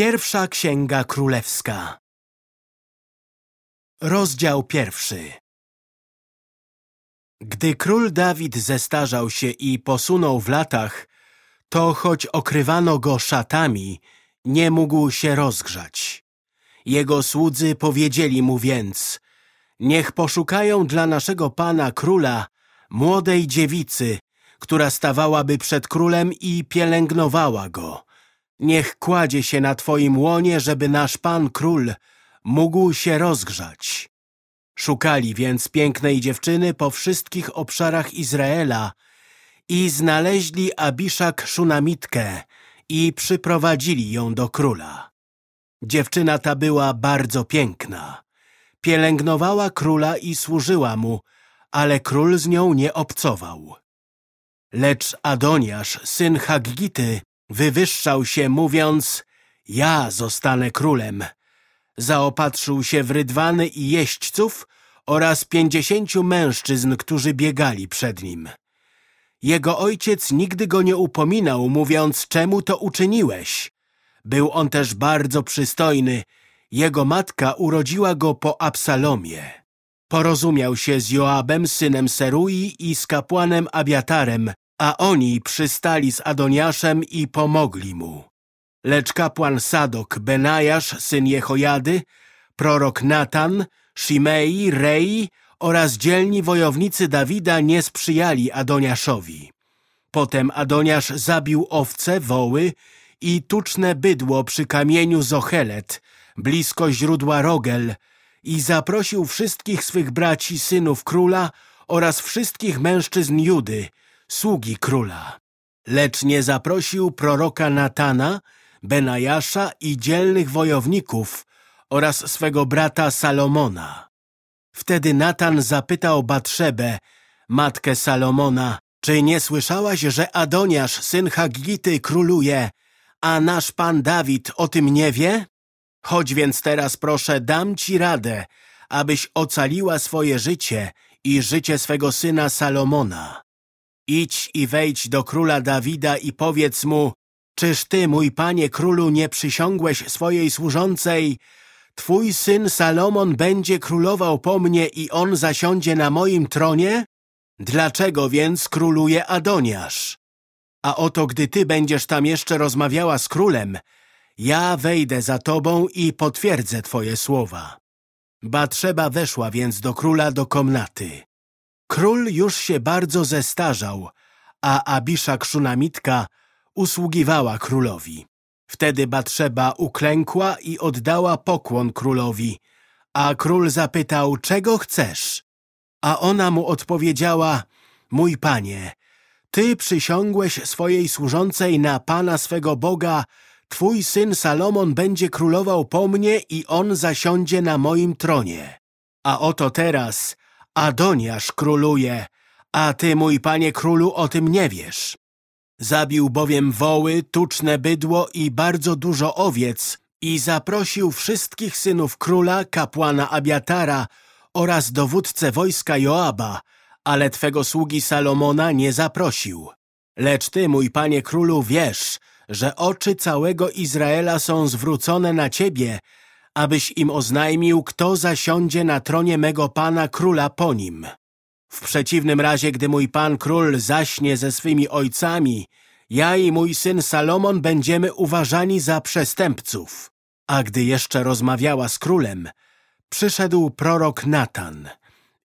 Pierwsza Księga Królewska Rozdział pierwszy Gdy król Dawid zestarzał się i posunął w latach, to choć okrywano go szatami, nie mógł się rozgrzać. Jego słudzy powiedzieli mu więc, niech poszukają dla naszego pana króla młodej dziewicy, która stawałaby przed królem i pielęgnowała go. Niech kładzie się na twoim łonie, żeby nasz pan król mógł się rozgrzać. Szukali więc pięknej dziewczyny po wszystkich obszarach Izraela i znaleźli Abiszak Szunamitkę i przyprowadzili ją do króla. Dziewczyna ta była bardzo piękna. Pielęgnowała króla i służyła mu, ale król z nią nie obcował. Lecz Adoniasz, syn Haggity, wywyższał się, mówiąc Ja zostanę królem. Zaopatrzył się w rydwany i jeźdźców oraz pięćdziesięciu mężczyzn, którzy biegali przed nim. Jego ojciec nigdy go nie upominał, mówiąc, czemu to uczyniłeś? Był on też bardzo przystojny. Jego matka urodziła go po Absalomie. Porozumiał się z Joabem, synem Serui i z kapłanem Abiatarem, a oni przystali z Adoniaszem i pomogli mu. Lecz kapłan Sadok, Benajasz, syn Jehojady, prorok Natan, Shimei, Rei oraz dzielni wojownicy Dawida nie sprzyjali Adoniaszowi. Potem Adoniasz zabił owce, woły i tuczne bydło przy kamieniu Zochelet, blisko źródła Rogel, i zaprosił wszystkich swych braci, synów króla oraz wszystkich mężczyzn Judy, sługi króla. Lecz nie zaprosił proroka Natana, Benajasza i dzielnych wojowników oraz swego brata Salomona. Wtedy Natan zapytał Batrzebę, matkę Salomona, czy nie słyszałaś, że Adoniasz, syn Haggity, króluje, a nasz pan Dawid o tym nie wie? Chodź więc teraz, proszę, dam ci radę, abyś ocaliła swoje życie i życie swego syna Salomona. Idź i wejdź do króla Dawida i powiedz mu, czyż ty, mój panie królu, nie przysiągłeś swojej służącej, twój syn Salomon będzie królował po mnie i on zasiądzie na moim tronie? Dlaczego więc króluje Adoniasz? A oto, gdy ty będziesz tam jeszcze rozmawiała z królem, ja wejdę za tobą i potwierdzę twoje słowa. Batrzeba weszła więc do króla do komnaty. Król już się bardzo zestarzał, a Abiszak Szunamitka usługiwała królowi. Wtedy Batrzeba uklękła i oddała pokłon królowi, a król zapytał, czego chcesz? A ona mu odpowiedziała, mój panie, ty przysiągłeś swojej służącej na pana swego Boga, Twój syn Salomon będzie królował po mnie i on zasiądzie na moim tronie. A oto teraz Adoniasz króluje, a ty, mój panie królu, o tym nie wiesz. Zabił bowiem woły, tuczne bydło i bardzo dużo owiec i zaprosił wszystkich synów króla, kapłana Abiatara oraz dowódcę wojska Joaba, ale twego sługi Salomona nie zaprosił. Lecz ty, mój panie królu, wiesz, że oczy całego Izraela są zwrócone na Ciebie, abyś im oznajmił, kto zasiądzie na tronie mego Pana Króla po nim. W przeciwnym razie, gdy mój Pan Król zaśnie ze swymi ojcami, ja i mój syn Salomon będziemy uważani za przestępców. A gdy jeszcze rozmawiała z królem, przyszedł prorok Natan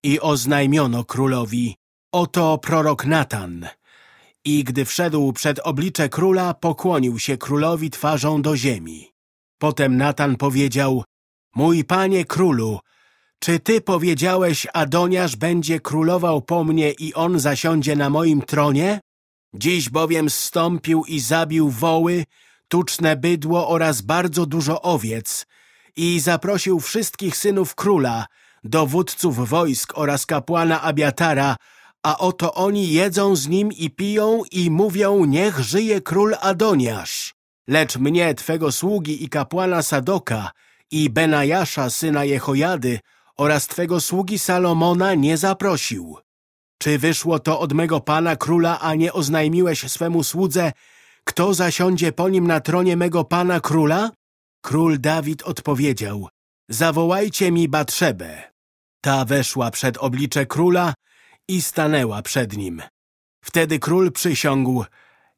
i oznajmiono królowi, oto prorok Natan – i gdy wszedł przed oblicze króla, pokłonił się królowi twarzą do ziemi. Potem Natan powiedział, Mój panie królu, czy ty powiedziałeś, Adoniasz będzie królował po mnie i on zasiądzie na moim tronie? Dziś bowiem zstąpił i zabił woły, tuczne bydło oraz bardzo dużo owiec i zaprosił wszystkich synów króla, dowódców wojsk oraz kapłana Abiatara, a oto oni jedzą z nim i piją i mówią, niech żyje król Adoniasz. Lecz mnie, twego sługi i kapłana Sadoka i Benajasza, syna Jehojady oraz twego sługi Salomona nie zaprosił. Czy wyszło to od mego pana króla, a nie oznajmiłeś swemu słudze, kto zasiądzie po nim na tronie mego pana króla? król Dawid odpowiedział, zawołajcie mi Batrzebę. Ta weszła przed oblicze króla i stanęła przed nim. Wtedy król przysiągł,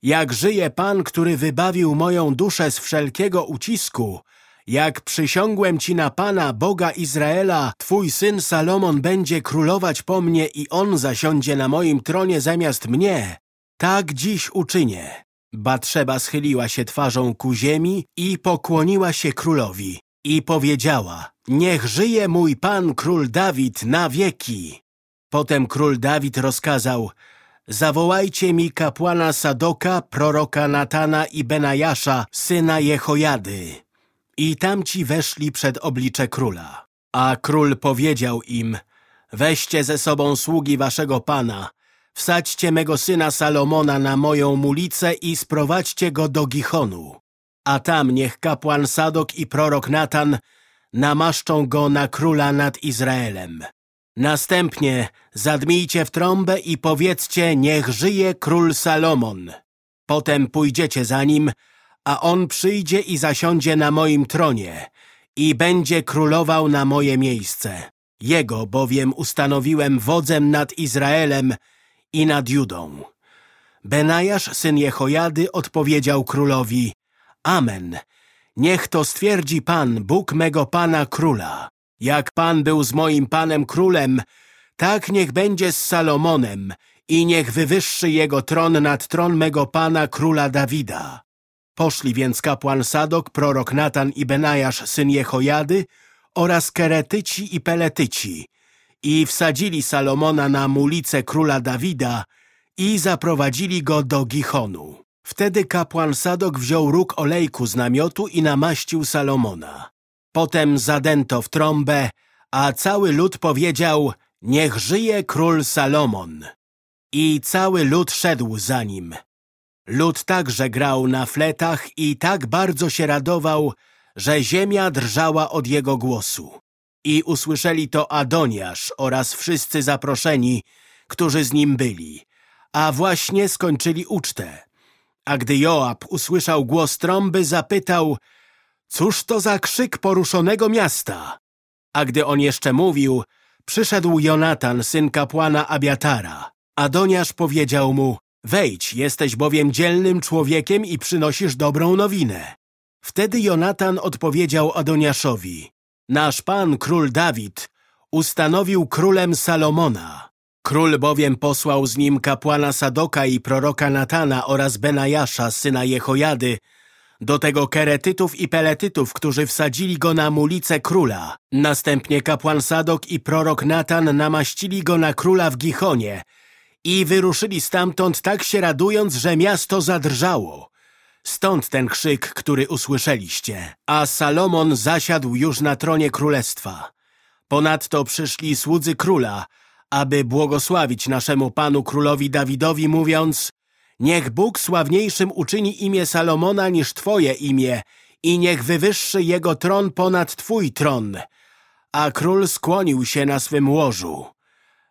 jak żyje Pan, który wybawił moją duszę z wszelkiego ucisku, jak przysiągłem Ci na Pana, Boga Izraela, Twój syn Salomon będzie królować po mnie i on zasiądzie na moim tronie zamiast mnie, tak dziś uczynię. Batrzeba schyliła się twarzą ku ziemi i pokłoniła się królowi i powiedziała, niech żyje mój Pan król Dawid na wieki. Potem król Dawid rozkazał, zawołajcie mi kapłana Sadoka, proroka Natana i Benajasza, syna Jehojady. I tamci weszli przed oblicze króla. A król powiedział im, weźcie ze sobą sługi waszego pana, wsadźcie mego syna Salomona na moją mulicę i sprowadźcie go do Gichonu. A tam niech kapłan Sadok i prorok Natan namaszczą go na króla nad Izraelem. Następnie zadmijcie w trąbę i powiedzcie, niech żyje król Salomon. Potem pójdziecie za nim, a on przyjdzie i zasiądzie na moim tronie i będzie królował na moje miejsce. Jego bowiem ustanowiłem wodzem nad Izraelem i nad Judą. Benajasz, syn Jehojady, odpowiedział królowi, Amen. Niech to stwierdzi Pan, Bóg mego Pana Króla. Jak Pan był z moim Panem Królem, tak niech będzie z Salomonem i niech wywyższy jego tron nad tron mego Pana Króla Dawida. Poszli więc kapłan Sadok, prorok Natan i Benajasz, syn Jehojady oraz Keretyci i Peletyci i wsadzili Salomona na mulicę króla Dawida i zaprowadzili go do Gichonu. Wtedy kapłan Sadok wziął róg olejku z namiotu i namaścił Salomona. Potem zadęto w trąbę, a cały lud powiedział, niech żyje król Salomon. I cały lud szedł za nim. Lud także grał na fletach i tak bardzo się radował, że ziemia drżała od jego głosu. I usłyszeli to Adoniasz oraz wszyscy zaproszeni, którzy z nim byli, a właśnie skończyli ucztę. A gdy Joab usłyszał głos trąby, zapytał, cóż to za krzyk poruszonego miasta? A gdy on jeszcze mówił, przyszedł Jonatan, syn kapłana Abiatara. Adoniasz powiedział mu, wejdź, jesteś bowiem dzielnym człowiekiem i przynosisz dobrą nowinę. Wtedy Jonatan odpowiedział Adoniaszowi, nasz pan, król Dawid, ustanowił królem Salomona. Król bowiem posłał z nim kapłana Sadoka i proroka Natana oraz Benajasza, syna Jehojady, do tego Keretytów i Peletytów, którzy wsadzili go na mulicę króla. Następnie kapłan Sadok i prorok Natan namaścili go na króla w Gichonie i wyruszyli stamtąd tak się radując, że miasto zadrżało. Stąd ten krzyk, który usłyszeliście. A Salomon zasiadł już na tronie królestwa. Ponadto przyszli słudzy króla, aby błogosławić naszemu panu królowi Dawidowi, mówiąc Niech Bóg sławniejszym uczyni imię Salomona niż Twoje imię i niech wywyższy jego tron ponad Twój tron. A król skłonił się na swym łożu.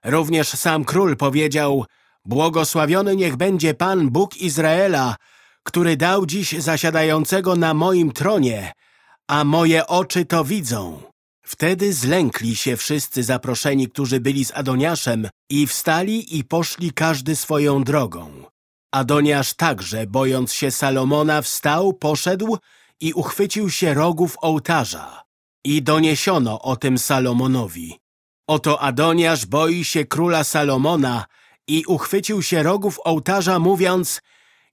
Również sam król powiedział, błogosławiony niech będzie Pan Bóg Izraela, który dał dziś zasiadającego na moim tronie, a moje oczy to widzą. Wtedy zlękli się wszyscy zaproszeni, którzy byli z Adoniaszem i wstali i poszli każdy swoją drogą. Adoniasz także, bojąc się Salomona, wstał, poszedł i uchwycił się rogów ołtarza. I doniesiono o tym Salomonowi. Oto Adoniasz boi się króla Salomona i uchwycił się rogów ołtarza, mówiąc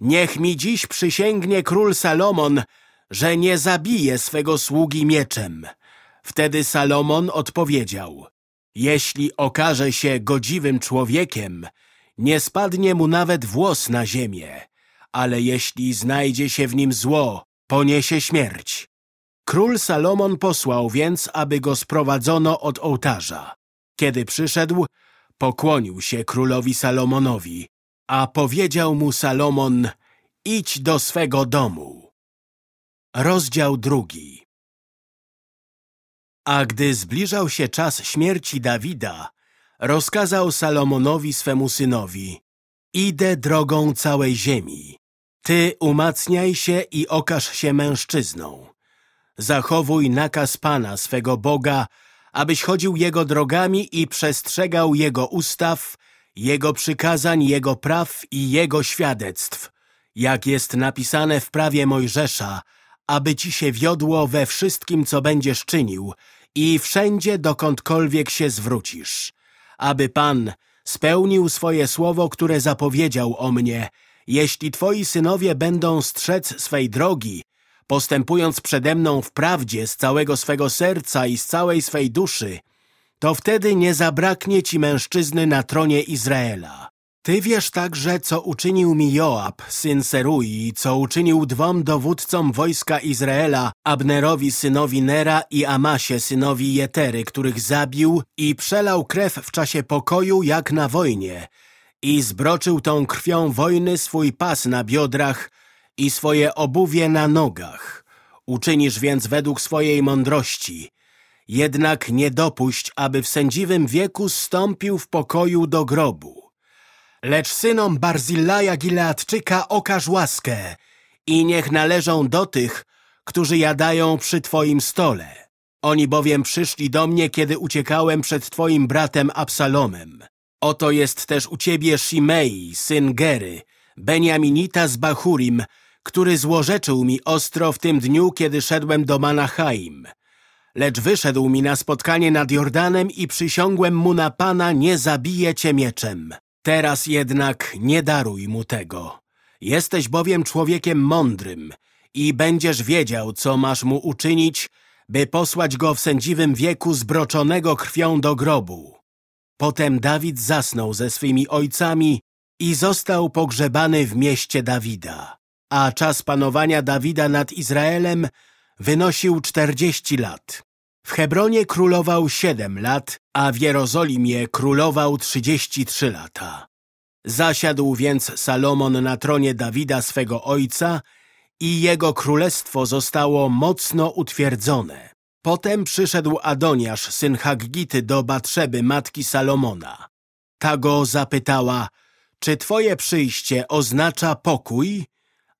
Niech mi dziś przysięgnie król Salomon, że nie zabije swego sługi mieczem. Wtedy Salomon odpowiedział Jeśli okaże się godziwym człowiekiem, nie spadnie mu nawet włos na ziemię, ale jeśli znajdzie się w nim zło, poniesie śmierć. Król Salomon posłał więc, aby go sprowadzono od ołtarza. Kiedy przyszedł, pokłonił się królowi Salomonowi, a powiedział mu Salomon, idź do swego domu. Rozdział drugi A gdy zbliżał się czas śmierci Dawida, rozkazał Salomonowi swemu synowi Idę drogą całej ziemi. Ty umacniaj się i okaż się mężczyzną. Zachowuj nakaz Pana, swego Boga, abyś chodził Jego drogami i przestrzegał Jego ustaw, Jego przykazań, Jego praw i Jego świadectw, jak jest napisane w prawie Mojżesza, aby ci się wiodło we wszystkim, co będziesz czynił i wszędzie, dokądkolwiek się zwrócisz, aby Pan spełnił swoje słowo, które zapowiedział o mnie, jeśli twoi synowie będą strzec swej drogi, postępując przede mną w prawdzie z całego swego serca i z całej swej duszy, to wtedy nie zabraknie ci mężczyzny na tronie Izraela. Ty wiesz także, co uczynił mi Joab, syn Serui, co uczynił dwom dowódcom wojska Izraela, Abnerowi synowi Nera i Amasie synowi Jetery, których zabił i przelał krew w czasie pokoju jak na wojnie i zbroczył tą krwią wojny swój pas na biodrach i swoje obuwie na nogach. Uczynisz więc według swojej mądrości. Jednak nie dopuść, aby w sędziwym wieku stąpił w pokoju do grobu. Lecz synom Barzillaja Gileadczyka okaż łaskę i niech należą do tych, którzy jadają przy Twoim stole. Oni bowiem przyszli do mnie, kiedy uciekałem przed Twoim bratem Absalomem. Oto jest też u Ciebie Shimei, syn Gery, Beniaminita z Bachurim, który złorzeczył mi ostro w tym dniu, kiedy szedłem do Manachaim. Lecz wyszedł mi na spotkanie nad Jordanem i przysiągłem mu na Pana, nie zabiję Cię mieczem. Teraz jednak nie daruj mu tego. Jesteś bowiem człowiekiem mądrym i będziesz wiedział, co masz mu uczynić, by posłać go w sędziwym wieku zbroczonego krwią do grobu. Potem Dawid zasnął ze swymi ojcami i został pogrzebany w mieście Dawida. A czas panowania Dawida nad Izraelem wynosił czterdzieści lat. W Hebronie królował siedem lat, a w Jerozolimie królował trzydzieści trzy lata. Zasiadł więc Salomon na tronie Dawida swego ojca i jego królestwo zostało mocno utwierdzone. Potem przyszedł Adoniasz, syn Haggity, do Batrzeby, matki Salomona. Ta go zapytała, czy twoje przyjście oznacza pokój?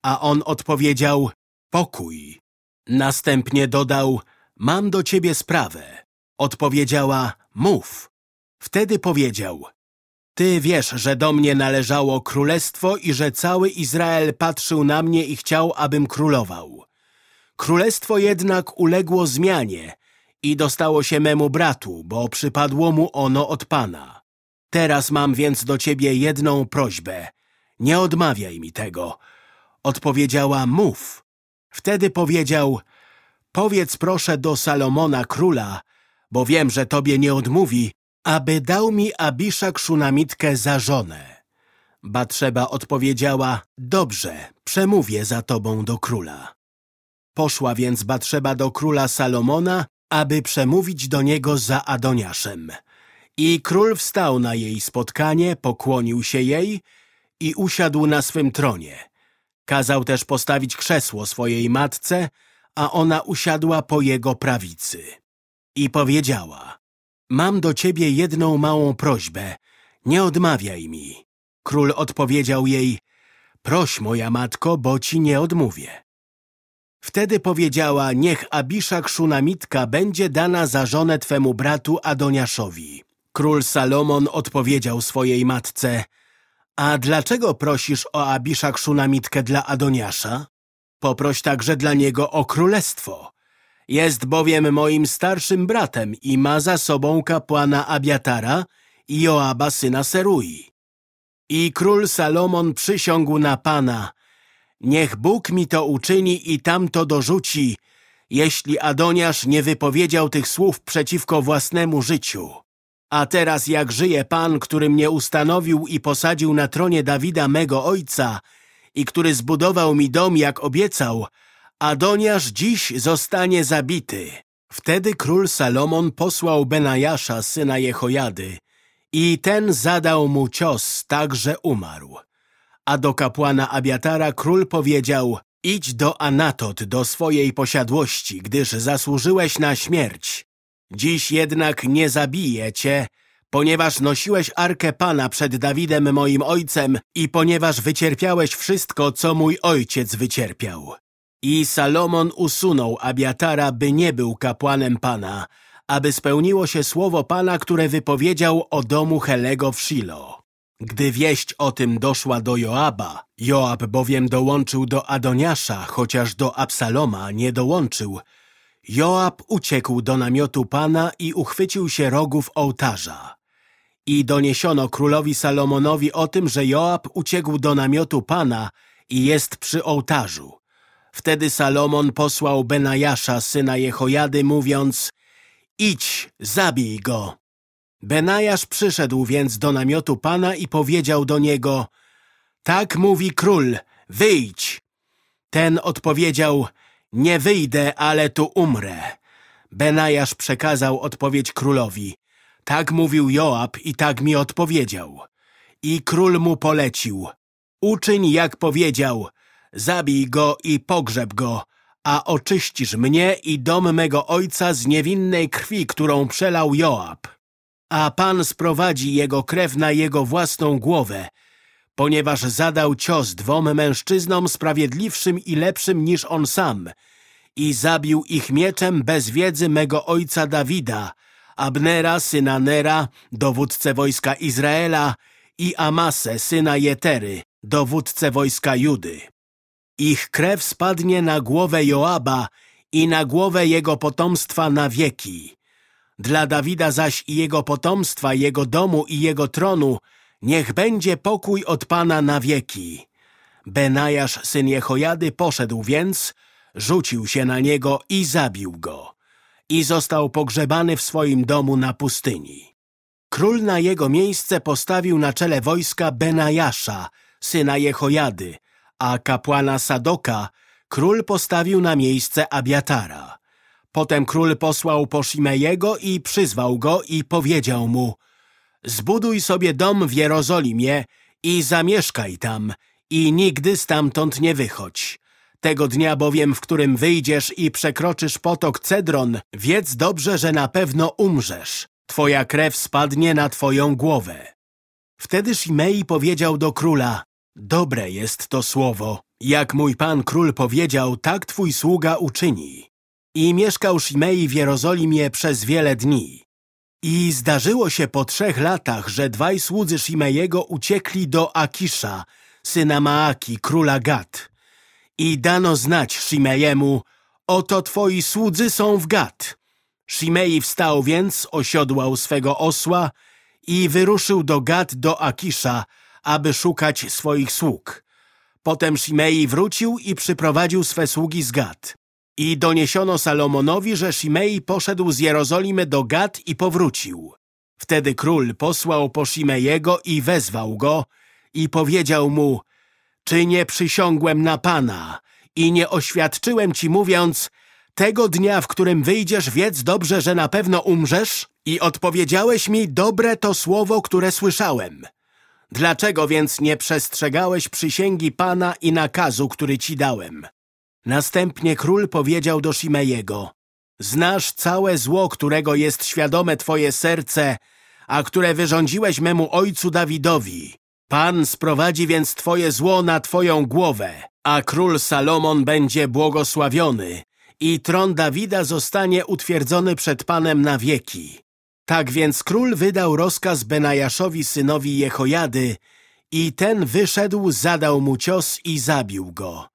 A on odpowiedział, pokój. Następnie dodał, mam do ciebie sprawę. Odpowiedziała, mów. Wtedy powiedział, ty wiesz, że do mnie należało królestwo i że cały Izrael patrzył na mnie i chciał, abym królował. Królestwo jednak uległo zmianie i dostało się memu bratu, bo przypadło mu ono od Pana. Teraz mam więc do ciebie jedną prośbę. Nie odmawiaj mi tego. Odpowiedziała, mów. Wtedy powiedział, powiedz proszę do Salomona króla, bo wiem, że tobie nie odmówi, aby dał mi Abiszak Szunamitkę za żonę. Batrzeba odpowiedziała, dobrze, przemówię za tobą do króla. Poszła więc Batrzeba do króla Salomona, aby przemówić do niego za Adoniaszem. I król wstał na jej spotkanie, pokłonił się jej i usiadł na swym tronie. Kazał też postawić krzesło swojej matce, a ona usiadła po jego prawicy. I powiedziała, mam do ciebie jedną małą prośbę, nie odmawiaj mi. Król odpowiedział jej, proś moja matko, bo ci nie odmówię. Wtedy powiedziała, niech Abiszak Szunamitka będzie dana za żonę twemu bratu Adoniaszowi. Król Salomon odpowiedział swojej matce, a dlaczego prosisz o Abiszak Szunamitkę dla Adoniasza? Poproś także dla niego o królestwo. Jest bowiem moim starszym bratem i ma za sobą kapłana Abiatara i Joaba syna Serui. I król Salomon przysiągł na Pana, niech Bóg mi to uczyni i tamto dorzuci, jeśli Adoniasz nie wypowiedział tych słów przeciwko własnemu życiu. A teraz jak żyje Pan, który mnie ustanowił i posadził na tronie Dawida mego ojca i który zbudował mi dom jak obiecał, Adoniasz dziś zostanie zabity. Wtedy król Salomon posłał Benajasza, syna Jehojady, i ten zadał mu cios, tak że umarł. A do kapłana Abiatara król powiedział, idź do Anatot, do swojej posiadłości, gdyż zasłużyłeś na śmierć. Dziś jednak nie zabiję cię, ponieważ nosiłeś Arkę Pana przed Dawidem moim ojcem i ponieważ wycierpiałeś wszystko, co mój ojciec wycierpiał. I Salomon usunął Abiatara, by nie był kapłanem Pana, aby spełniło się słowo Pana, które wypowiedział o domu Helego w Shilo. Gdy wieść o tym doszła do Joaba, Joab bowiem dołączył do Adoniasza, chociaż do Absaloma nie dołączył, Joab uciekł do namiotu Pana i uchwycił się rogów ołtarza. I doniesiono królowi Salomonowi o tym, że Joab uciekł do namiotu Pana i jest przy ołtarzu. Wtedy Salomon posłał Benajasza, syna Jehojady, mówiąc Idź, zabij go. Benajasz przyszedł więc do namiotu Pana i powiedział do niego Tak mówi król, wyjdź. Ten odpowiedział Nie wyjdę, ale tu umrę. Benajasz przekazał odpowiedź królowi Tak mówił Joab i tak mi odpowiedział. I król mu polecił Uczyń jak powiedział, zabij go i pogrzeb go, a oczyścisz mnie i dom mego ojca z niewinnej krwi, którą przelał Joab. A Pan sprowadzi jego krew na jego własną głowę, ponieważ zadał cios dwom mężczyznom sprawiedliwszym i lepszym niż on sam i zabił ich mieczem bez wiedzy mego ojca Dawida, Abnera, syna Nera, dowódcę wojska Izraela i Amasę, syna Jetery, dowódcę wojska Judy. Ich krew spadnie na głowę Joaba i na głowę jego potomstwa na wieki. Dla Dawida zaś i jego potomstwa, jego domu i jego tronu niech będzie pokój od Pana na wieki. Benajasz, syn Jehojady, poszedł więc, rzucił się na niego i zabił go. I został pogrzebany w swoim domu na pustyni. Król na jego miejsce postawił na czele wojska Benajasza, syna Jehojady, a kapłana Sadoka król postawił na miejsce Abiatara. Potem król posłał po Shimejego i przyzwał go i powiedział mu Zbuduj sobie dom w Jerozolimie i zamieszkaj tam i nigdy stamtąd nie wychodź. Tego dnia bowiem, w którym wyjdziesz i przekroczysz potok Cedron, wiedz dobrze, że na pewno umrzesz. Twoja krew spadnie na twoją głowę. Wtedy Shimei powiedział do króla Dobre jest to słowo. Jak mój pan król powiedział, tak twój sługa uczyni. I mieszkał Shimei w Jerozolimie przez wiele dni. I zdarzyło się po trzech latach, że dwaj słudzy Shimeiego uciekli do Akisza, syna Maaki, króla Gad. I dano znać Shimejemu, oto twoi słudzy są w Gad. Shimei wstał więc, osiodłał swego osła i wyruszył do Gad do Akisza, aby szukać swoich sług. Potem Shimei wrócił i przyprowadził swe sługi z Gad. I doniesiono Salomonowi, że Shimei poszedł z Jerozolimy do Gad i powrócił. Wtedy król posłał po Shimeiego i wezwał go i powiedział mu Czy nie przysiągłem na Pana i nie oświadczyłem ci mówiąc Tego dnia, w którym wyjdziesz, wiedz dobrze, że na pewno umrzesz? I odpowiedziałeś mi dobre to słowo, które słyszałem. Dlaczego więc nie przestrzegałeś przysięgi Pana i nakazu, który ci dałem? Następnie król powiedział do Shimejego Znasz całe zło, którego jest świadome twoje serce, a które wyrządziłeś memu ojcu Dawidowi. Pan sprowadzi więc twoje zło na twoją głowę, a król Salomon będzie błogosławiony i tron Dawida zostanie utwierdzony przed Panem na wieki. Tak więc król wydał rozkaz Benajaszowi synowi Jehojady i ten wyszedł, zadał mu cios i zabił go.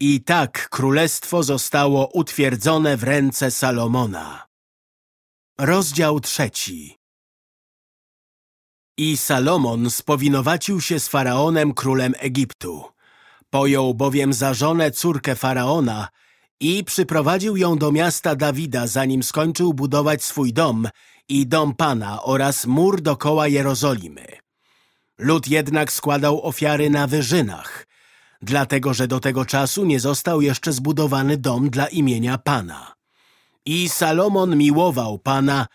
I tak królestwo zostało utwierdzone w ręce Salomona. Rozdział trzeci I Salomon spowinowacił się z Faraonem królem Egiptu. Pojął bowiem za żonę córkę Faraona i przyprowadził ją do miasta Dawida, zanim skończył budować swój dom i dom Pana oraz mur dokoła Jerozolimy. Lud jednak składał ofiary na wyżynach, dlatego że do tego czasu nie został jeszcze zbudowany dom dla imienia Pana. I Salomon miłował Pana,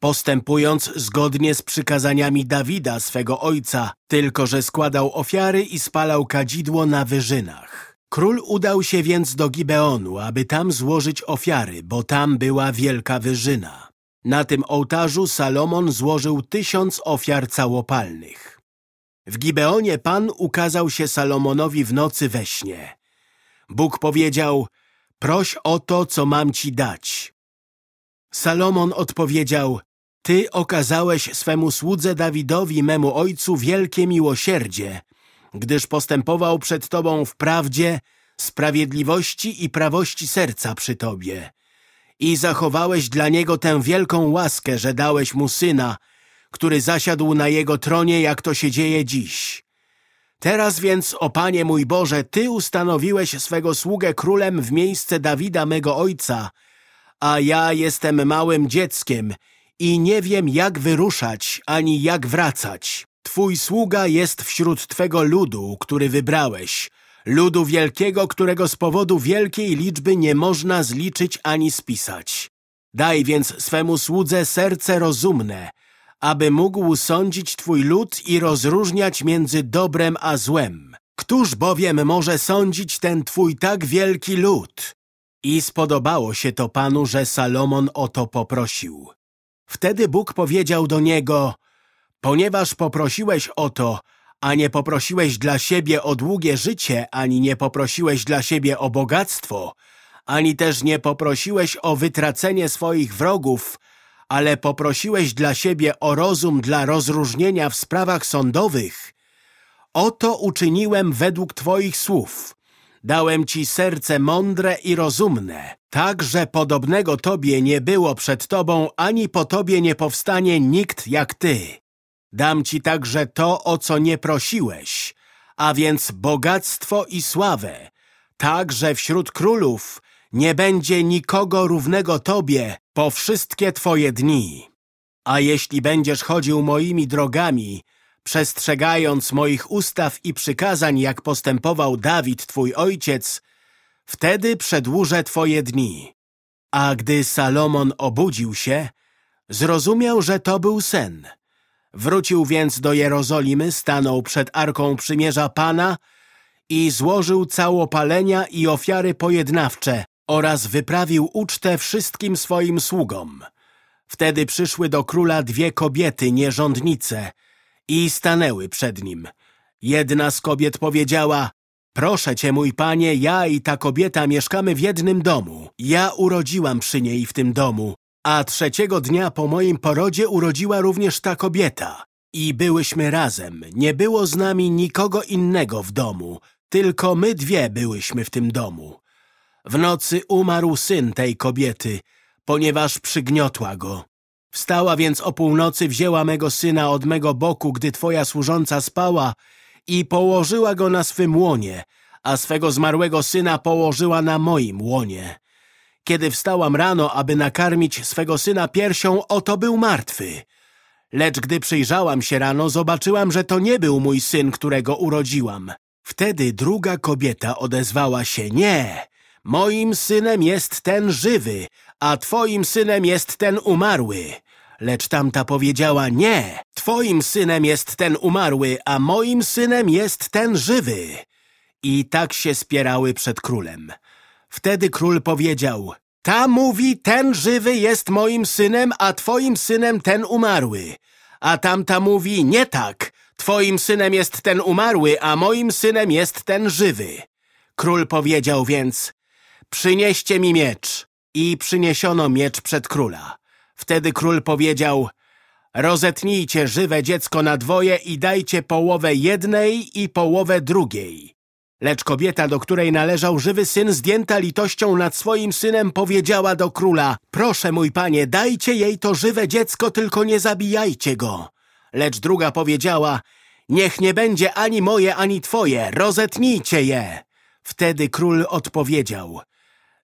postępując zgodnie z przykazaniami Dawida, swego ojca, tylko że składał ofiary i spalał kadzidło na wyżynach. Król udał się więc do Gibeonu, aby tam złożyć ofiary, bo tam była wielka wyżyna. Na tym ołtarzu Salomon złożył tysiąc ofiar całopalnych. W Gibeonie Pan ukazał się Salomonowi w nocy we śnie. Bóg powiedział, proś o to, co mam ci dać. Salomon odpowiedział, Ty okazałeś swemu słudze Dawidowi, memu ojcu, wielkie miłosierdzie, gdyż postępował przed Tobą w prawdzie, sprawiedliwości i prawości serca przy Tobie. I zachowałeś dla niego tę wielką łaskę, że dałeś mu syna, który zasiadł na jego tronie, jak to się dzieje dziś. Teraz więc, o Panie mój Boże, Ty ustanowiłeś swego sługę królem w miejsce Dawida mego ojca, a ja jestem małym dzieckiem i nie wiem, jak wyruszać, ani jak wracać. Twój sługa jest wśród Twego ludu, który wybrałeś, ludu wielkiego, którego z powodu wielkiej liczby nie można zliczyć ani spisać. Daj więc swemu słudze serce rozumne, aby mógł sądzić Twój lud i rozróżniać między dobrem a złem. Któż bowiem może sądzić ten Twój tak wielki lud? I spodobało się to Panu, że Salomon o to poprosił. Wtedy Bóg powiedział do niego, ponieważ poprosiłeś o to, a nie poprosiłeś dla siebie o długie życie, ani nie poprosiłeś dla siebie o bogactwo, ani też nie poprosiłeś o wytracenie swoich wrogów, ale poprosiłeś dla siebie o rozum dla rozróżnienia w sprawach sądowych, oto uczyniłem według Twoich słów. Dałem Ci serce mądre i rozumne, tak, że podobnego Tobie nie było przed Tobą, ani po Tobie nie powstanie nikt jak Ty. Dam Ci także to, o co nie prosiłeś, a więc bogactwo i sławę, tak, że wśród królów nie będzie nikogo równego Tobie po wszystkie Twoje dni. A jeśli będziesz chodził moimi drogami, przestrzegając moich ustaw i przykazań, jak postępował Dawid, Twój ojciec, wtedy przedłużę Twoje dni. A gdy Salomon obudził się, zrozumiał, że to był sen. Wrócił więc do Jerozolimy, stanął przed Arką Przymierza Pana i złożył całopalenia i ofiary pojednawcze, oraz wyprawił ucztę wszystkim swoim sługom. Wtedy przyszły do króla dwie kobiety, nierządnice, i stanęły przed nim. Jedna z kobiet powiedziała, Proszę cię, mój panie, ja i ta kobieta mieszkamy w jednym domu. Ja urodziłam przy niej w tym domu, a trzeciego dnia po moim porodzie urodziła również ta kobieta. I byłyśmy razem, nie było z nami nikogo innego w domu, tylko my dwie byłyśmy w tym domu. W nocy umarł syn tej kobiety, ponieważ przygniotła go. Wstała więc o północy, wzięła mego syna od mego boku, gdy twoja służąca spała i położyła go na swym łonie, a swego zmarłego syna położyła na moim łonie. Kiedy wstałam rano, aby nakarmić swego syna piersią, oto był martwy. Lecz gdy przyjrzałam się rano, zobaczyłam, że to nie był mój syn, którego urodziłam. Wtedy druga kobieta odezwała się, nie, Moim synem jest ten żywy, a twoim synem jest ten umarły. Lecz tamta powiedziała, nie, twoim synem jest ten umarły, a moim synem jest ten żywy. I tak się spierały przed królem. Wtedy król powiedział, ta mówi, ten żywy jest moim synem, a twoim synem ten umarły. A tamta mówi, nie tak, twoim synem jest ten umarły, a moim synem jest ten żywy. Król powiedział więc, przynieście mi miecz. I przyniesiono miecz przed króla. Wtedy król powiedział, rozetnijcie żywe dziecko na dwoje i dajcie połowę jednej i połowę drugiej. Lecz kobieta, do której należał żywy syn, zdjęta litością nad swoim synem, powiedziała do króla, proszę mój panie, dajcie jej to żywe dziecko, tylko nie zabijajcie go. Lecz druga powiedziała, niech nie będzie ani moje, ani twoje, rozetnijcie je. Wtedy król odpowiedział,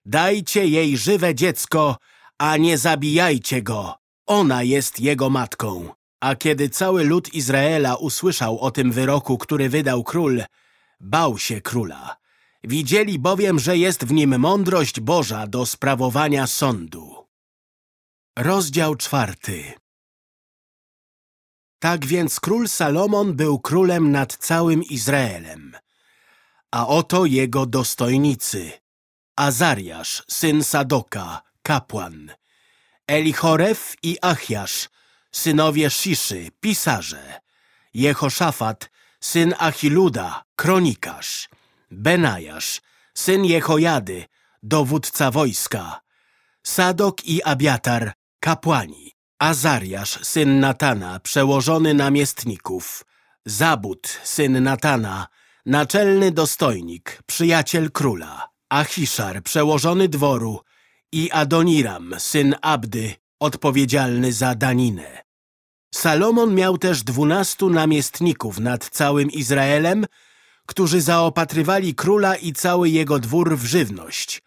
Dajcie jej żywe dziecko, a nie zabijajcie go. Ona jest jego matką. A kiedy cały lud Izraela usłyszał o tym wyroku, który wydał król, bał się króla. Widzieli bowiem, że jest w nim mądrość Boża do sprawowania sądu. Rozdział czwarty Tak więc król Salomon był królem nad całym Izraelem. A oto jego dostojnicy – Azariasz, syn Sadoka, kapłan, Elichoref i Achiasz, synowie Sziszy, pisarze, Jehoszafat, syn Achiluda, kronikarz, Benajasz, syn Jehojady, dowódca wojska, Sadok i Abiatar, kapłani, Azariasz, syn Natana, przełożony namiestników, Zabud, syn Natana, naczelny dostojnik, przyjaciel króla, Achiszar, przełożony dworu i Adoniram, syn Abdy, odpowiedzialny za daninę. Salomon miał też dwunastu namiestników nad całym Izraelem, którzy zaopatrywali króla i cały jego dwór w żywność.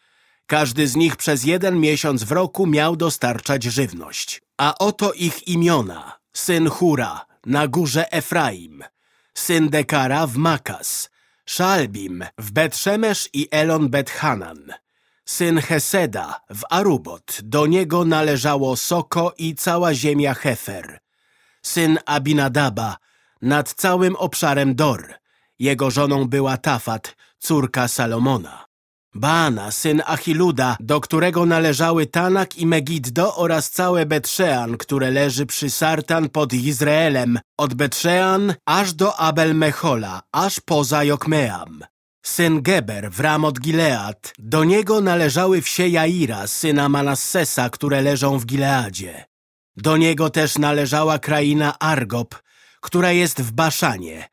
Każdy z nich przez jeden miesiąc w roku miał dostarczać żywność. A oto ich imiona. Syn Hura na górze Efraim, syn Dekara w Makas, Szalbim w Betrzemesz i Elon Bethanan, syn Heseda w Arubot, do niego należało Soko i cała ziemia Hefer, syn Abinadaba nad całym obszarem Dor, jego żoną była Tafat, córka Salomona. Baana, syn Achiluda, do którego należały Tanak i Megiddo oraz całe Betrzean, które leży przy Sartan pod Izraelem, od Betrzean aż do Abel-Mechola, aż poza Jokmeam. Syn Geber w Ramot Gilead, do niego należały wsie Jaira, syna Manassesa, które leżą w Gileadzie. Do niego też należała kraina Argob, która jest w Baszanie,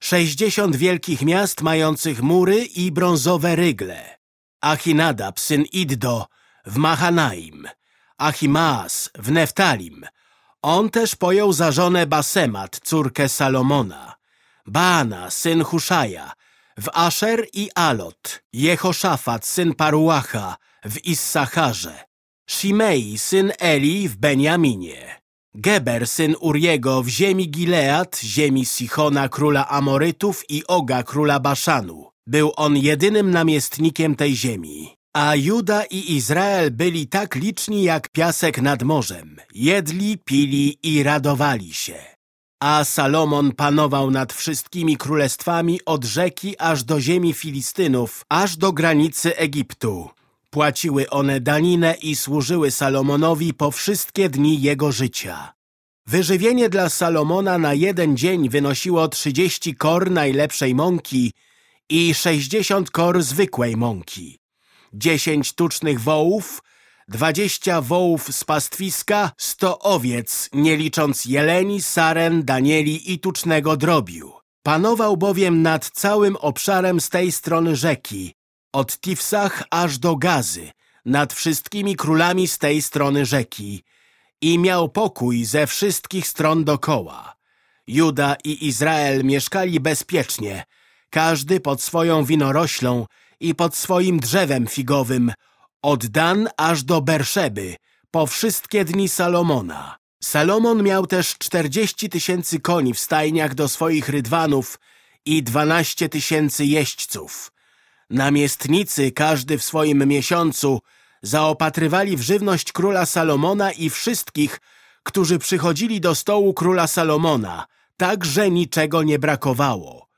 sześćdziesiąt wielkich miast mających mury i brązowe rygle. Achinadab, syn Iddo, w Mahanaim, Achimaas w Neftalim. On też pojął za żonę Basemat, córkę Salomona. Baana, syn Huszaja, w Asher i Alot. Jehoszafat, syn Paruacha, w Issacharze. Shimei, syn Eli, w Beniaminie. Geber, syn Uriego, w ziemi Gilead, ziemi Sichona, króla Amorytów i Oga, króla Baszanu. Był on jedynym namiestnikiem tej ziemi. A Juda i Izrael byli tak liczni jak piasek nad morzem. Jedli, pili i radowali się. A Salomon panował nad wszystkimi królestwami od rzeki aż do ziemi Filistynów, aż do granicy Egiptu. Płaciły one daninę i służyły Salomonowi po wszystkie dni jego życia. Wyżywienie dla Salomona na jeden dzień wynosiło trzydzieści kor najlepszej mąki i sześćdziesiąt kor zwykłej mąki, dziesięć tucznych wołów, dwadzieścia wołów z pastwiska, sto owiec, nie licząc jeleni, saren, danieli i tucznego drobiu. Panował bowiem nad całym obszarem z tej strony rzeki, od Tifsach aż do Gazy, nad wszystkimi królami z tej strony rzeki i miał pokój ze wszystkich stron dokoła. Juda i Izrael mieszkali bezpiecznie, każdy pod swoją winoroślą i pod swoim drzewem figowym, od Dan aż do Berszeby, po wszystkie dni Salomona. Salomon miał też czterdzieści tysięcy koni w stajniach do swoich rydwanów i dwanaście tysięcy jeźdźców. Namiestnicy, każdy w swoim miesiącu, zaopatrywali w żywność króla Salomona i wszystkich, którzy przychodzili do stołu króla Salomona, tak że niczego nie brakowało.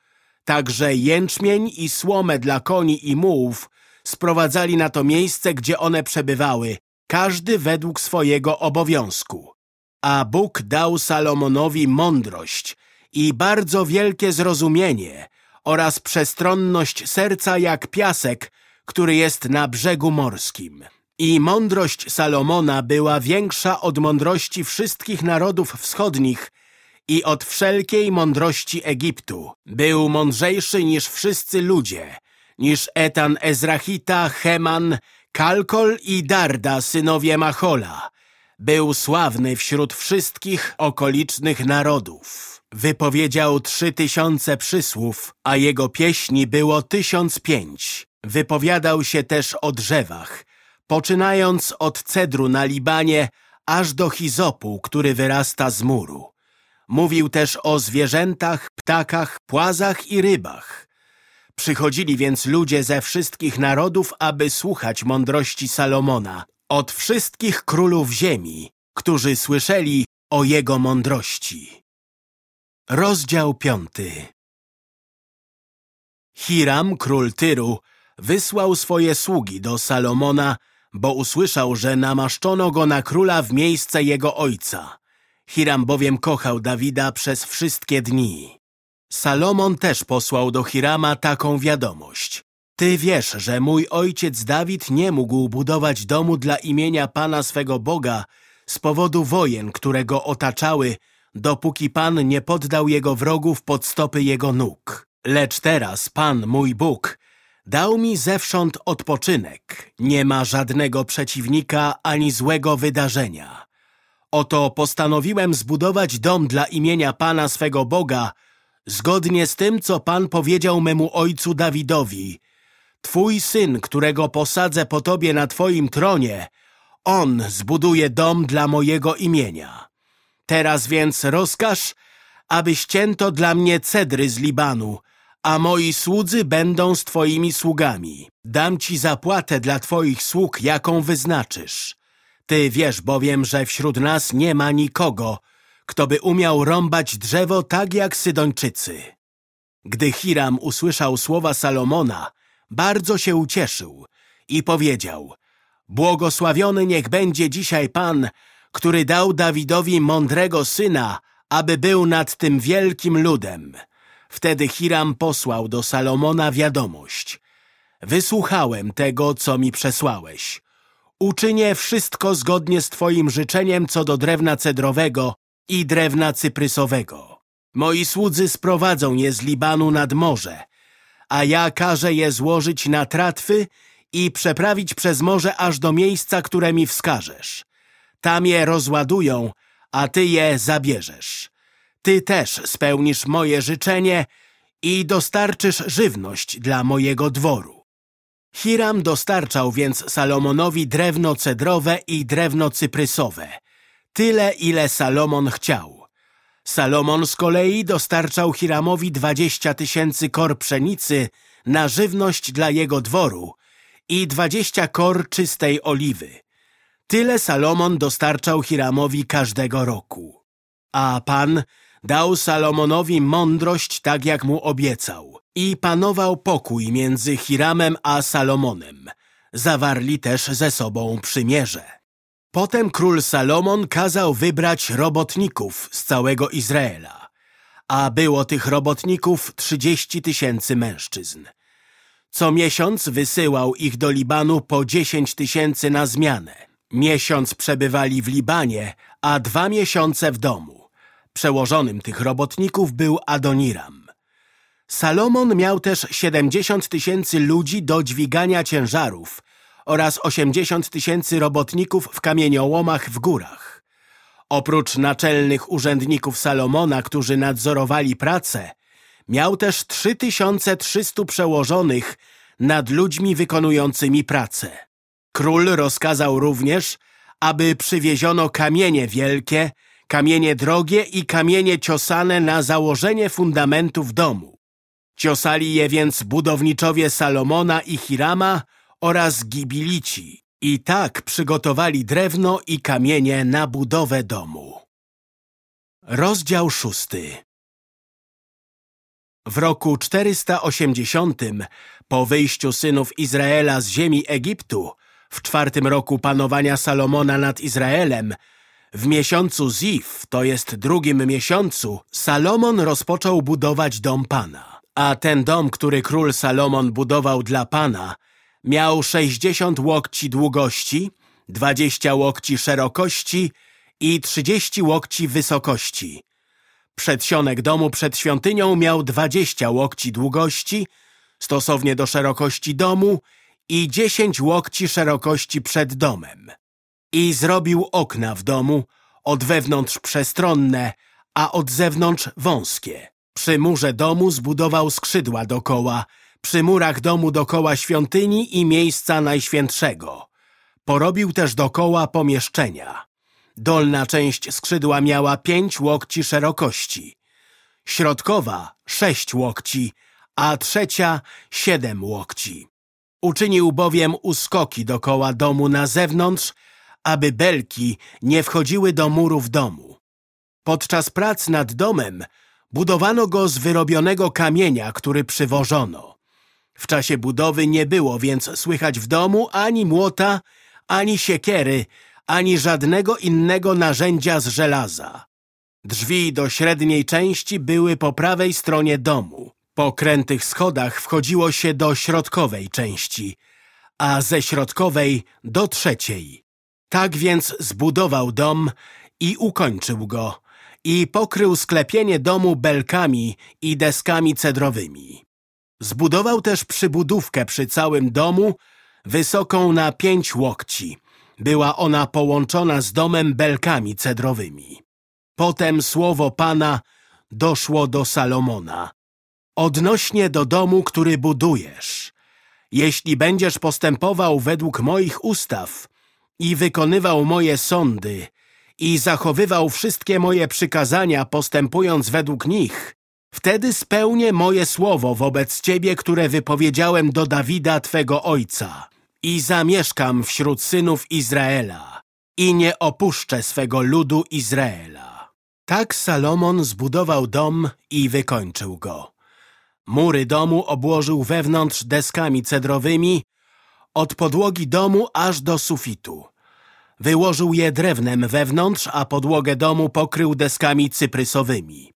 Także jęczmień i słomę dla koni i mułów sprowadzali na to miejsce, gdzie one przebywały, każdy według swojego obowiązku. A Bóg dał Salomonowi mądrość i bardzo wielkie zrozumienie oraz przestronność serca jak piasek, który jest na brzegu morskim. I mądrość Salomona była większa od mądrości wszystkich narodów wschodnich i od wszelkiej mądrości Egiptu. Był mądrzejszy niż wszyscy ludzie, niż Etan Ezrachita, Heman, Kalkol i Darda, synowie Machola. Był sławny wśród wszystkich okolicznych narodów. Wypowiedział trzy tysiące przysłów, a jego pieśni było tysiąc pięć. Wypowiadał się też o drzewach, poczynając od cedru na Libanie, aż do hizopu, który wyrasta z muru. Mówił też o zwierzętach, ptakach, płazach i rybach. Przychodzili więc ludzie ze wszystkich narodów, aby słuchać mądrości Salomona, od wszystkich królów ziemi, którzy słyszeli o jego mądrości. Rozdział piąty Hiram, król Tyru, wysłał swoje sługi do Salomona, bo usłyszał, że namaszczono go na króla w miejsce jego ojca. Hiram bowiem kochał Dawida przez wszystkie dni. Salomon też posłał do Hirama taką wiadomość. Ty wiesz, że mój ojciec Dawid nie mógł budować domu dla imienia Pana swego Boga z powodu wojen, które go otaczały, dopóki Pan nie poddał jego wrogów pod stopy jego nóg. Lecz teraz Pan, mój Bóg, dał mi zewsząd odpoczynek. Nie ma żadnego przeciwnika ani złego wydarzenia. Oto postanowiłem zbudować dom dla imienia Pana swego Boga, zgodnie z tym, co Pan powiedział memu ojcu Dawidowi. Twój syn, którego posadzę po tobie na twoim tronie, on zbuduje dom dla mojego imienia. Teraz więc rozkaż, aby ścięto dla mnie cedry z Libanu, a moi słudzy będą z twoimi sługami. Dam ci zapłatę dla twoich sług, jaką wyznaczysz. Ty wiesz bowiem, że wśród nas nie ma nikogo, kto by umiał rąbać drzewo tak jak Sydończycy. Gdy Hiram usłyszał słowa Salomona, bardzo się ucieszył i powiedział Błogosławiony niech będzie dzisiaj Pan, który dał Dawidowi mądrego syna, aby był nad tym wielkim ludem. Wtedy Hiram posłał do Salomona wiadomość. Wysłuchałem tego, co mi przesłałeś. Uczynię wszystko zgodnie z twoim życzeniem co do drewna cedrowego i drewna cyprysowego. Moi słudzy sprowadzą je z Libanu nad morze, a ja każę je złożyć na tratwy i przeprawić przez morze aż do miejsca, które mi wskażesz. Tam je rozładują, a ty je zabierzesz. Ty też spełnisz moje życzenie i dostarczysz żywność dla mojego dworu. Hiram dostarczał więc Salomonowi drewno cedrowe i drewno cyprysowe, tyle ile Salomon chciał. Salomon z kolei dostarczał Hiramowi dwadzieścia tysięcy kor pszenicy na żywność dla jego dworu i dwadzieścia kor czystej oliwy. Tyle Salomon dostarczał Hiramowi każdego roku. A Pan dał Salomonowi mądrość tak jak mu obiecał i panował pokój między Hiramem a Salomonem. Zawarli też ze sobą przymierze. Potem król Salomon kazał wybrać robotników z całego Izraela, a było tych robotników trzydzieści tysięcy mężczyzn. Co miesiąc wysyłał ich do Libanu po dziesięć tysięcy na zmianę. Miesiąc przebywali w Libanie, a dwa miesiące w domu. Przełożonym tych robotników był Adoniram. Salomon miał też siedemdziesiąt tysięcy ludzi do dźwigania ciężarów oraz 80 tysięcy robotników w kamieniołomach w górach. Oprócz naczelnych urzędników Salomona, którzy nadzorowali pracę, miał też 3300 przełożonych nad ludźmi wykonującymi pracę. Król rozkazał również, aby przywieziono kamienie wielkie, kamienie drogie i kamienie ciosane na założenie fundamentów domu. Ciosali je więc budowniczowie Salomona i Hirama oraz Gibilici. I tak przygotowali drewno i kamienie na budowę domu. Rozdział szósty W roku 480 po wyjściu synów Izraela z ziemi Egiptu, w czwartym roku panowania Salomona nad Izraelem, w miesiącu Ziv, to jest drugim miesiącu, Salomon rozpoczął budować dom Pana. A ten dom, który król Salomon budował dla Pana, Miał 60 łokci długości, 20 łokci szerokości i 30 łokci wysokości. Przedsionek domu przed świątynią miał 20 łokci długości, stosownie do szerokości domu i 10 łokci szerokości przed domem. I zrobił okna w domu, od wewnątrz przestronne, a od zewnątrz wąskie. Przy murze domu zbudował skrzydła dokoła, przy murach domu dokoła świątyni i miejsca najświętszego. Porobił też dokoła pomieszczenia. Dolna część skrzydła miała pięć łokci szerokości, środkowa sześć łokci, a trzecia siedem łokci. Uczynił bowiem uskoki dokoła domu na zewnątrz, aby belki nie wchodziły do murów domu. Podczas prac nad domem budowano go z wyrobionego kamienia, który przywożono. W czasie budowy nie było więc słychać w domu ani młota, ani siekiery, ani żadnego innego narzędzia z żelaza. Drzwi do średniej części były po prawej stronie domu. Po krętych schodach wchodziło się do środkowej części, a ze środkowej do trzeciej. Tak więc zbudował dom i ukończył go i pokrył sklepienie domu belkami i deskami cedrowymi. Zbudował też przybudówkę przy całym domu, wysoką na pięć łokci. Była ona połączona z domem belkami cedrowymi. Potem słowo Pana doszło do Salomona. Odnośnie do domu, który budujesz. Jeśli będziesz postępował według moich ustaw i wykonywał moje sądy i zachowywał wszystkie moje przykazania, postępując według nich, wtedy spełnię moje słowo wobec Ciebie, które wypowiedziałem do Dawida, Twego ojca i zamieszkam wśród synów Izraela i nie opuszczę swego ludu Izraela. Tak Salomon zbudował dom i wykończył go. Mury domu obłożył wewnątrz deskami cedrowymi, od podłogi domu aż do sufitu. Wyłożył je drewnem wewnątrz, a podłogę domu pokrył deskami cyprysowymi.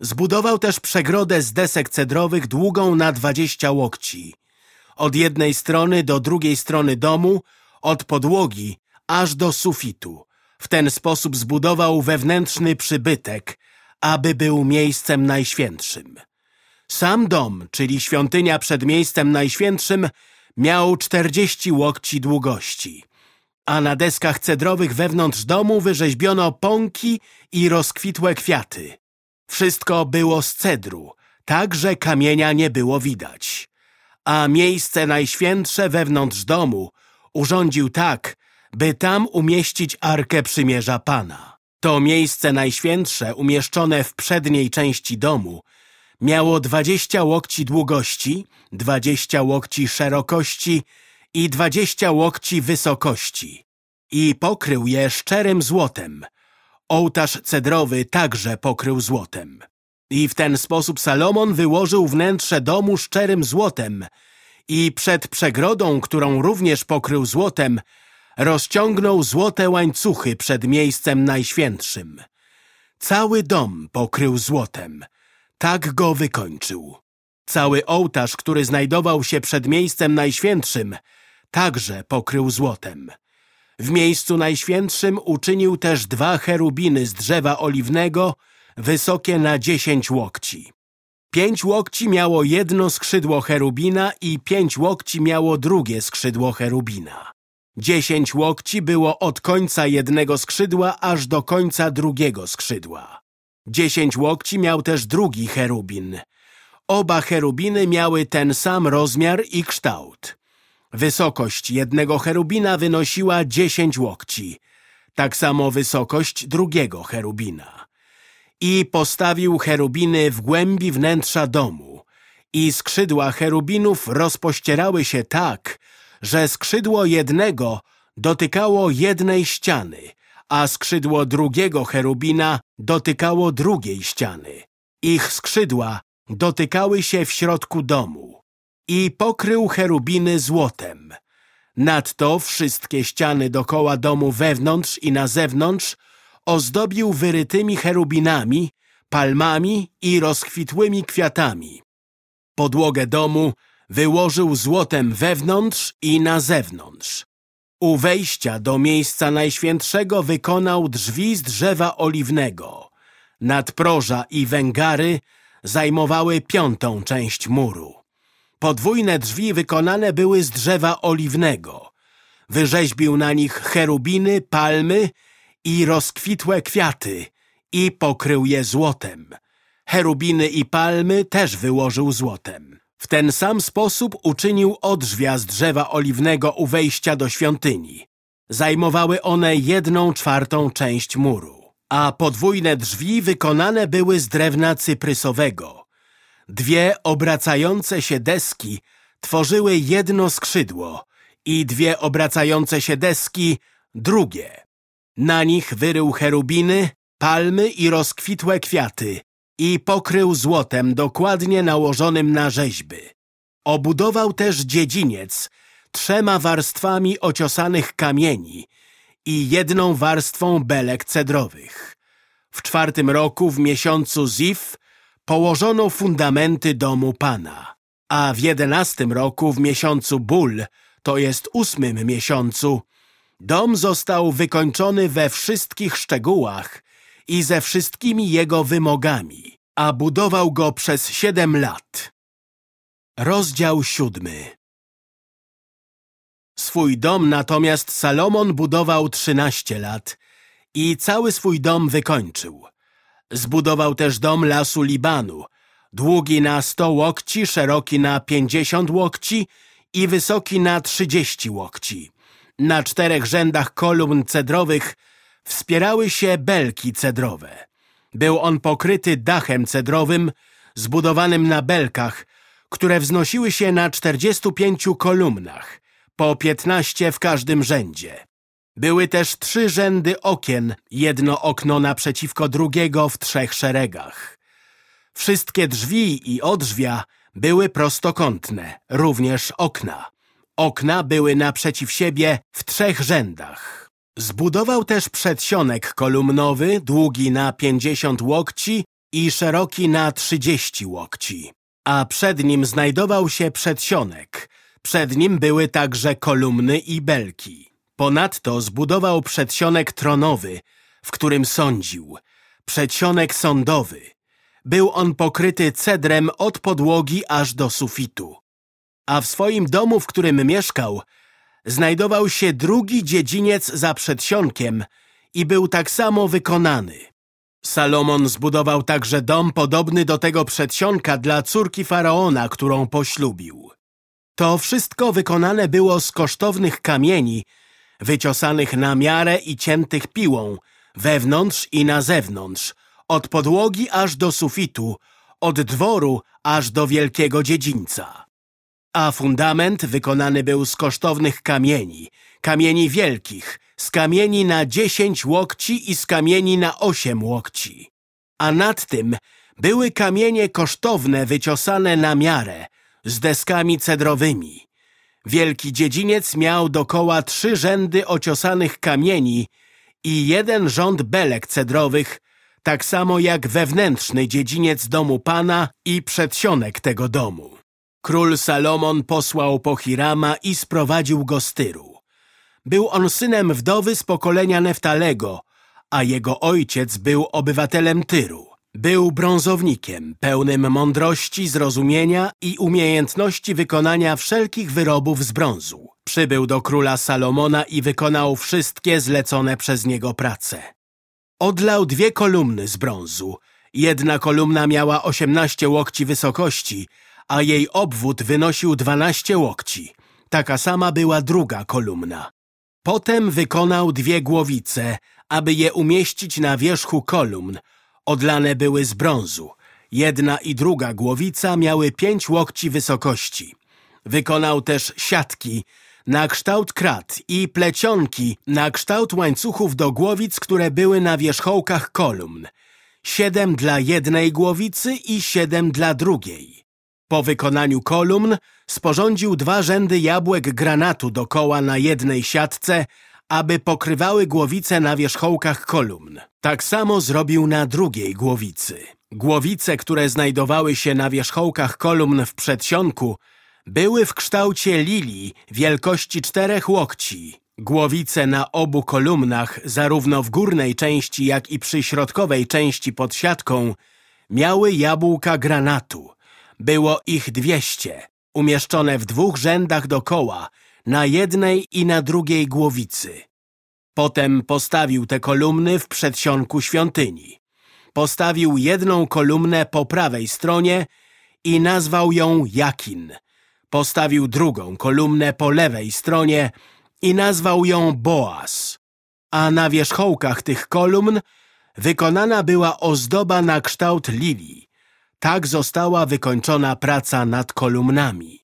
Zbudował też przegrodę z desek cedrowych długą na dwadzieścia łokci. Od jednej strony do drugiej strony domu, od podłogi aż do sufitu. W ten sposób zbudował wewnętrzny przybytek, aby był miejscem najświętszym. Sam dom, czyli świątynia przed miejscem najświętszym, miał czterdzieści łokci długości, a na deskach cedrowych wewnątrz domu wyrzeźbiono pąki i rozkwitłe kwiaty. Wszystko było z cedru, tak że kamienia nie było widać. A miejsce najświętsze wewnątrz domu urządził tak, by tam umieścić Arkę Przymierza Pana. To miejsce najświętsze, umieszczone w przedniej części domu, miało dwadzieścia łokci długości, dwadzieścia łokci szerokości i dwadzieścia łokci wysokości i pokrył je szczerym złotem. Ołtarz cedrowy także pokrył złotem. I w ten sposób Salomon wyłożył wnętrze domu szczerym złotem i przed przegrodą, którą również pokrył złotem, rozciągnął złote łańcuchy przed miejscem najświętszym. Cały dom pokrył złotem. Tak go wykończył. Cały ołtarz, który znajdował się przed miejscem najświętszym, także pokrył złotem. W miejscu najświętszym uczynił też dwa cherubiny z drzewa oliwnego, wysokie na dziesięć łokci. Pięć łokci miało jedno skrzydło cherubina i pięć łokci miało drugie skrzydło cherubina. Dziesięć łokci było od końca jednego skrzydła aż do końca drugiego skrzydła. Dziesięć łokci miał też drugi cherubin. Oba cherubiny miały ten sam rozmiar i kształt. Wysokość jednego cherubina wynosiła dziesięć łokci, tak samo wysokość drugiego cherubina. I postawił cherubiny w głębi wnętrza domu i skrzydła cherubinów rozpościerały się tak, że skrzydło jednego dotykało jednej ściany, a skrzydło drugiego cherubina dotykało drugiej ściany. Ich skrzydła dotykały się w środku domu i pokrył cherubiny złotem. Nadto wszystkie ściany dokoła domu wewnątrz i na zewnątrz ozdobił wyrytymi cherubinami, palmami i rozkwitłymi kwiatami. Podłogę domu wyłożył złotem wewnątrz i na zewnątrz. U wejścia do miejsca najświętszego wykonał drzwi z drzewa oliwnego. Nadproża i węgary zajmowały piątą część muru. Podwójne drzwi wykonane były z drzewa oliwnego. Wyrzeźbił na nich cherubiny, palmy i rozkwitłe kwiaty i pokrył je złotem. Cherubiny i palmy też wyłożył złotem. W ten sam sposób uczynił odrzwia z drzewa oliwnego u wejścia do świątyni. Zajmowały one jedną czwartą część muru, a podwójne drzwi wykonane były z drewna cyprysowego. Dwie obracające się deski tworzyły jedno skrzydło i dwie obracające się deski drugie. Na nich wyrył cherubiny, palmy i rozkwitłe kwiaty, i pokrył złotem dokładnie nałożonym na rzeźby. Obudował też dziedziniec trzema warstwami ociosanych kamieni i jedną warstwą belek cedrowych. W czwartym roku w miesiącu Zif położono fundamenty domu Pana. A w jedenastym roku, w miesiącu Ból, to jest ósmym miesiącu, dom został wykończony we wszystkich szczegółach i ze wszystkimi jego wymogami, a budował go przez siedem lat. Rozdział siódmy Swój dom natomiast Salomon budował trzynaście lat i cały swój dom wykończył. Zbudował też dom lasu Libanu, długi na sto łokci, szeroki na pięćdziesiąt łokci i wysoki na trzydzieści łokci. Na czterech rzędach kolumn cedrowych wspierały się belki cedrowe. Był on pokryty dachem cedrowym, zbudowanym na belkach, które wznosiły się na czterdziestu pięciu kolumnach, po piętnaście w każdym rzędzie. Były też trzy rzędy okien, jedno okno naprzeciwko drugiego w trzech szeregach. Wszystkie drzwi i odrzwia były prostokątne, również okna. Okna były naprzeciw siebie w trzech rzędach. Zbudował też przedsionek kolumnowy, długi na pięćdziesiąt łokci i szeroki na trzydzieści łokci. A przed nim znajdował się przedsionek. Przed nim były także kolumny i belki. Ponadto zbudował przedsionek tronowy, w którym sądził, przedsionek sądowy. Był on pokryty cedrem od podłogi aż do sufitu. A w swoim domu, w którym mieszkał, znajdował się drugi dziedziniec za przedsionkiem i był tak samo wykonany. Salomon zbudował także dom podobny do tego przedsionka dla córki Faraona, którą poślubił. To wszystko wykonane było z kosztownych kamieni, wyciosanych na miarę i ciętych piłą, wewnątrz i na zewnątrz, od podłogi aż do sufitu, od dworu aż do wielkiego dziedzińca. A fundament wykonany był z kosztownych kamieni, kamieni wielkich, z kamieni na dziesięć łokci i z kamieni na osiem łokci. A nad tym były kamienie kosztowne wyciosane na miarę, z deskami cedrowymi. Wielki dziedziniec miał dokoła trzy rzędy ociosanych kamieni i jeden rząd belek cedrowych, tak samo jak wewnętrzny dziedziniec domu Pana i przedsionek tego domu. Król Salomon posłał po Hirama i sprowadził go z Tyru. Był on synem wdowy z pokolenia Neftalego, a jego ojciec był obywatelem Tyru. Był brązownikiem, pełnym mądrości, zrozumienia i umiejętności wykonania wszelkich wyrobów z brązu. Przybył do króla Salomona i wykonał wszystkie zlecone przez niego prace. Odlał dwie kolumny z brązu. Jedna kolumna miała osiemnaście łokci wysokości, a jej obwód wynosił dwanaście łokci. Taka sama była druga kolumna. Potem wykonał dwie głowice, aby je umieścić na wierzchu kolumn, Odlane były z brązu. Jedna i druga głowica miały pięć łokci wysokości. Wykonał też siatki na kształt krat i plecionki na kształt łańcuchów do głowic, które były na wierzchołkach kolumn. Siedem dla jednej głowicy i siedem dla drugiej. Po wykonaniu kolumn sporządził dwa rzędy jabłek granatu dokoła na jednej siatce, aby pokrywały głowice na wierzchołkach kolumn. Tak samo zrobił na drugiej głowicy. Głowice, które znajdowały się na wierzchołkach kolumn w przedsionku, były w kształcie lilii wielkości czterech łokci. Głowice na obu kolumnach, zarówno w górnej części, jak i przy środkowej części pod siatką, miały jabłka granatu. Było ich dwieście, umieszczone w dwóch rzędach dokoła, na jednej i na drugiej głowicy. Potem postawił te kolumny w przedsionku świątyni. Postawił jedną kolumnę po prawej stronie i nazwał ją Jakin. Postawił drugą kolumnę po lewej stronie i nazwał ją Boaz. A na wierzchołkach tych kolumn wykonana była ozdoba na kształt lilii. Tak została wykończona praca nad kolumnami.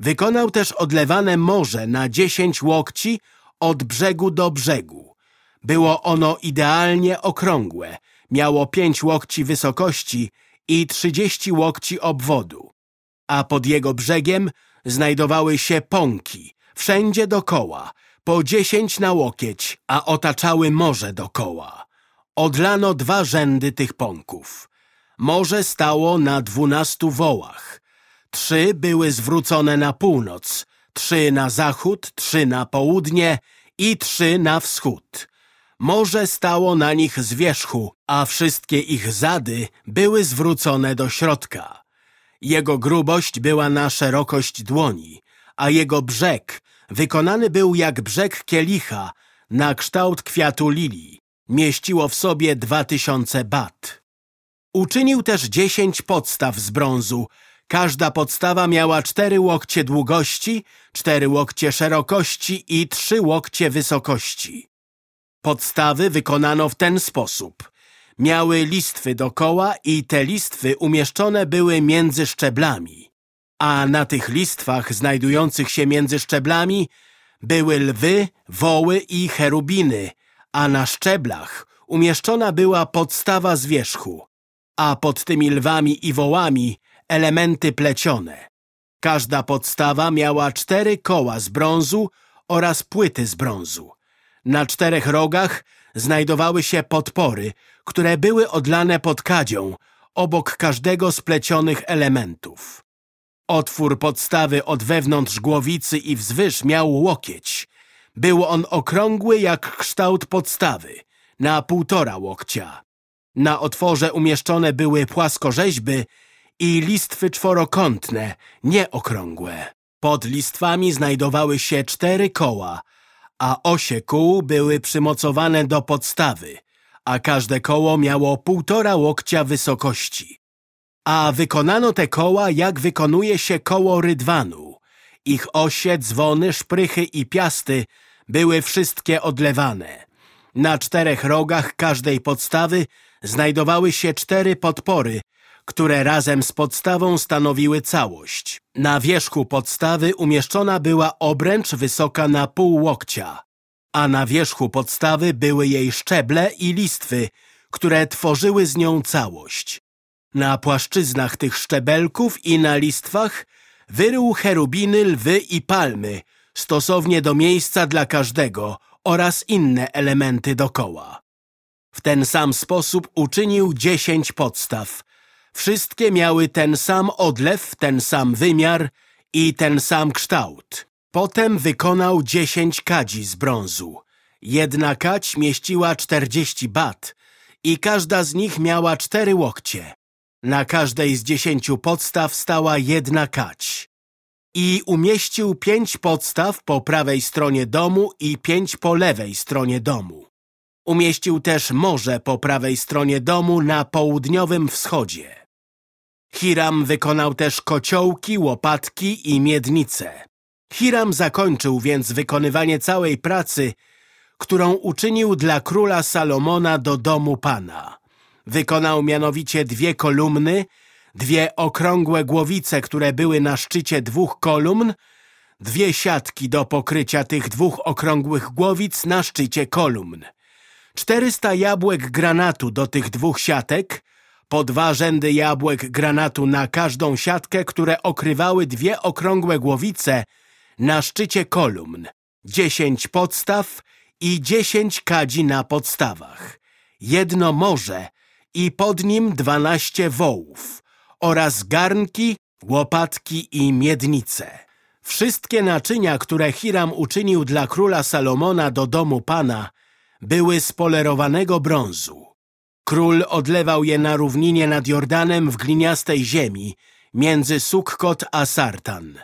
Wykonał też odlewane morze na dziesięć łokci od brzegu do brzegu. Było ono idealnie okrągłe, miało pięć łokci wysokości i trzydzieści łokci obwodu. A pod jego brzegiem znajdowały się pąki, wszędzie dokoła, po dziesięć na łokieć, a otaczały morze dokoła. Odlano dwa rzędy tych pąków. Morze stało na dwunastu wołach. Trzy były zwrócone na północ, trzy na zachód, trzy na południe i trzy na wschód. Morze stało na nich z wierzchu, a wszystkie ich zady były zwrócone do środka. Jego grubość była na szerokość dłoni, a jego brzeg wykonany był jak brzeg kielicha na kształt kwiatu lilii. Mieściło w sobie dwa tysiące bat. Uczynił też dziesięć podstaw z brązu. Każda podstawa miała cztery łokcie długości, cztery łokcie szerokości i trzy łokcie wysokości. Podstawy wykonano w ten sposób. Miały listwy dokoła i te listwy umieszczone były między szczeblami. A na tych listwach znajdujących się między szczeblami były lwy, woły i cherubiny, a na szczeblach umieszczona była podstawa z wierzchu, a pod tymi lwami i wołami elementy plecione. Każda podstawa miała cztery koła z brązu oraz płyty z brązu. Na czterech rogach znajdowały się podpory, które były odlane pod kadzią, obok każdego z plecionych elementów. Otwór podstawy od wewnątrz głowicy i wzwyż miał łokieć. Był on okrągły jak kształt podstawy, na półtora łokcia. Na otworze umieszczone były płaskorzeźby i listwy czworokątne, nieokrągłe. Pod listwami znajdowały się cztery koła, a osie kół były przymocowane do podstawy, a każde koło miało półtora łokcia wysokości. A wykonano te koła, jak wykonuje się koło rydwanu. Ich osie, dzwony, szprychy i piasty były wszystkie odlewane. Na czterech rogach każdej podstawy znajdowały się cztery podpory, które razem z podstawą stanowiły całość. Na wierzchu podstawy umieszczona była obręcz wysoka na pół łokcia, a na wierzchu podstawy były jej szczeble i listwy, które tworzyły z nią całość. Na płaszczyznach tych szczebelków i na listwach wyrył cherubiny, lwy i palmy, stosownie do miejsca dla każdego oraz inne elementy dokoła. W ten sam sposób uczynił dziesięć podstaw. Wszystkie miały ten sam odlew, ten sam wymiar i ten sam kształt. Potem wykonał dziesięć kadzi z brązu. Jedna kać mieściła czterdzieści bat i każda z nich miała cztery łokcie. Na każdej z dziesięciu podstaw stała jedna kać. I umieścił pięć podstaw po prawej stronie domu i pięć po lewej stronie domu. Umieścił też morze po prawej stronie domu na południowym wschodzie. Hiram wykonał też kociołki, łopatki i miednice. Hiram zakończył więc wykonywanie całej pracy, którą uczynił dla króla Salomona do domu Pana. Wykonał mianowicie dwie kolumny, dwie okrągłe głowice, które były na szczycie dwóch kolumn, dwie siatki do pokrycia tych dwóch okrągłych głowic na szczycie kolumn, czterysta jabłek granatu do tych dwóch siatek, po dwa rzędy jabłek granatu na każdą siatkę, które okrywały dwie okrągłe głowice na szczycie kolumn, dziesięć podstaw i dziesięć kadzi na podstawach, jedno morze i pod nim dwanaście wołów oraz garnki, łopatki i miednice. Wszystkie naczynia, które Hiram uczynił dla króla Salomona do domu Pana, były z polerowanego brązu. Król odlewał je na równinie nad Jordanem w gliniastej ziemi, między Sukkot a Sartan.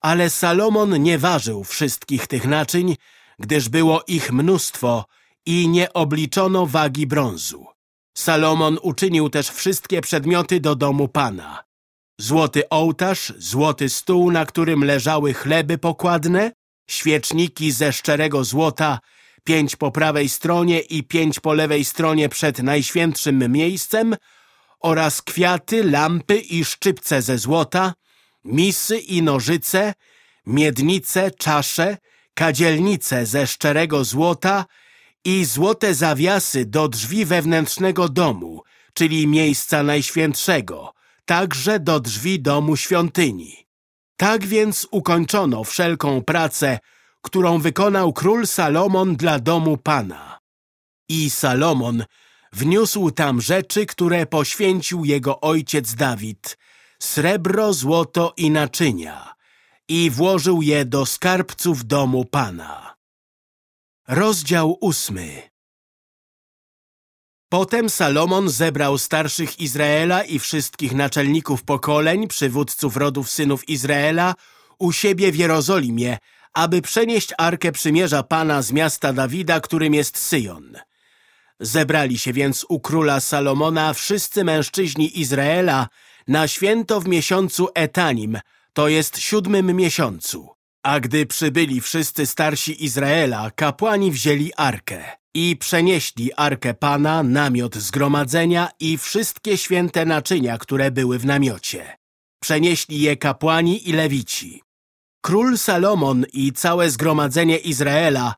Ale Salomon nie ważył wszystkich tych naczyń, gdyż było ich mnóstwo i nie obliczono wagi brązu. Salomon uczynił też wszystkie przedmioty do domu Pana. Złoty ołtarz, złoty stół, na którym leżały chleby pokładne, świeczniki ze szczerego złota, pięć po prawej stronie i pięć po lewej stronie przed najświętszym miejscem oraz kwiaty, lampy i szczypce ze złota, misy i nożyce, miednice, czasze, kadzielnice ze szczerego złota i złote zawiasy do drzwi wewnętrznego domu, czyli miejsca najświętszego, także do drzwi domu świątyni. Tak więc ukończono wszelką pracę, którą wykonał król Salomon dla domu Pana. I Salomon Wniósł tam rzeczy, które poświęcił jego ojciec Dawid, srebro, złoto i naczynia i włożył je do skarbców domu Pana. Rozdział ósmy Potem Salomon zebrał starszych Izraela i wszystkich naczelników pokoleń, przywódców rodów synów Izraela, u siebie w Jerozolimie, aby przenieść Arkę Przymierza Pana z miasta Dawida, którym jest Syjon. Zebrali się więc u króla Salomona wszyscy mężczyźni Izraela na święto w miesiącu Etanim, to jest siódmym miesiącu. A gdy przybyli wszyscy starsi Izraela, kapłani wzięli Arkę i przenieśli Arkę Pana, namiot zgromadzenia i wszystkie święte naczynia, które były w namiocie. Przenieśli je kapłani i lewici. Król Salomon i całe zgromadzenie Izraela,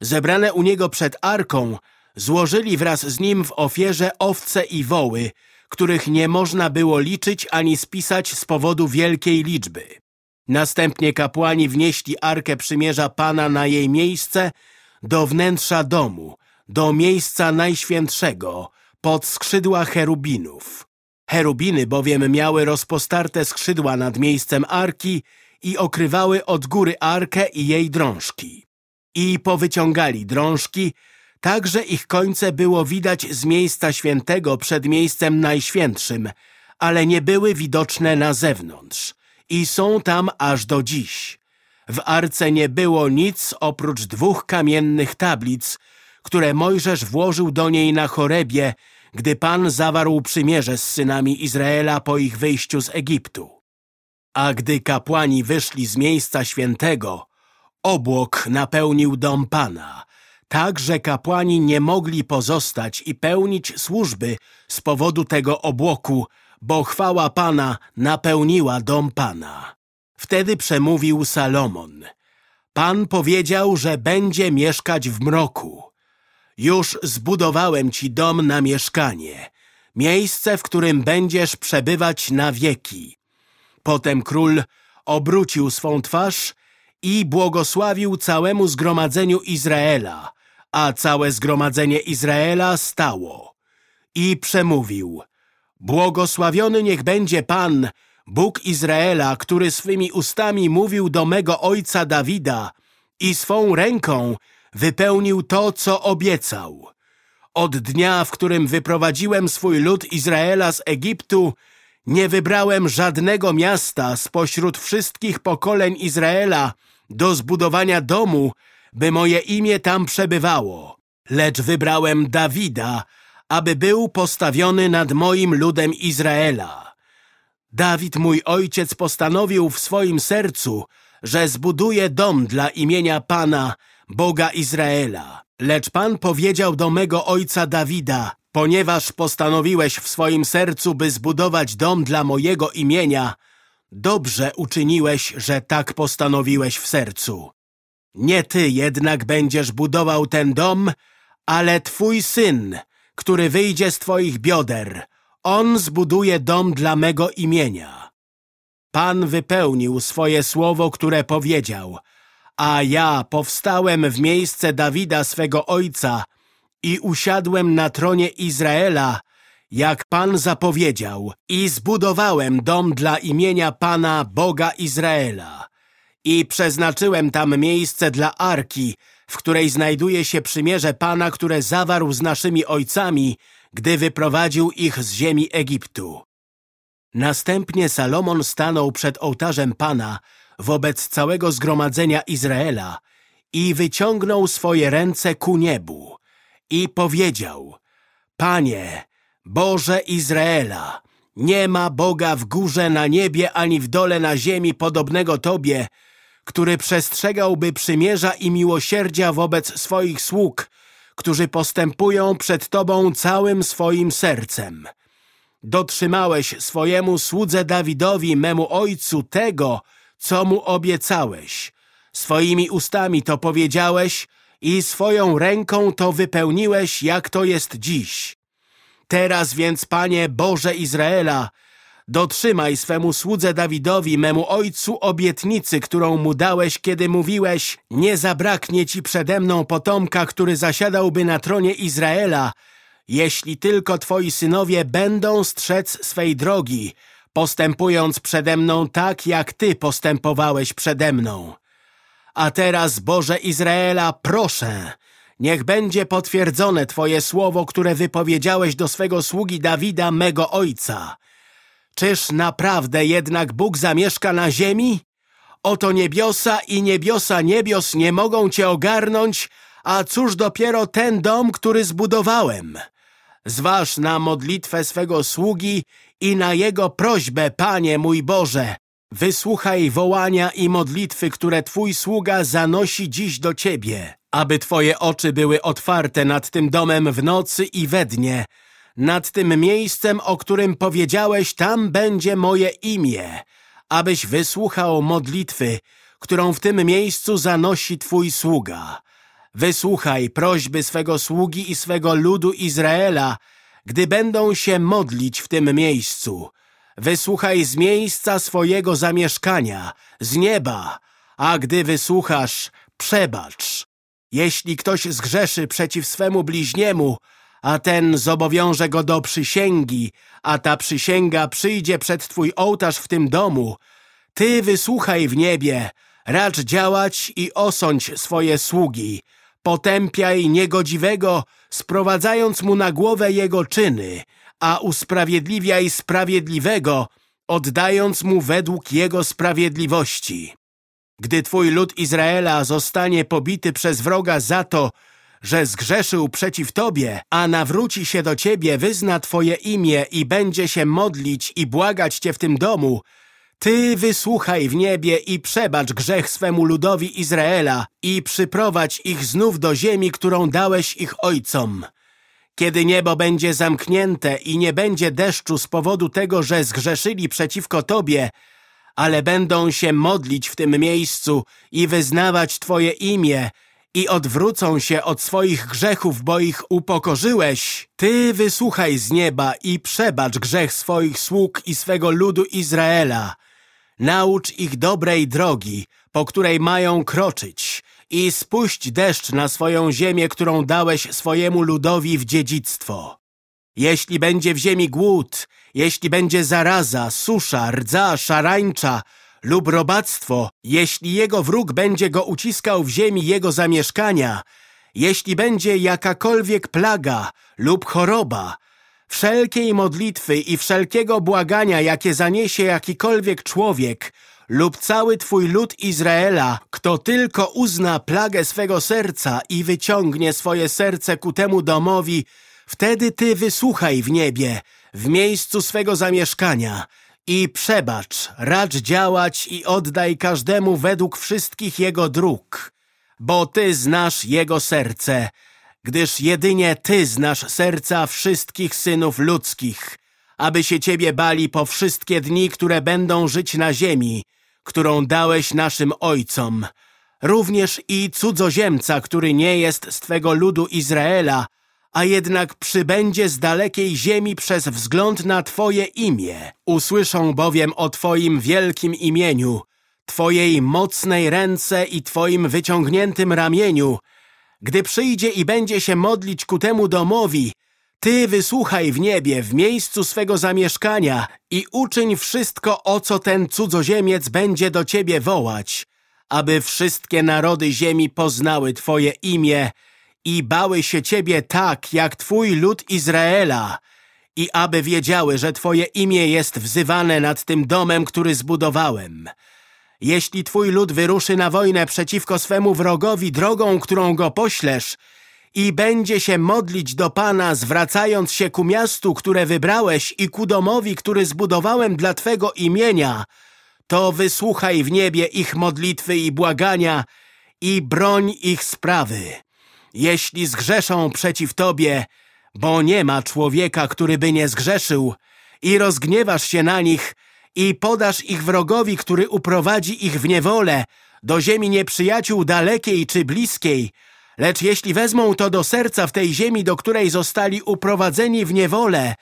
zebrane u niego przed Arką, złożyli wraz z nim w ofierze owce i woły, których nie można było liczyć ani spisać z powodu wielkiej liczby. Następnie kapłani wnieśli Arkę Przymierza Pana na jej miejsce do wnętrza domu, do miejsca najświętszego, pod skrzydła cherubinów. Cherubiny bowiem miały rozpostarte skrzydła nad miejscem Arki i okrywały od góry Arkę i jej drążki. I powyciągali drążki, tak że ich końce było widać z miejsca świętego przed miejscem najświętszym, ale nie były widoczne na zewnątrz i są tam aż do dziś. W arce nie było nic oprócz dwóch kamiennych tablic, które Mojżesz włożył do niej na chorebie, gdy Pan zawarł przymierze z synami Izraela po ich wyjściu z Egiptu. A gdy kapłani wyszli z miejsca świętego, obłok napełnił dom Pana, tak, że kapłani nie mogli pozostać i pełnić służby z powodu tego obłoku, bo chwała Pana napełniła dom Pana. Wtedy przemówił Salomon. Pan powiedział, że będzie mieszkać w mroku. Już zbudowałem ci dom na mieszkanie, miejsce, w którym będziesz przebywać na wieki. Potem król obrócił swą twarz i błogosławił całemu zgromadzeniu Izraela, a całe zgromadzenie Izraela stało. I przemówił, błogosławiony niech będzie Pan, Bóg Izraela, który swymi ustami mówił do mego ojca Dawida i swą ręką wypełnił to, co obiecał. Od dnia, w którym wyprowadziłem swój lud Izraela z Egiptu, nie wybrałem żadnego miasta spośród wszystkich pokoleń Izraela do zbudowania domu, by moje imię tam przebywało. Lecz wybrałem Dawida, aby był postawiony nad moim ludem Izraela. Dawid, mój ojciec, postanowił w swoim sercu, że zbuduje dom dla imienia Pana, Boga Izraela. Lecz Pan powiedział do mego ojca Dawida, ponieważ postanowiłeś w swoim sercu, by zbudować dom dla mojego imienia, dobrze uczyniłeś, że tak postanowiłeś w sercu. Nie ty jednak będziesz budował ten dom, ale twój syn, który wyjdzie z twoich bioder. On zbuduje dom dla mego imienia. Pan wypełnił swoje słowo, które powiedział, a ja powstałem w miejsce Dawida swego ojca i usiadłem na tronie Izraela, jak Pan zapowiedział, i zbudowałem dom dla imienia Pana Boga Izraela. I przeznaczyłem tam miejsce dla Arki, w której znajduje się przymierze Pana, które zawarł z naszymi ojcami, gdy wyprowadził ich z ziemi Egiptu. Następnie Salomon stanął przed ołtarzem Pana wobec całego zgromadzenia Izraela i wyciągnął swoje ręce ku niebu i powiedział Panie, Boże Izraela, nie ma Boga w górze na niebie ani w dole na ziemi podobnego Tobie, który przestrzegałby przymierza i miłosierdzia wobec swoich sług, którzy postępują przed Tobą całym swoim sercem. Dotrzymałeś swojemu słudze Dawidowi, memu ojcu, tego, co mu obiecałeś. Swoimi ustami to powiedziałeś i swoją ręką to wypełniłeś, jak to jest dziś. Teraz więc, Panie Boże Izraela, Dotrzymaj swemu słudze Dawidowi, memu ojcu, obietnicy, którą mu dałeś, kiedy mówiłeś Nie zabraknie ci przede mną potomka, który zasiadałby na tronie Izraela jeśli tylko twoi synowie będą strzec swej drogi, postępując przede mną tak, jak Ty postępowałeś przede mną. A teraz, Boże Izraela, proszę, niech będzie potwierdzone Twoje słowo, które wypowiedziałeś do swego sługi Dawida, mego ojca. Czyż naprawdę jednak Bóg zamieszka na ziemi? Oto niebiosa i niebiosa niebios nie mogą Cię ogarnąć, a cóż dopiero ten dom, który zbudowałem. Zważ na modlitwę swego sługi i na jego prośbę, Panie mój Boże. Wysłuchaj wołania i modlitwy, które Twój sługa zanosi dziś do Ciebie, aby Twoje oczy były otwarte nad tym domem w nocy i we dnie, nad tym miejscem, o którym powiedziałeś, tam będzie moje imię, abyś wysłuchał modlitwy, którą w tym miejscu zanosi Twój sługa. Wysłuchaj prośby swego sługi i swego ludu Izraela, gdy będą się modlić w tym miejscu. Wysłuchaj z miejsca swojego zamieszkania, z nieba, a gdy wysłuchasz, przebacz. Jeśli ktoś zgrzeszy przeciw swemu bliźniemu, a ten zobowiąże go do przysięgi, a ta przysięga przyjdzie przed Twój ołtarz w tym domu, Ty wysłuchaj w niebie, racz działać i osądź swoje sługi, Potępiaj niegodziwego, sprowadzając mu na głowę jego czyny, a usprawiedliwiaj sprawiedliwego, oddając mu według jego sprawiedliwości. Gdy twój lud Izraela zostanie pobity przez wroga za to, że zgrzeszył przeciw Tobie, a nawróci się do Ciebie, wyzna Twoje imię i będzie się modlić i błagać Cię w tym domu, ty wysłuchaj w niebie i przebacz grzech swemu ludowi Izraela i przyprowadź ich znów do ziemi, którą dałeś ich ojcom. Kiedy niebo będzie zamknięte i nie będzie deszczu z powodu tego, że zgrzeszyli przeciwko Tobie, ale będą się modlić w tym miejscu i wyznawać Twoje imię i odwrócą się od swoich grzechów, bo ich upokorzyłeś, Ty wysłuchaj z nieba i przebacz grzech swoich sług i swego ludu Izraela, Naucz ich dobrej drogi, po której mają kroczyć i spuść deszcz na swoją ziemię, którą dałeś swojemu ludowi w dziedzictwo. Jeśli będzie w ziemi głód, jeśli będzie zaraza, susza, rdza, szarańcza lub robactwo, jeśli jego wróg będzie go uciskał w ziemi jego zamieszkania, jeśli będzie jakakolwiek plaga lub choroba, wszelkiej modlitwy i wszelkiego błagania, jakie zaniesie jakikolwiek człowiek lub cały Twój lud Izraela, kto tylko uzna plagę swego serca i wyciągnie swoje serce ku temu domowi, wtedy Ty wysłuchaj w niebie, w miejscu swego zamieszkania i przebacz, racz działać i oddaj każdemu według wszystkich jego dróg, bo Ty znasz jego serce, gdyż jedynie Ty znasz serca wszystkich synów ludzkich, aby się Ciebie bali po wszystkie dni, które będą żyć na ziemi, którą dałeś naszym ojcom, również i cudzoziemca, który nie jest z Twego ludu Izraela, a jednak przybędzie z dalekiej ziemi przez wzgląd na Twoje imię. Usłyszą bowiem o Twoim wielkim imieniu, Twojej mocnej ręce i Twoim wyciągniętym ramieniu, gdy przyjdzie i będzie się modlić ku temu domowi, Ty wysłuchaj w niebie, w miejscu swego zamieszkania i uczyń wszystko, o co ten cudzoziemiec będzie do Ciebie wołać, aby wszystkie narody ziemi poznały Twoje imię i bały się Ciebie tak, jak Twój lud Izraela i aby wiedziały, że Twoje imię jest wzywane nad tym domem, który zbudowałem. Jeśli twój lud wyruszy na wojnę przeciwko swemu wrogowi drogą, którą go poślesz i będzie się modlić do Pana, zwracając się ku miastu, które wybrałeś i ku domowi, który zbudowałem dla Twego imienia, to wysłuchaj w niebie ich modlitwy i błagania i broń ich sprawy. Jeśli zgrzeszą przeciw Tobie, bo nie ma człowieka, który by nie zgrzeszył, i rozgniewasz się na nich, i podasz ich wrogowi, który uprowadzi ich w niewolę, do ziemi nieprzyjaciół dalekiej czy bliskiej, lecz jeśli wezmą to do serca w tej ziemi, do której zostali uprowadzeni w niewolę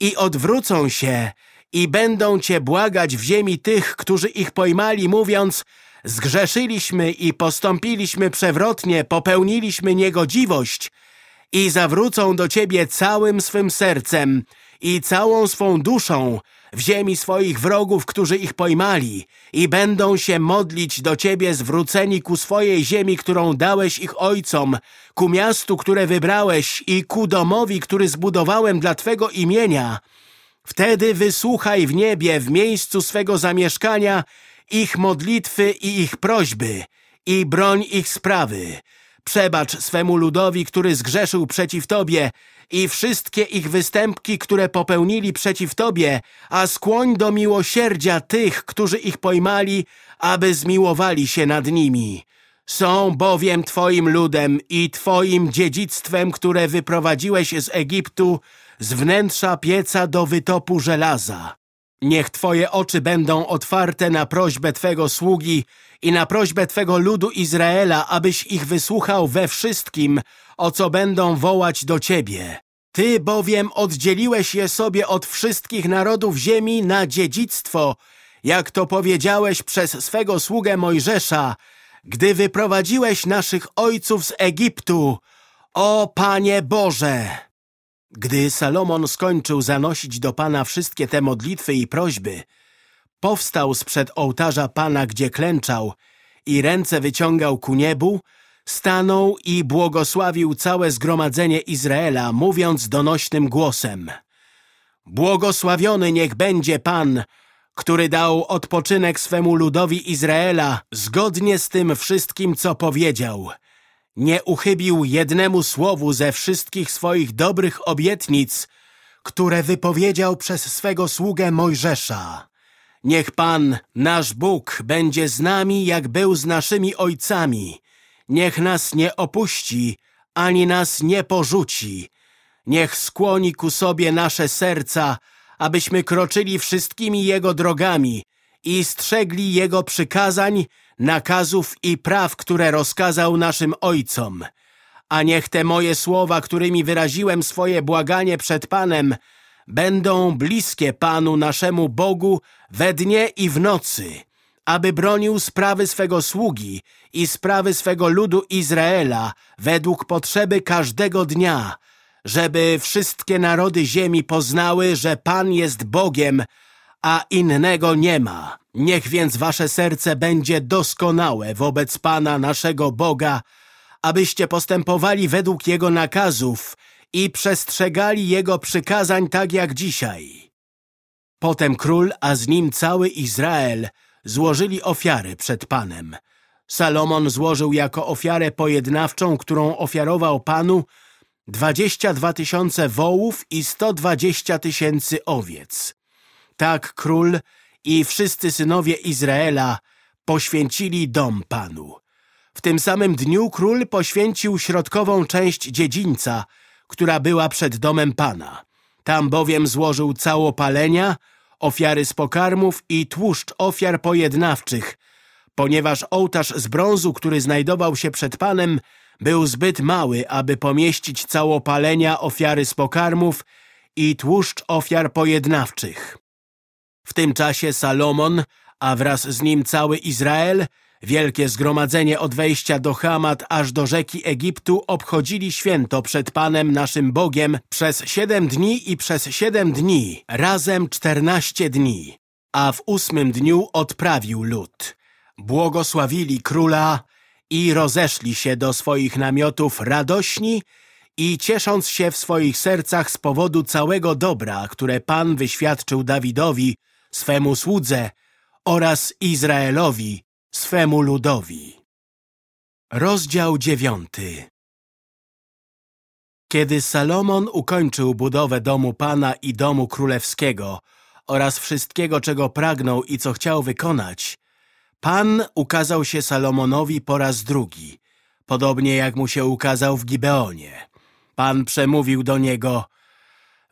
i odwrócą się i będą Cię błagać w ziemi tych, którzy ich pojmali, mówiąc zgrzeszyliśmy i postąpiliśmy przewrotnie, popełniliśmy niegodziwość i zawrócą do Ciebie całym swym sercem i całą swą duszą w ziemi swoich wrogów, którzy ich pojmali i będą się modlić do Ciebie zwróceni ku swojej ziemi, którą dałeś ich ojcom, ku miastu, które wybrałeś i ku domowi, który zbudowałem dla Twego imienia, wtedy wysłuchaj w niebie, w miejscu swego zamieszkania, ich modlitwy i ich prośby i broń ich sprawy. Przebacz swemu ludowi, który zgrzeszył przeciw Tobie i wszystkie ich występki, które popełnili przeciw Tobie, a skłoń do miłosierdzia tych, którzy ich pojmali, aby zmiłowali się nad nimi. Są bowiem Twoim ludem i Twoim dziedzictwem, które wyprowadziłeś z Egiptu, z wnętrza pieca do wytopu żelaza. Niech Twoje oczy będą otwarte na prośbę Twego sługi i na prośbę Twego ludu Izraela, abyś ich wysłuchał we wszystkim, o co będą wołać do Ciebie. Ty bowiem oddzieliłeś je sobie od wszystkich narodów ziemi na dziedzictwo, jak to powiedziałeś przez swego sługę Mojżesza, gdy wyprowadziłeś naszych ojców z Egiptu. O Panie Boże! Gdy Salomon skończył zanosić do Pana wszystkie te modlitwy i prośby, powstał sprzed ołtarza Pana, gdzie klęczał i ręce wyciągał ku niebu, stanął i błogosławił całe zgromadzenie Izraela, mówiąc donośnym głosem Błogosławiony niech będzie Pan, który dał odpoczynek swemu ludowi Izraela zgodnie z tym wszystkim, co powiedział. Nie uchybił jednemu słowu ze wszystkich swoich dobrych obietnic, które wypowiedział przez swego sługę Mojżesza. Niech Pan, nasz Bóg, będzie z nami, jak był z naszymi ojcami. Niech nas nie opuści, ani nas nie porzuci. Niech skłoni ku sobie nasze serca, abyśmy kroczyli wszystkimi Jego drogami i strzegli Jego przykazań, nakazów i praw, które rozkazał naszym ojcom. A niech te moje słowa, którymi wyraziłem swoje błaganie przed Panem, będą bliskie Panu naszemu Bogu we dnie i w nocy, aby bronił sprawy swego sługi i sprawy swego ludu Izraela według potrzeby każdego dnia, żeby wszystkie narody ziemi poznały, że Pan jest Bogiem, a innego nie ma. Niech więc wasze serce będzie doskonałe wobec Pana naszego Boga, abyście postępowali według Jego nakazów i przestrzegali Jego przykazań tak jak dzisiaj. Potem król, a z nim cały Izrael złożyli ofiary przed Panem. Salomon złożył jako ofiarę pojednawczą, którą ofiarował Panu, dwadzieścia dwa tysiące wołów i sto dwadzieścia tysięcy owiec. Tak król i wszyscy synowie Izraela poświęcili dom Panu. W tym samym dniu król poświęcił środkową część dziedzińca, która była przed domem Pana. Tam bowiem złożył całopalenia, ofiary z pokarmów i tłuszcz ofiar pojednawczych, ponieważ ołtarz z brązu, który znajdował się przed Panem, był zbyt mały, aby pomieścić całopalenia, ofiary z pokarmów i tłuszcz ofiar pojednawczych. W tym czasie Salomon, a wraz z nim cały Izrael, wielkie zgromadzenie od wejścia do Hamat aż do rzeki Egiptu obchodzili święto przed Panem naszym Bogiem przez siedem dni i przez siedem dni, razem czternaście dni. A w ósmym dniu odprawił lud. Błogosławili króla i rozeszli się do swoich namiotów radośni i ciesząc się w swoich sercach z powodu całego dobra, które Pan wyświadczył Dawidowi, swemu słudze oraz Izraelowi, swemu ludowi. Rozdział dziewiąty Kiedy Salomon ukończył budowę domu Pana i domu królewskiego oraz wszystkiego, czego pragnął i co chciał wykonać, Pan ukazał się Salomonowi po raz drugi, podobnie jak mu się ukazał w Gibeonie. Pan przemówił do niego –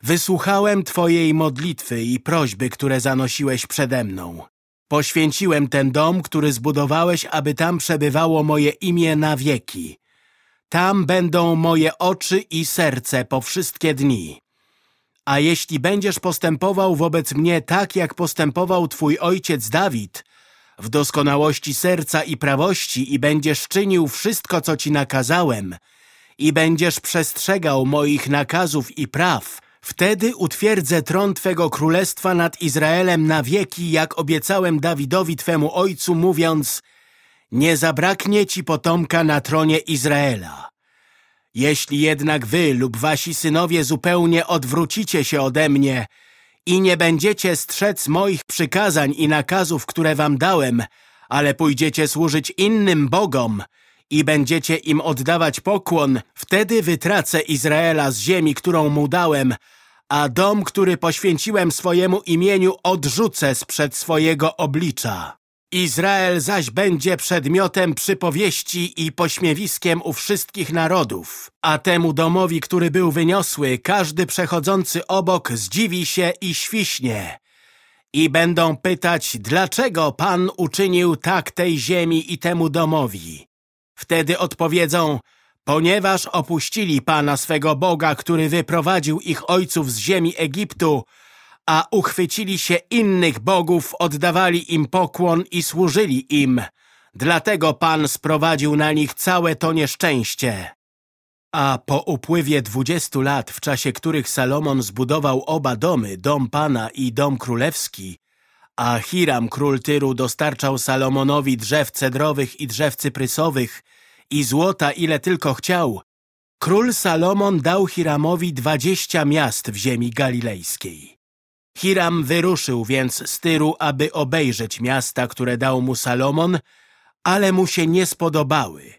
Wysłuchałem Twojej modlitwy i prośby, które zanosiłeś przede mną. Poświęciłem ten dom, który zbudowałeś, aby tam przebywało moje imię na wieki. Tam będą moje oczy i serce po wszystkie dni. A jeśli będziesz postępował wobec mnie tak, jak postępował Twój ojciec Dawid, w doskonałości serca i prawości i będziesz czynił wszystko, co Ci nakazałem i będziesz przestrzegał moich nakazów i praw, wtedy utwierdzę tron Twego królestwa nad Izraelem na wieki, jak obiecałem Dawidowi Twemu ojcu, mówiąc nie zabraknie Ci potomka na tronie Izraela. Jeśli jednak Wy lub Wasi synowie zupełnie odwrócicie się ode mnie i nie będziecie strzec moich przykazań i nakazów, które Wam dałem, ale pójdziecie służyć innym bogom i będziecie im oddawać pokłon, wtedy wytracę Izraela z ziemi, którą mu dałem, a dom, który poświęciłem swojemu imieniu, odrzucę sprzed swojego oblicza. Izrael zaś będzie przedmiotem przypowieści i pośmiewiskiem u wszystkich narodów, a temu domowi, który był wyniosły, każdy przechodzący obok zdziwi się i świśnie. I będą pytać, dlaczego Pan uczynił tak tej ziemi i temu domowi. Wtedy odpowiedzą, ponieważ opuścili Pana swego Boga, który wyprowadził ich ojców z ziemi Egiptu, a uchwycili się innych bogów, oddawali im pokłon i służyli im. Dlatego Pan sprowadził na nich całe to nieszczęście. A po upływie dwudziestu lat, w czasie których Salomon zbudował oba domy, dom Pana i dom królewski, a Hiram, król Tyru, dostarczał Salomonowi drzew cedrowych i drzew cyprysowych i złota ile tylko chciał, król Salomon dał Hiramowi dwadzieścia miast w ziemi galilejskiej. Hiram wyruszył więc z Tyru, aby obejrzeć miasta, które dał mu Salomon, ale mu się nie spodobały.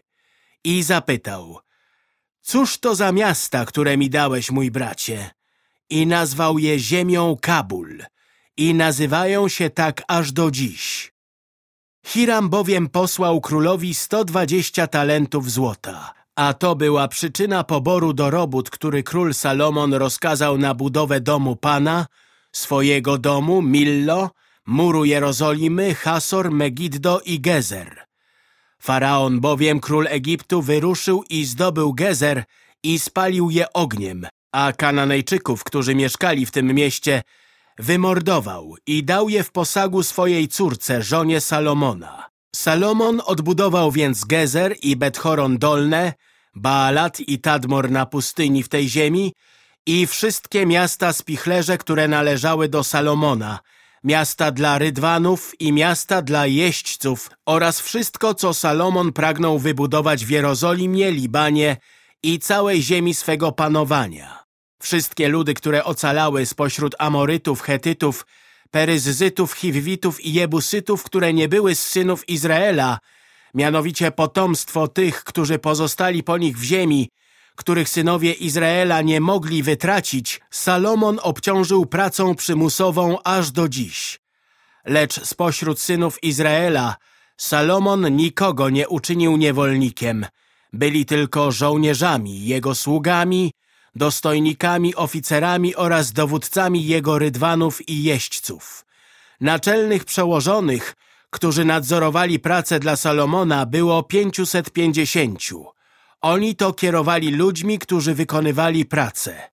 I zapytał, cóż to za miasta, które mi dałeś, mój bracie? I nazwał je ziemią Kabul i nazywają się tak aż do dziś. Hiram bowiem posłał królowi 120 talentów złota, a to była przyczyna poboru do robót, który król Salomon rozkazał na budowę domu Pana, swojego domu, Millo, muru Jerozolimy, Hasor, Megiddo i Gezer. Faraon bowiem, król Egiptu, wyruszył i zdobył Gezer i spalił je ogniem, a Kananejczyków, którzy mieszkali w tym mieście, wymordował i dał je w posagu swojej córce, żonie Salomona. Salomon odbudował więc Gezer i Bethoron Dolne, Baalat i Tadmor na pustyni w tej ziemi i wszystkie miasta spichlerze, które należały do Salomona, miasta dla rydwanów i miasta dla jeźdźców oraz wszystko, co Salomon pragnął wybudować w Jerozolimie, Libanie i całej ziemi swego panowania. Wszystkie ludy, które ocalały spośród Amorytów, Hetytów, Peryzzytów, Chiwwitów i Jebusytów, które nie były z synów Izraela, mianowicie potomstwo tych, którzy pozostali po nich w ziemi, których synowie Izraela nie mogli wytracić, Salomon obciążył pracą przymusową aż do dziś. Lecz spośród synów Izraela Salomon nikogo nie uczynił niewolnikiem. Byli tylko żołnierzami, jego sługami, dostojnikami, oficerami oraz dowódcami jego rydwanów i jeźdźców. Naczelnych przełożonych, którzy nadzorowali pracę dla Salomona, było pięciuset pięćdziesięciu. Oni to kierowali ludźmi, którzy wykonywali pracę.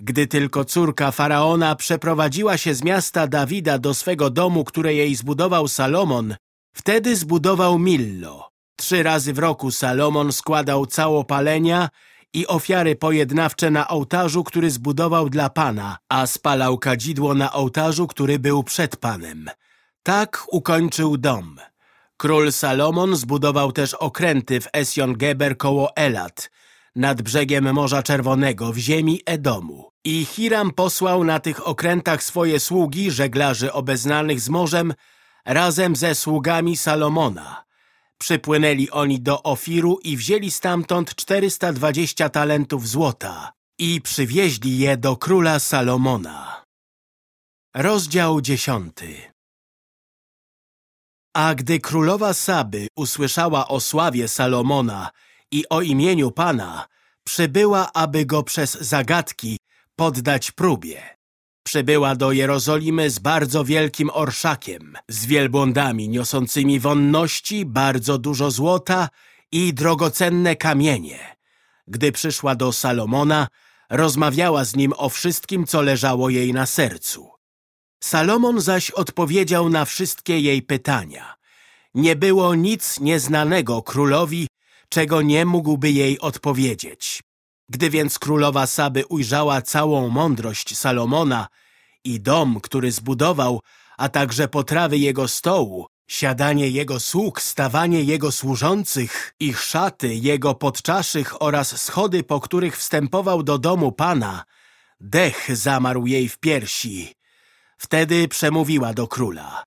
Gdy tylko córka Faraona przeprowadziła się z miasta Dawida do swego domu, które jej zbudował Salomon, wtedy zbudował Millo. Trzy razy w roku Salomon składał całopalenia i ofiary pojednawcze na ołtarzu, który zbudował dla Pana, a spalał kadzidło na ołtarzu, który był przed Panem. Tak ukończył dom. Król Salomon zbudował też okręty w Esjon-Geber koło Elat, nad brzegiem Morza Czerwonego w ziemi Edomu. I Hiram posłał na tych okrętach swoje sługi, żeglarzy obeznanych z morzem, razem ze sługami Salomona. Przypłynęli oni do Ofiru i wzięli stamtąd 420 talentów złota i przywieźli je do króla Salomona. Rozdział dziesiąty a gdy królowa Saby usłyszała o sławie Salomona i o imieniu Pana, przybyła, aby go przez zagadki poddać próbie. Przybyła do Jerozolimy z bardzo wielkim orszakiem, z wielbłądami niosącymi wonności, bardzo dużo złota i drogocenne kamienie. Gdy przyszła do Salomona, rozmawiała z nim o wszystkim, co leżało jej na sercu. Salomon zaś odpowiedział na wszystkie jej pytania. Nie było nic nieznanego królowi, czego nie mógłby jej odpowiedzieć. Gdy więc królowa Saby ujrzała całą mądrość Salomona i dom, który zbudował, a także potrawy jego stołu, siadanie jego sług, stawanie jego służących, ich szaty, jego podczaszych oraz schody, po których wstępował do domu Pana, dech zamarł jej w piersi. Wtedy przemówiła do króla.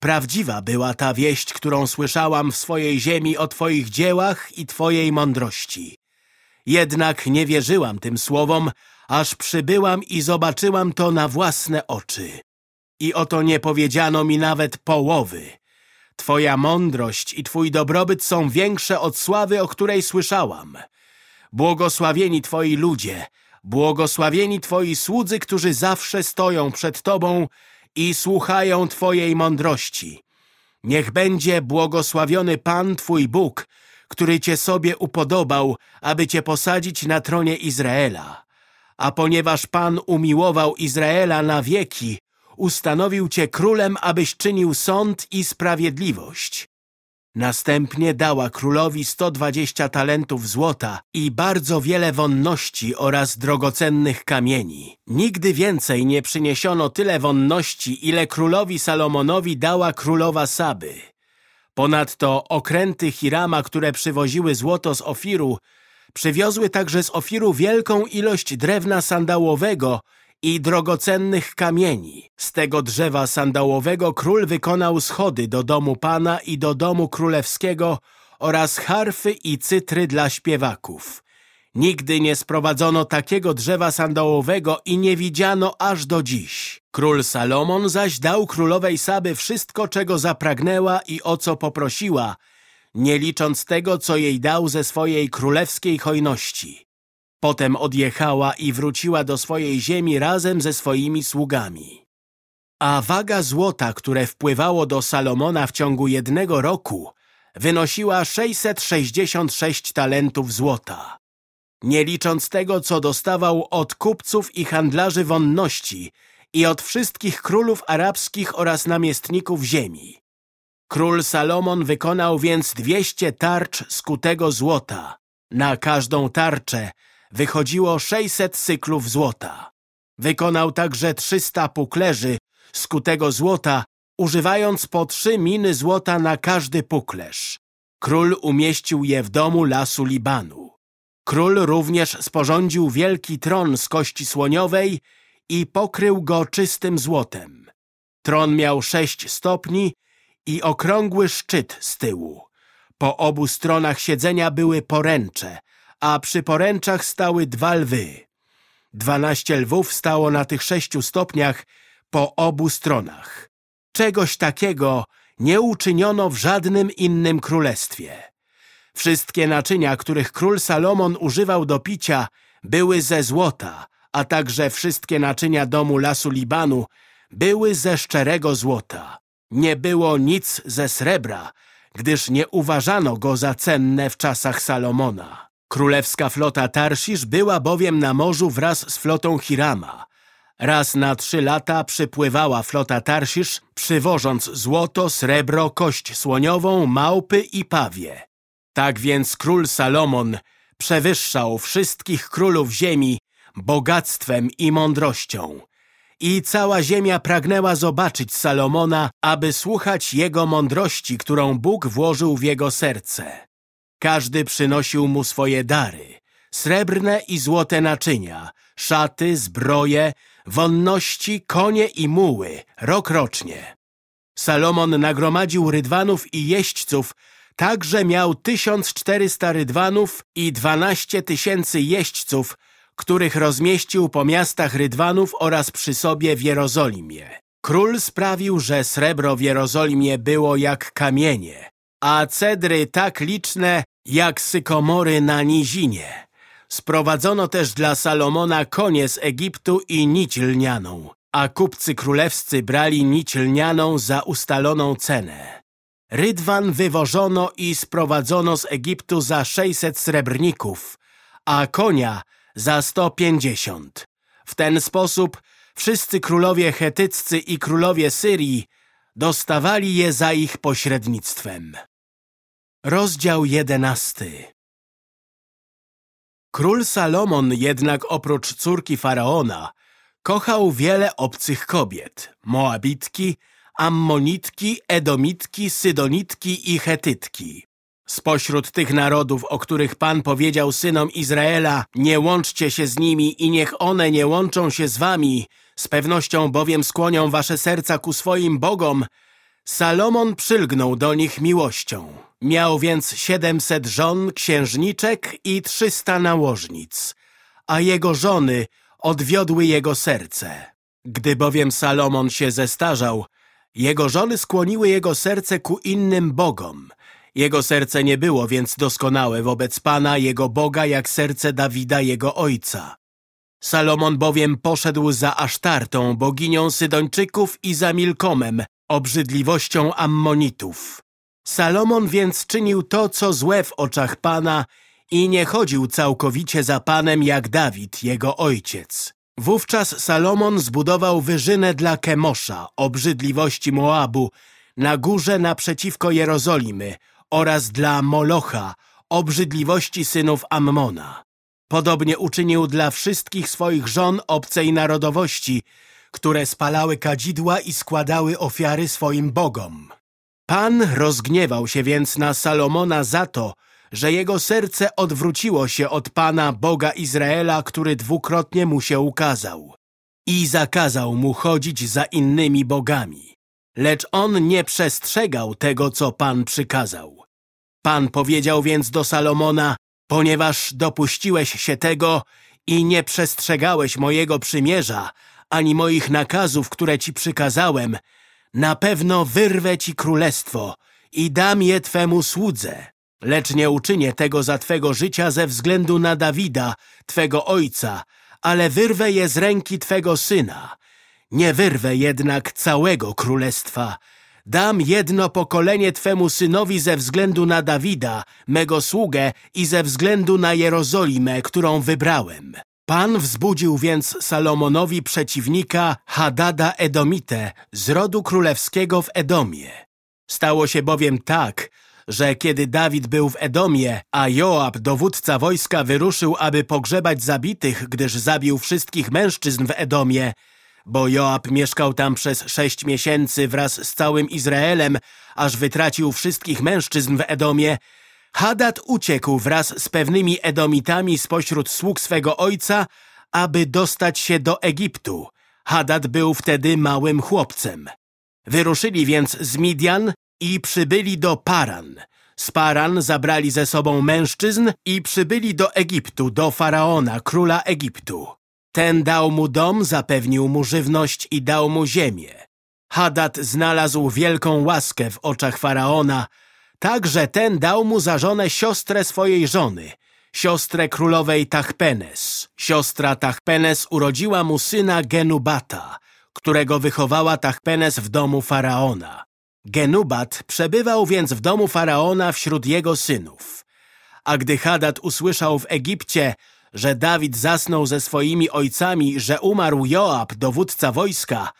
Prawdziwa była ta wieść, którą słyszałam w swojej ziemi o Twoich dziełach i Twojej mądrości. Jednak nie wierzyłam tym słowom, aż przybyłam i zobaczyłam to na własne oczy. I oto nie powiedziano mi nawet połowy. Twoja mądrość i Twój dobrobyt są większe od sławy, o której słyszałam. Błogosławieni Twoi ludzie, błogosławieni Twoi słudzy, którzy zawsze stoją przed Tobą i słuchają Twojej mądrości. Niech będzie błogosławiony Pan Twój Bóg, który Cię sobie upodobał, aby Cię posadzić na tronie Izraela. A ponieważ Pan umiłował Izraela na wieki, ustanowił Cię królem, abyś czynił sąd i sprawiedliwość. Następnie dała królowi 120 talentów złota i bardzo wiele wonności oraz drogocennych kamieni. Nigdy więcej nie przyniesiono tyle wonności, ile królowi Salomonowi dała królowa Saby. Ponadto okręty Hirama, które przywoziły złoto z Ofiru, przywiozły także z Ofiru wielką ilość drewna sandałowego i drogocennych kamieni. Z tego drzewa sandałowego król wykonał schody do domu pana i do domu królewskiego oraz harfy i cytry dla śpiewaków. Nigdy nie sprowadzono takiego drzewa sandałowego i nie widziano aż do dziś. Król Salomon zaś dał królowej Saby wszystko, czego zapragnęła i o co poprosiła, nie licząc tego, co jej dał ze swojej królewskiej hojności. Potem odjechała i wróciła do swojej ziemi razem ze swoimi sługami. A waga złota, które wpływało do Salomona w ciągu jednego roku, wynosiła 666 talentów złota. Nie licząc tego, co dostawał od kupców i handlarzy wonności i od wszystkich królów arabskich oraz namiestników ziemi. Król Salomon wykonał więc 200 tarcz skutego złota. Na każdą tarczę wychodziło 600 cyklów złota. Wykonał także 300 puklerzy skutego złota, używając po trzy miny złota na każdy puklerz. Król umieścił je w domu lasu Libanu. Król również sporządził wielki tron z kości słoniowej i pokrył go czystym złotem. Tron miał sześć stopni i okrągły szczyt z tyłu. Po obu stronach siedzenia były poręcze, a przy poręczach stały dwa lwy. Dwanaście lwów stało na tych sześciu stopniach po obu stronach. Czegoś takiego nie uczyniono w żadnym innym królestwie. Wszystkie naczynia, których król Salomon używał do picia, były ze złota, a także wszystkie naczynia domu lasu Libanu były ze szczerego złota. Nie było nic ze srebra, gdyż nie uważano go za cenne w czasach Salomona. Królewska flota Tarsisz była bowiem na morzu wraz z flotą Hirama. Raz na trzy lata przypływała flota Tarsisz, przywożąc złoto, srebro, kość słoniową, małpy i pawie. Tak więc król Salomon przewyższał wszystkich królów ziemi bogactwem i mądrością. I cała ziemia pragnęła zobaczyć Salomona, aby słuchać jego mądrości, którą Bóg włożył w jego serce. Każdy przynosił mu swoje dary, srebrne i złote naczynia, szaty, zbroje, wonności, konie i muły, rokrocznie. Salomon nagromadził rydwanów i jeźdźców, tak że miał 1400 rydwanów i 12 tysięcy jeźdźców, których rozmieścił po miastach Rydwanów oraz przy sobie w Jerozolimie. Król sprawił, że srebro w Jerozolimie było jak kamienie, a cedry tak liczne jak sykomory na nizinie. Sprowadzono też dla Salomona konie z Egiptu i nić lnianą, a kupcy królewscy brali nić lnianą za ustaloną cenę. Rydwan wywożono i sprowadzono z Egiptu za 600 srebrników, a konia za 150. W ten sposób wszyscy królowie chetyccy i królowie Syrii dostawali je za ich pośrednictwem. Rozdział jedenasty Król Salomon jednak oprócz córki Faraona kochał wiele obcych kobiet, Moabitki, Ammonitki, Edomitki, Sydonitki i Chetytki. Spośród tych narodów, o których Pan powiedział synom Izraela, nie łączcie się z nimi i niech one nie łączą się z wami, z pewnością bowiem skłonią wasze serca ku swoim bogom, Salomon przylgnął do nich miłością. Miał więc siedemset żon, księżniczek i trzysta nałożnic, a jego żony odwiodły jego serce. Gdy bowiem Salomon się zestarzał, jego żony skłoniły jego serce ku innym bogom. Jego serce nie było więc doskonałe wobec Pana, jego Boga, jak serce Dawida, jego ojca. Salomon bowiem poszedł za Asztartą, boginią Sydończyków i za Milkomem, obrzydliwością Ammonitów. Salomon więc czynił to, co złe w oczach Pana i nie chodził całkowicie za Panem jak Dawid, jego ojciec. Wówczas Salomon zbudował wyżynę dla Kemosza, obrzydliwości Moabu, na górze naprzeciwko Jerozolimy oraz dla Molocha, obrzydliwości synów Ammona. Podobnie uczynił dla wszystkich swoich żon obcej narodowości, które spalały kadzidła i składały ofiary swoim bogom. Pan rozgniewał się więc na Salomona za to, że jego serce odwróciło się od Pana Boga Izraela, który dwukrotnie mu się ukazał i zakazał mu chodzić za innymi bogami. Lecz on nie przestrzegał tego, co Pan przykazał. Pan powiedział więc do Salomona, ponieważ dopuściłeś się tego i nie przestrzegałeś mojego przymierza, ani moich nakazów, które ci przykazałem, na pewno wyrwę ci królestwo i dam je twemu słudze. Lecz nie uczynię tego za twego życia ze względu na Dawida, twego ojca, ale wyrwę je z ręki twego syna. Nie wyrwę jednak całego królestwa. Dam jedno pokolenie twemu synowi ze względu na Dawida, mego sługę i ze względu na Jerozolimę, którą wybrałem. Pan wzbudził więc Salomonowi przeciwnika Hadada Edomite z rodu królewskiego w Edomie. Stało się bowiem tak, że kiedy Dawid był w Edomie, a Joab, dowódca wojska, wyruszył, aby pogrzebać zabitych, gdyż zabił wszystkich mężczyzn w Edomie, bo Joab mieszkał tam przez sześć miesięcy wraz z całym Izraelem, aż wytracił wszystkich mężczyzn w Edomie, Hadad uciekł wraz z pewnymi Edomitami spośród sług swego ojca, aby dostać się do Egiptu. Hadad był wtedy małym chłopcem. Wyruszyli więc z Midian i przybyli do Paran. Z Paran zabrali ze sobą mężczyzn i przybyli do Egiptu, do Faraona, króla Egiptu. Ten dał mu dom, zapewnił mu żywność i dał mu ziemię. Hadad znalazł wielką łaskę w oczach Faraona, tak, że ten dał mu za żonę siostrę swojej żony, siostrę królowej Tachpenes. Siostra Tachpenes urodziła mu syna Genubata, którego wychowała Tachpenes w domu Faraona. Genubat przebywał więc w domu Faraona wśród jego synów. A gdy Hadad usłyszał w Egipcie, że Dawid zasnął ze swoimi ojcami, że umarł Joab, dowódca wojska,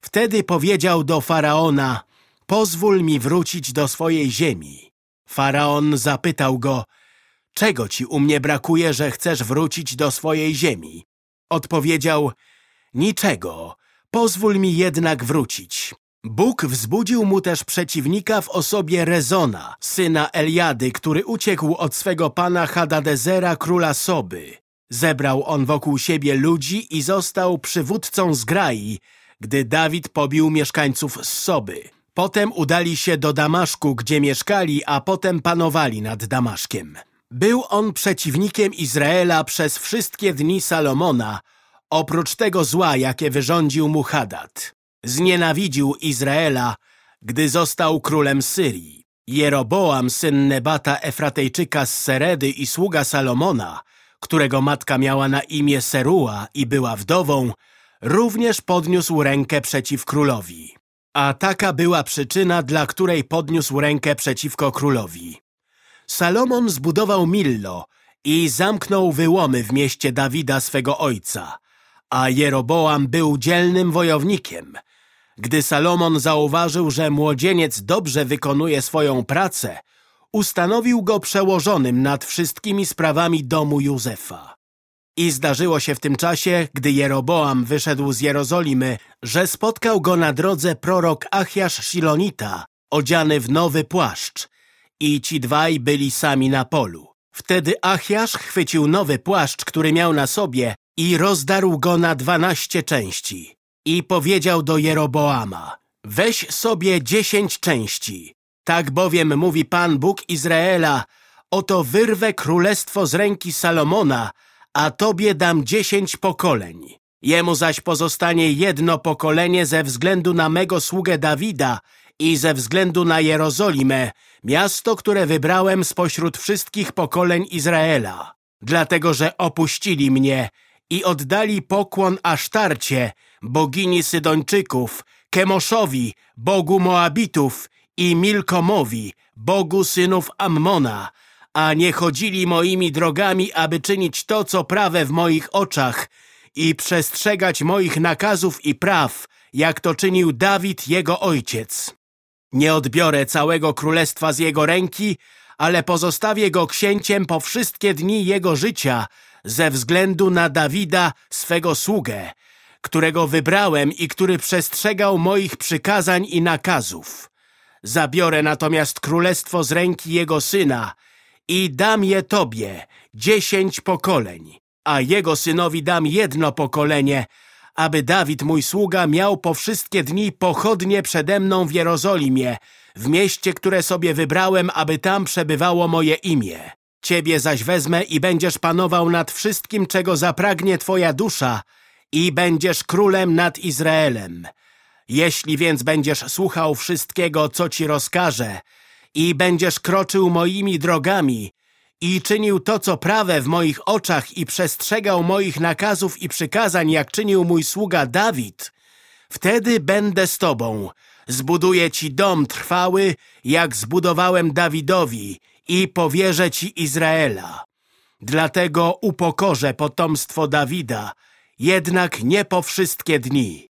wtedy powiedział do Faraona, pozwól mi wrócić do swojej ziemi. Faraon zapytał go, czego ci u mnie brakuje, że chcesz wrócić do swojej ziemi? Odpowiedział, niczego, pozwól mi jednak wrócić. Bóg wzbudził mu też przeciwnika w osobie Rezona, syna Eliady, który uciekł od swego pana Hadadezera, króla Soby. Zebrał on wokół siebie ludzi i został przywódcą zgrai, gdy Dawid pobił mieszkańców z Soby. Potem udali się do Damaszku, gdzie mieszkali, a potem panowali nad Damaszkiem. Był on przeciwnikiem Izraela przez wszystkie dni Salomona, oprócz tego zła, jakie wyrządził mu Hadad. Znienawidził Izraela, gdy został królem Syrii. Jeroboam, syn Nebata Efratejczyka z Seredy i sługa Salomona, którego matka miała na imię Serua i była wdową, również podniósł rękę przeciw królowi. A taka była przyczyna, dla której podniósł rękę przeciwko królowi. Salomon zbudował Millo i zamknął wyłomy w mieście Dawida swego ojca, a Jeroboam był dzielnym wojownikiem. Gdy Salomon zauważył, że młodzieniec dobrze wykonuje swoją pracę, ustanowił go przełożonym nad wszystkimi sprawami domu Józefa. I zdarzyło się w tym czasie, gdy Jeroboam wyszedł z Jerozolimy, że spotkał go na drodze prorok Achiasz Silonita, odziany w nowy płaszcz, i ci dwaj byli sami na polu. Wtedy Achiasz chwycił nowy płaszcz, który miał na sobie i rozdarł go na dwanaście części. I powiedział do Jeroboama, weź sobie dziesięć części. Tak bowiem mówi Pan Bóg Izraela, oto wyrwę królestwo z ręki Salomona, a tobie dam dziesięć pokoleń. Jemu zaś pozostanie jedno pokolenie ze względu na mego sługę Dawida i ze względu na Jerozolimę, miasto, które wybrałem spośród wszystkich pokoleń Izraela. Dlatego, że opuścili mnie i oddali pokłon Asztarcie, bogini Sydończyków, Kemoszowi, bogu Moabitów i Milkomowi, bogu synów Ammona, a nie chodzili moimi drogami, aby czynić to, co prawe w moich oczach i przestrzegać moich nakazów i praw, jak to czynił Dawid, jego ojciec. Nie odbiorę całego królestwa z jego ręki, ale pozostawię go księciem po wszystkie dni jego życia ze względu na Dawida, swego sługę, którego wybrałem i który przestrzegał moich przykazań i nakazów. Zabiorę natomiast królestwo z ręki jego syna i dam je tobie, dziesięć pokoleń, a jego synowi dam jedno pokolenie, aby Dawid, mój sługa, miał po wszystkie dni pochodnie przede mną w Jerozolimie, w mieście, które sobie wybrałem, aby tam przebywało moje imię. Ciebie zaś wezmę i będziesz panował nad wszystkim, czego zapragnie twoja dusza i będziesz królem nad Izraelem. Jeśli więc będziesz słuchał wszystkiego, co ci rozkażę i będziesz kroczył moimi drogami i czynił to, co prawe w moich oczach i przestrzegał moich nakazów i przykazań, jak czynił mój sługa Dawid, wtedy będę z tobą. Zbuduję ci dom trwały, jak zbudowałem Dawidowi i powierzę ci Izraela. Dlatego upokorzę potomstwo Dawida, jednak nie po wszystkie dni.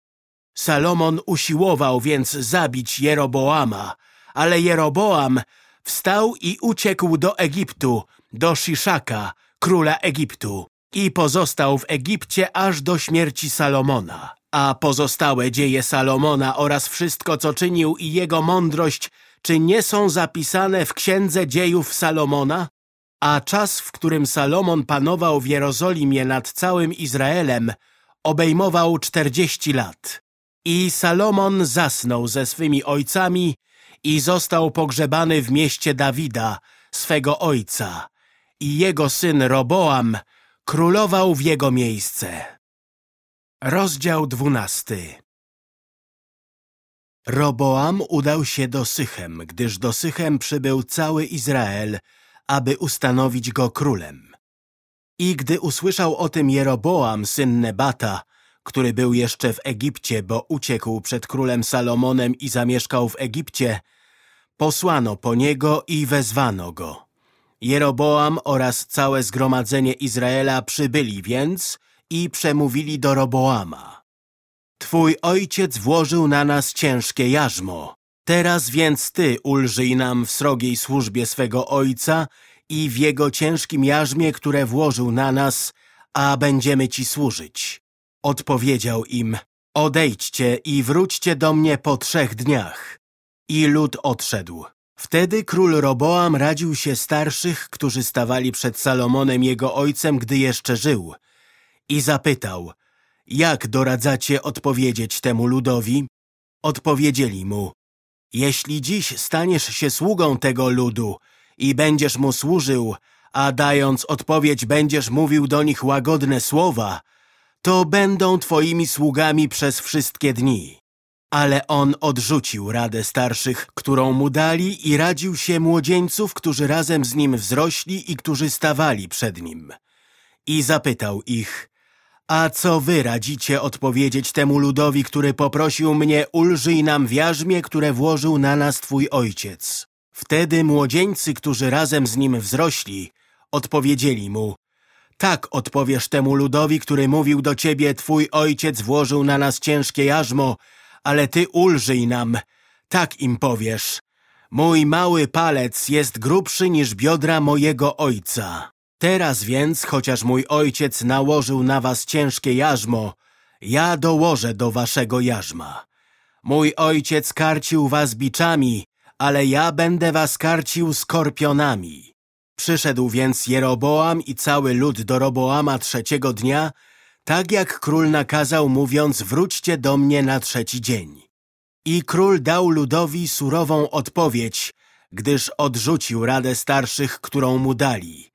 Salomon usiłował więc zabić Jeroboama, ale Jeroboam wstał i uciekł do Egiptu, do Sziszaka, króla Egiptu i pozostał w Egipcie aż do śmierci Salomona. A pozostałe dzieje Salomona oraz wszystko, co czynił i jego mądrość, czy nie są zapisane w Księdze Dziejów Salomona? A czas, w którym Salomon panował w Jerozolimie nad całym Izraelem, obejmował czterdzieści lat. I Salomon zasnął ze swymi ojcami i został pogrzebany w mieście Dawida, swego ojca, i jego syn Roboam królował w jego miejsce. Rozdział dwunasty Roboam udał się do Sychem, gdyż do Sychem przybył cały Izrael, aby ustanowić go królem. I gdy usłyszał o tym Jeroboam, syn Nebata, który był jeszcze w Egipcie, bo uciekł przed królem Salomonem i zamieszkał w Egipcie, posłano po niego i wezwano go. Jeroboam oraz całe zgromadzenie Izraela przybyli więc i przemówili do Roboama. Twój ojciec włożył na nas ciężkie jarzmo. Teraz więc ty ulżyj nam w srogiej służbie swego ojca i w jego ciężkim jarzmie, które włożył na nas, a będziemy ci służyć. Odpowiedział im, odejdźcie i wróćcie do mnie po trzech dniach. I lud odszedł. Wtedy król Roboam radził się starszych, którzy stawali przed Salomonem jego ojcem, gdy jeszcze żył. I zapytał, jak doradzacie odpowiedzieć temu ludowi? Odpowiedzieli mu, jeśli dziś staniesz się sługą tego ludu i będziesz mu służył, a dając odpowiedź będziesz mówił do nich łagodne słowa, to będą twoimi sługami przez wszystkie dni. Ale on odrzucił radę starszych, którą mu dali i radził się młodzieńców, którzy razem z nim wzrośli i którzy stawali przed nim. I zapytał ich, a co wy radzicie odpowiedzieć temu ludowi, który poprosił mnie, ulżyj nam w jarzmie, które włożył na nas twój ojciec? Wtedy młodzieńcy, którzy razem z nim wzrośli, odpowiedzieli mu, tak odpowiesz temu ludowi, który mówił do ciebie, twój ojciec włożył na nas ciężkie jarzmo, ale ty ulżyj nam. Tak im powiesz. Mój mały palec jest grubszy niż biodra mojego ojca. Teraz więc, chociaż mój ojciec nałożył na was ciężkie jarzmo, ja dołożę do waszego jarzma. Mój ojciec karcił was biczami, ale ja będę was karcił skorpionami. Przyszedł więc Jeroboam i cały lud do Roboama trzeciego dnia, tak jak król nakazał, mówiąc, wróćcie do mnie na trzeci dzień. I król dał ludowi surową odpowiedź, gdyż odrzucił radę starszych, którą mu dali.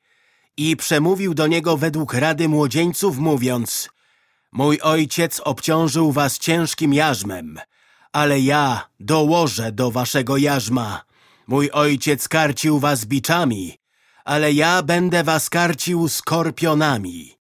I przemówił do niego według rady młodzieńców, mówiąc, Mój ojciec obciążył was ciężkim jarzmem, ale ja dołożę do waszego jarzma. Mój ojciec karcił was biczami, ale ja będę was karcił skorpionami.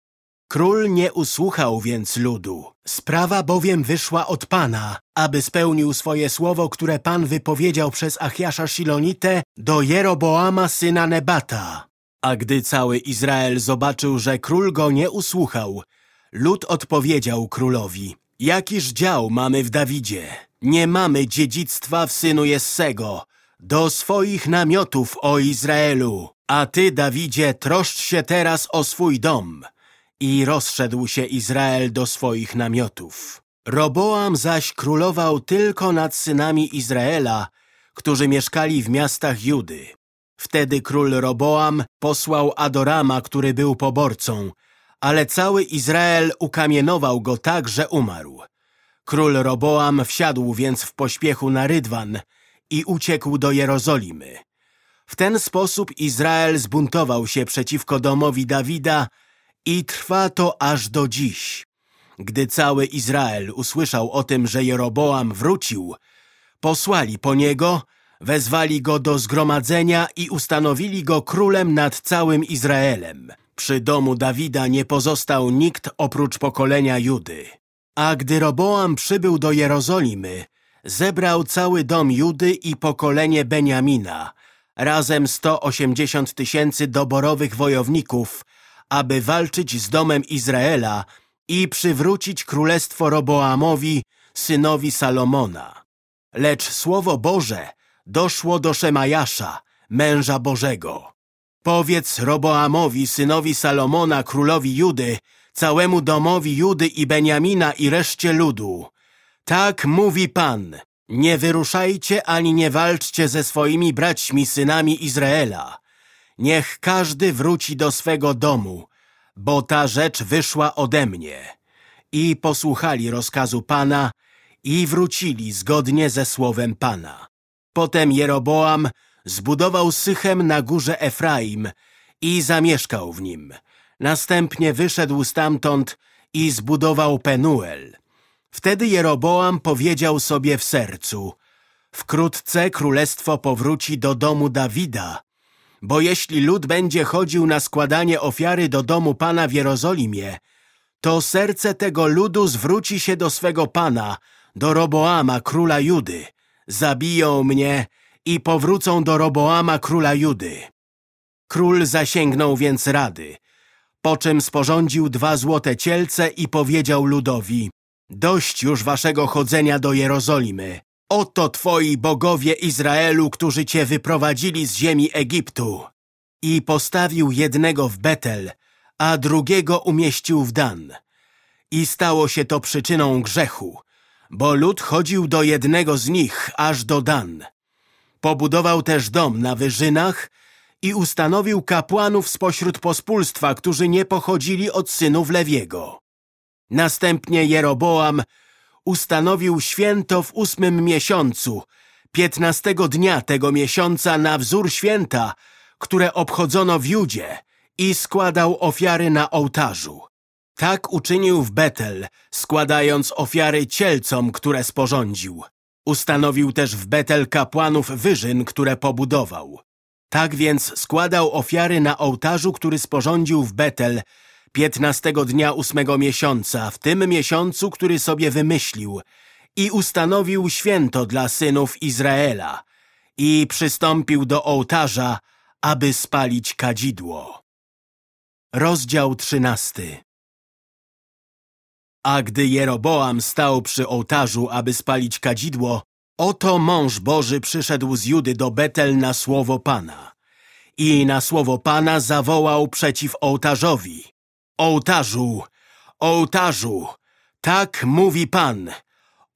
Król nie usłuchał więc ludu. Sprawa bowiem wyszła od Pana, aby spełnił swoje słowo, które Pan wypowiedział przez Achiasza Silonite do Jeroboama syna Nebata. A gdy cały Izrael zobaczył, że król go nie usłuchał, lud odpowiedział królowi, jakiż dział mamy w Dawidzie? Nie mamy dziedzictwa w synu Jessego. Do swoich namiotów, o Izraelu! A ty, Dawidzie, troszcz się teraz o swój dom. I rozszedł się Izrael do swoich namiotów. Roboam zaś królował tylko nad synami Izraela, którzy mieszkali w miastach Judy. Wtedy król Roboam posłał Adorama, który był poborcą, ale cały Izrael ukamienował go tak, że umarł. Król Roboam wsiadł więc w pośpiechu na Rydwan i uciekł do Jerozolimy. W ten sposób Izrael zbuntował się przeciwko domowi Dawida i trwa to aż do dziś. Gdy cały Izrael usłyszał o tym, że Jeroboam wrócił, posłali po niego, wezwali go do zgromadzenia i ustanowili go królem nad całym Izraelem. Przy domu Dawida nie pozostał nikt oprócz pokolenia Judy. A gdy Roboam przybył do Jerozolimy, zebrał cały dom Judy i pokolenie Beniamina, razem 180 tysięcy doborowych wojowników, aby walczyć z domem Izraela i przywrócić królestwo Roboamowi, synowi Salomona. Lecz słowo Boże doszło do Szemajasza, męża Bożego. Powiedz Roboamowi, synowi Salomona, królowi Judy, całemu domowi Judy i Beniamina i reszcie ludu. Tak mówi Pan, nie wyruszajcie ani nie walczcie ze swoimi braćmi, synami Izraela. Niech każdy wróci do swego domu, bo ta rzecz wyszła ode mnie. I posłuchali rozkazu Pana i wrócili zgodnie ze słowem Pana. Potem Jeroboam zbudował Sychem na górze Efraim i zamieszkał w nim. Następnie wyszedł stamtąd i zbudował Penuel. Wtedy Jeroboam powiedział sobie w sercu Wkrótce królestwo powróci do domu Dawida, bo jeśli lud będzie chodził na składanie ofiary do domu Pana w Jerozolimie, to serce tego ludu zwróci się do swego Pana, do Roboama, króla Judy. Zabiją mnie i powrócą do Roboama, króla Judy. Król zasięgnął więc rady, po czym sporządził dwa złote cielce i powiedział ludowi Dość już waszego chodzenia do Jerozolimy. Oto twoi bogowie Izraelu, którzy cię wyprowadzili z ziemi Egiptu. I postawił jednego w Betel, a drugiego umieścił w Dan. I stało się to przyczyną grzechu, bo lud chodził do jednego z nich, aż do Dan. Pobudował też dom na wyżynach i ustanowił kapłanów spośród pospólstwa, którzy nie pochodzili od synów Lewiego. Następnie Jeroboam ustanowił święto w ósmym miesiącu, piętnastego dnia tego miesiąca na wzór święta, które obchodzono w Judzie i składał ofiary na ołtarzu. Tak uczynił w Betel, składając ofiary cielcom, które sporządził. Ustanowił też w Betel kapłanów wyżyn, które pobudował. Tak więc składał ofiary na ołtarzu, który sporządził w Betel, piętnastego dnia ósmego miesiąca, w tym miesiącu, który sobie wymyślił i ustanowił święto dla synów Izraela i przystąpił do ołtarza, aby spalić kadzidło. Rozdział trzynasty A gdy Jeroboam stał przy ołtarzu, aby spalić kadzidło, Oto mąż Boży przyszedł z Judy do Betel na słowo Pana. I na słowo Pana zawołał przeciw ołtarzowi. Ołtarzu, ołtarzu, tak mówi Pan.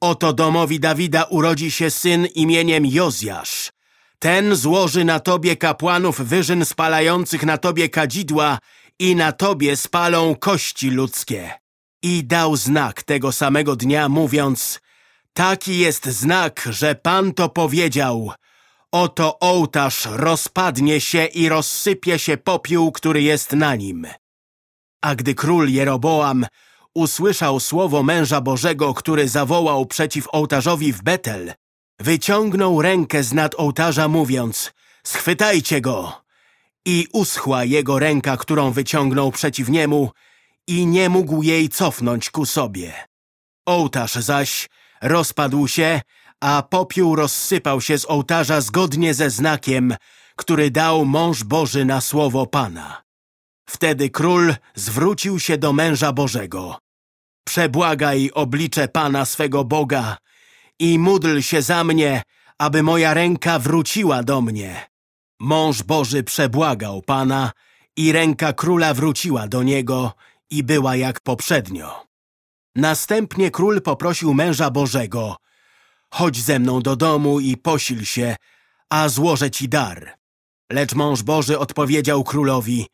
Oto domowi Dawida urodzi się syn imieniem Jozjasz. Ten złoży na tobie kapłanów wyżyn spalających na tobie kadzidła i na tobie spalą kości ludzkie. I dał znak tego samego dnia, mówiąc, taki jest znak, że Pan to powiedział. Oto ołtarz rozpadnie się i rozsypie się popiół, który jest na nim. A gdy król Jeroboam usłyszał słowo męża Bożego, który zawołał przeciw ołtarzowi w Betel, wyciągnął rękę z nad ołtarza, mówiąc, schwytajcie go! I uschła jego ręka, którą wyciągnął przeciw niemu i nie mógł jej cofnąć ku sobie. Ołtarz zaś rozpadł się, a popiół rozsypał się z ołtarza zgodnie ze znakiem, który dał mąż Boży na słowo Pana. Wtedy król zwrócił się do męża Bożego. Przebłagaj oblicze Pana swego Boga i módl się za mnie, aby moja ręka wróciła do mnie. Mąż Boży przebłagał Pana i ręka króla wróciła do niego i była jak poprzednio. Następnie król poprosił męża Bożego Chodź ze mną do domu i posil się, a złożę ci dar. Lecz mąż Boży odpowiedział królowi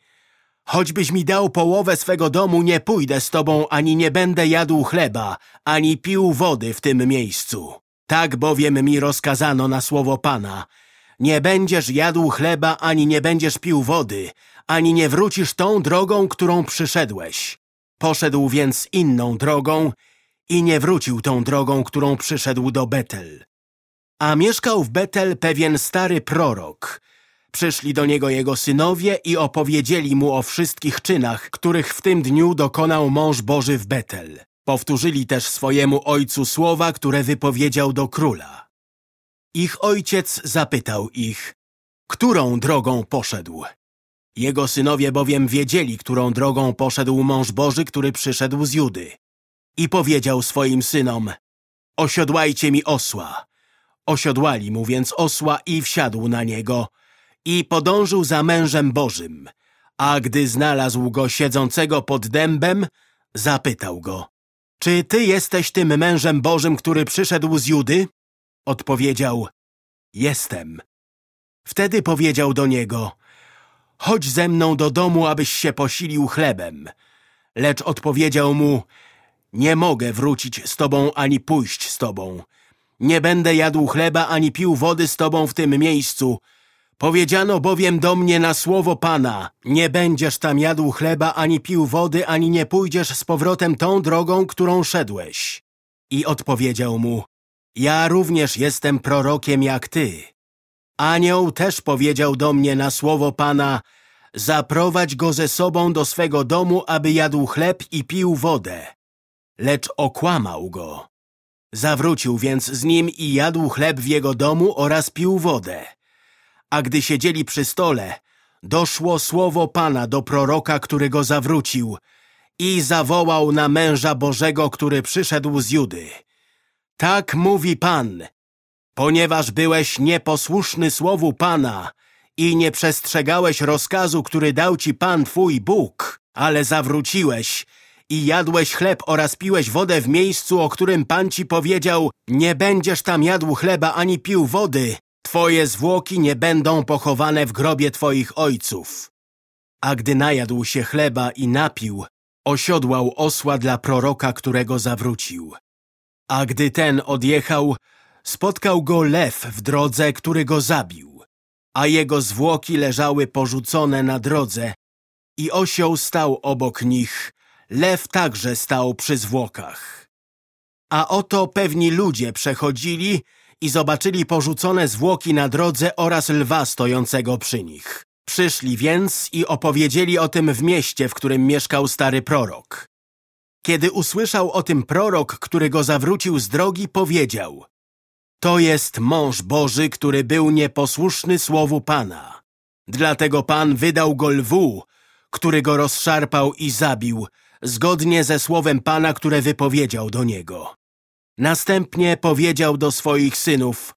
Choćbyś mi dał połowę swego domu, nie pójdę z tobą, ani nie będę jadł chleba, ani pił wody w tym miejscu. Tak bowiem mi rozkazano na słowo Pana. Nie będziesz jadł chleba, ani nie będziesz pił wody, ani nie wrócisz tą drogą, którą przyszedłeś. Poszedł więc inną drogą i nie wrócił tą drogą, którą przyszedł do Betel. A mieszkał w Betel pewien stary prorok. Przyszli do niego jego synowie i opowiedzieli mu o wszystkich czynach, których w tym dniu dokonał mąż Boży w Betel. Powtórzyli też swojemu ojcu słowa, które wypowiedział do króla. Ich ojciec zapytał ich, którą drogą poszedł. Jego synowie bowiem wiedzieli, którą drogą poszedł mąż Boży, który przyszedł z Judy. I powiedział swoim synom, osiodłajcie mi osła. Osiodłali mu więc osła i wsiadł na niego i podążył za mężem Bożym. A gdy znalazł go siedzącego pod dębem, zapytał go, czy ty jesteś tym mężem Bożym, który przyszedł z Judy? Odpowiedział, jestem. Wtedy powiedział do niego, chodź ze mną do domu, abyś się posilił chlebem. Lecz odpowiedział mu, nie mogę wrócić z tobą ani pójść z tobą. Nie będę jadł chleba ani pił wody z tobą w tym miejscu. Powiedziano bowiem do mnie na słowo Pana, nie będziesz tam jadł chleba ani pił wody, ani nie pójdziesz z powrotem tą drogą, którą szedłeś. I odpowiedział mu, ja również jestem prorokiem jak ty. Anioł też powiedział do mnie na słowo Pana, zaprowadź go ze sobą do swego domu, aby jadł chleb i pił wodę lecz okłamał go. Zawrócił więc z nim i jadł chleb w jego domu oraz pił wodę. A gdy siedzieli przy stole, doszło słowo Pana do proroka, który go zawrócił i zawołał na męża Bożego, który przyszedł z Judy. Tak mówi Pan, ponieważ byłeś nieposłuszny słowu Pana i nie przestrzegałeś rozkazu, który dał ci Pan Twój Bóg, ale zawróciłeś i jadłeś chleb oraz piłeś wodę w miejscu, o którym Pan ci powiedział, nie będziesz tam jadł chleba ani pił wody, twoje zwłoki nie będą pochowane w grobie twoich ojców. A gdy najadł się chleba i napił, osiodłał osła dla proroka, którego zawrócił. A gdy ten odjechał, spotkał go lew w drodze, który go zabił, a jego zwłoki leżały porzucone na drodze i osioł stał obok nich, lew także stał przy zwłokach. A oto pewni ludzie przechodzili i zobaczyli porzucone zwłoki na drodze oraz lwa stojącego przy nich. Przyszli więc i opowiedzieli o tym w mieście, w którym mieszkał stary prorok. Kiedy usłyszał o tym prorok, który go zawrócił z drogi, powiedział To jest mąż Boży, który był nieposłuszny słowu Pana. Dlatego Pan wydał go lwu, który go rozszarpał i zabił, zgodnie ze słowem Pana, które wypowiedział do niego. Następnie powiedział do swoich synów,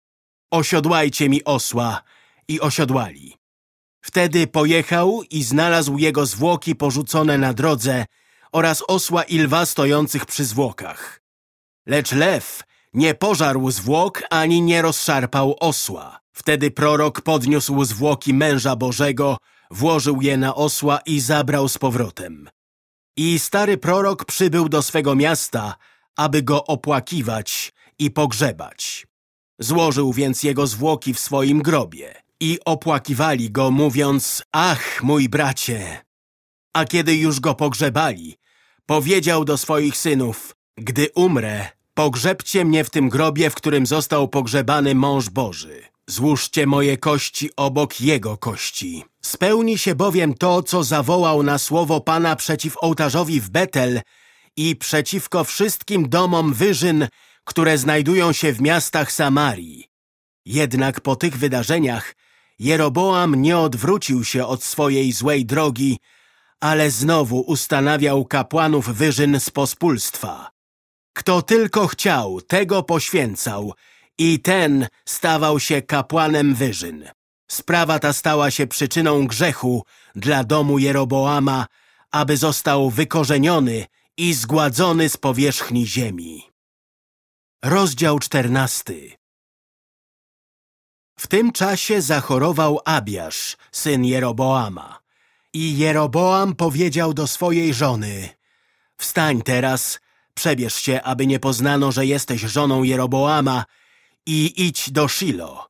osiodłajcie mi osła i osiodłali. Wtedy pojechał i znalazł jego zwłoki porzucone na drodze oraz osła i lwa stojących przy zwłokach. Lecz lew nie pożarł zwłok ani nie rozszarpał osła. Wtedy prorok podniósł zwłoki męża Bożego, włożył je na osła i zabrał z powrotem. I stary prorok przybył do swego miasta, aby go opłakiwać i pogrzebać. Złożył więc jego zwłoki w swoim grobie i opłakiwali go, mówiąc, ach, mój bracie! A kiedy już go pogrzebali, powiedział do swoich synów, gdy umrę, pogrzebcie mnie w tym grobie, w którym został pogrzebany mąż Boży. Złóżcie moje kości obok jego kości. Spełni się bowiem to, co zawołał na słowo Pana przeciw ołtarzowi w Betel i przeciwko wszystkim domom wyżyn, które znajdują się w miastach Samarii. Jednak po tych wydarzeniach Jeroboam nie odwrócił się od swojej złej drogi, ale znowu ustanawiał kapłanów wyżyn z pospólstwa. Kto tylko chciał, tego poświęcał i ten stawał się kapłanem wyżyn. Sprawa ta stała się przyczyną grzechu dla domu Jeroboama, aby został wykorzeniony i zgładzony z powierzchni ziemi. Rozdział czternasty W tym czasie zachorował Abiasz, syn Jeroboama. I Jeroboam powiedział do swojej żony Wstań teraz, przebierz się, aby nie poznano, że jesteś żoną Jeroboama i idź do Shilo.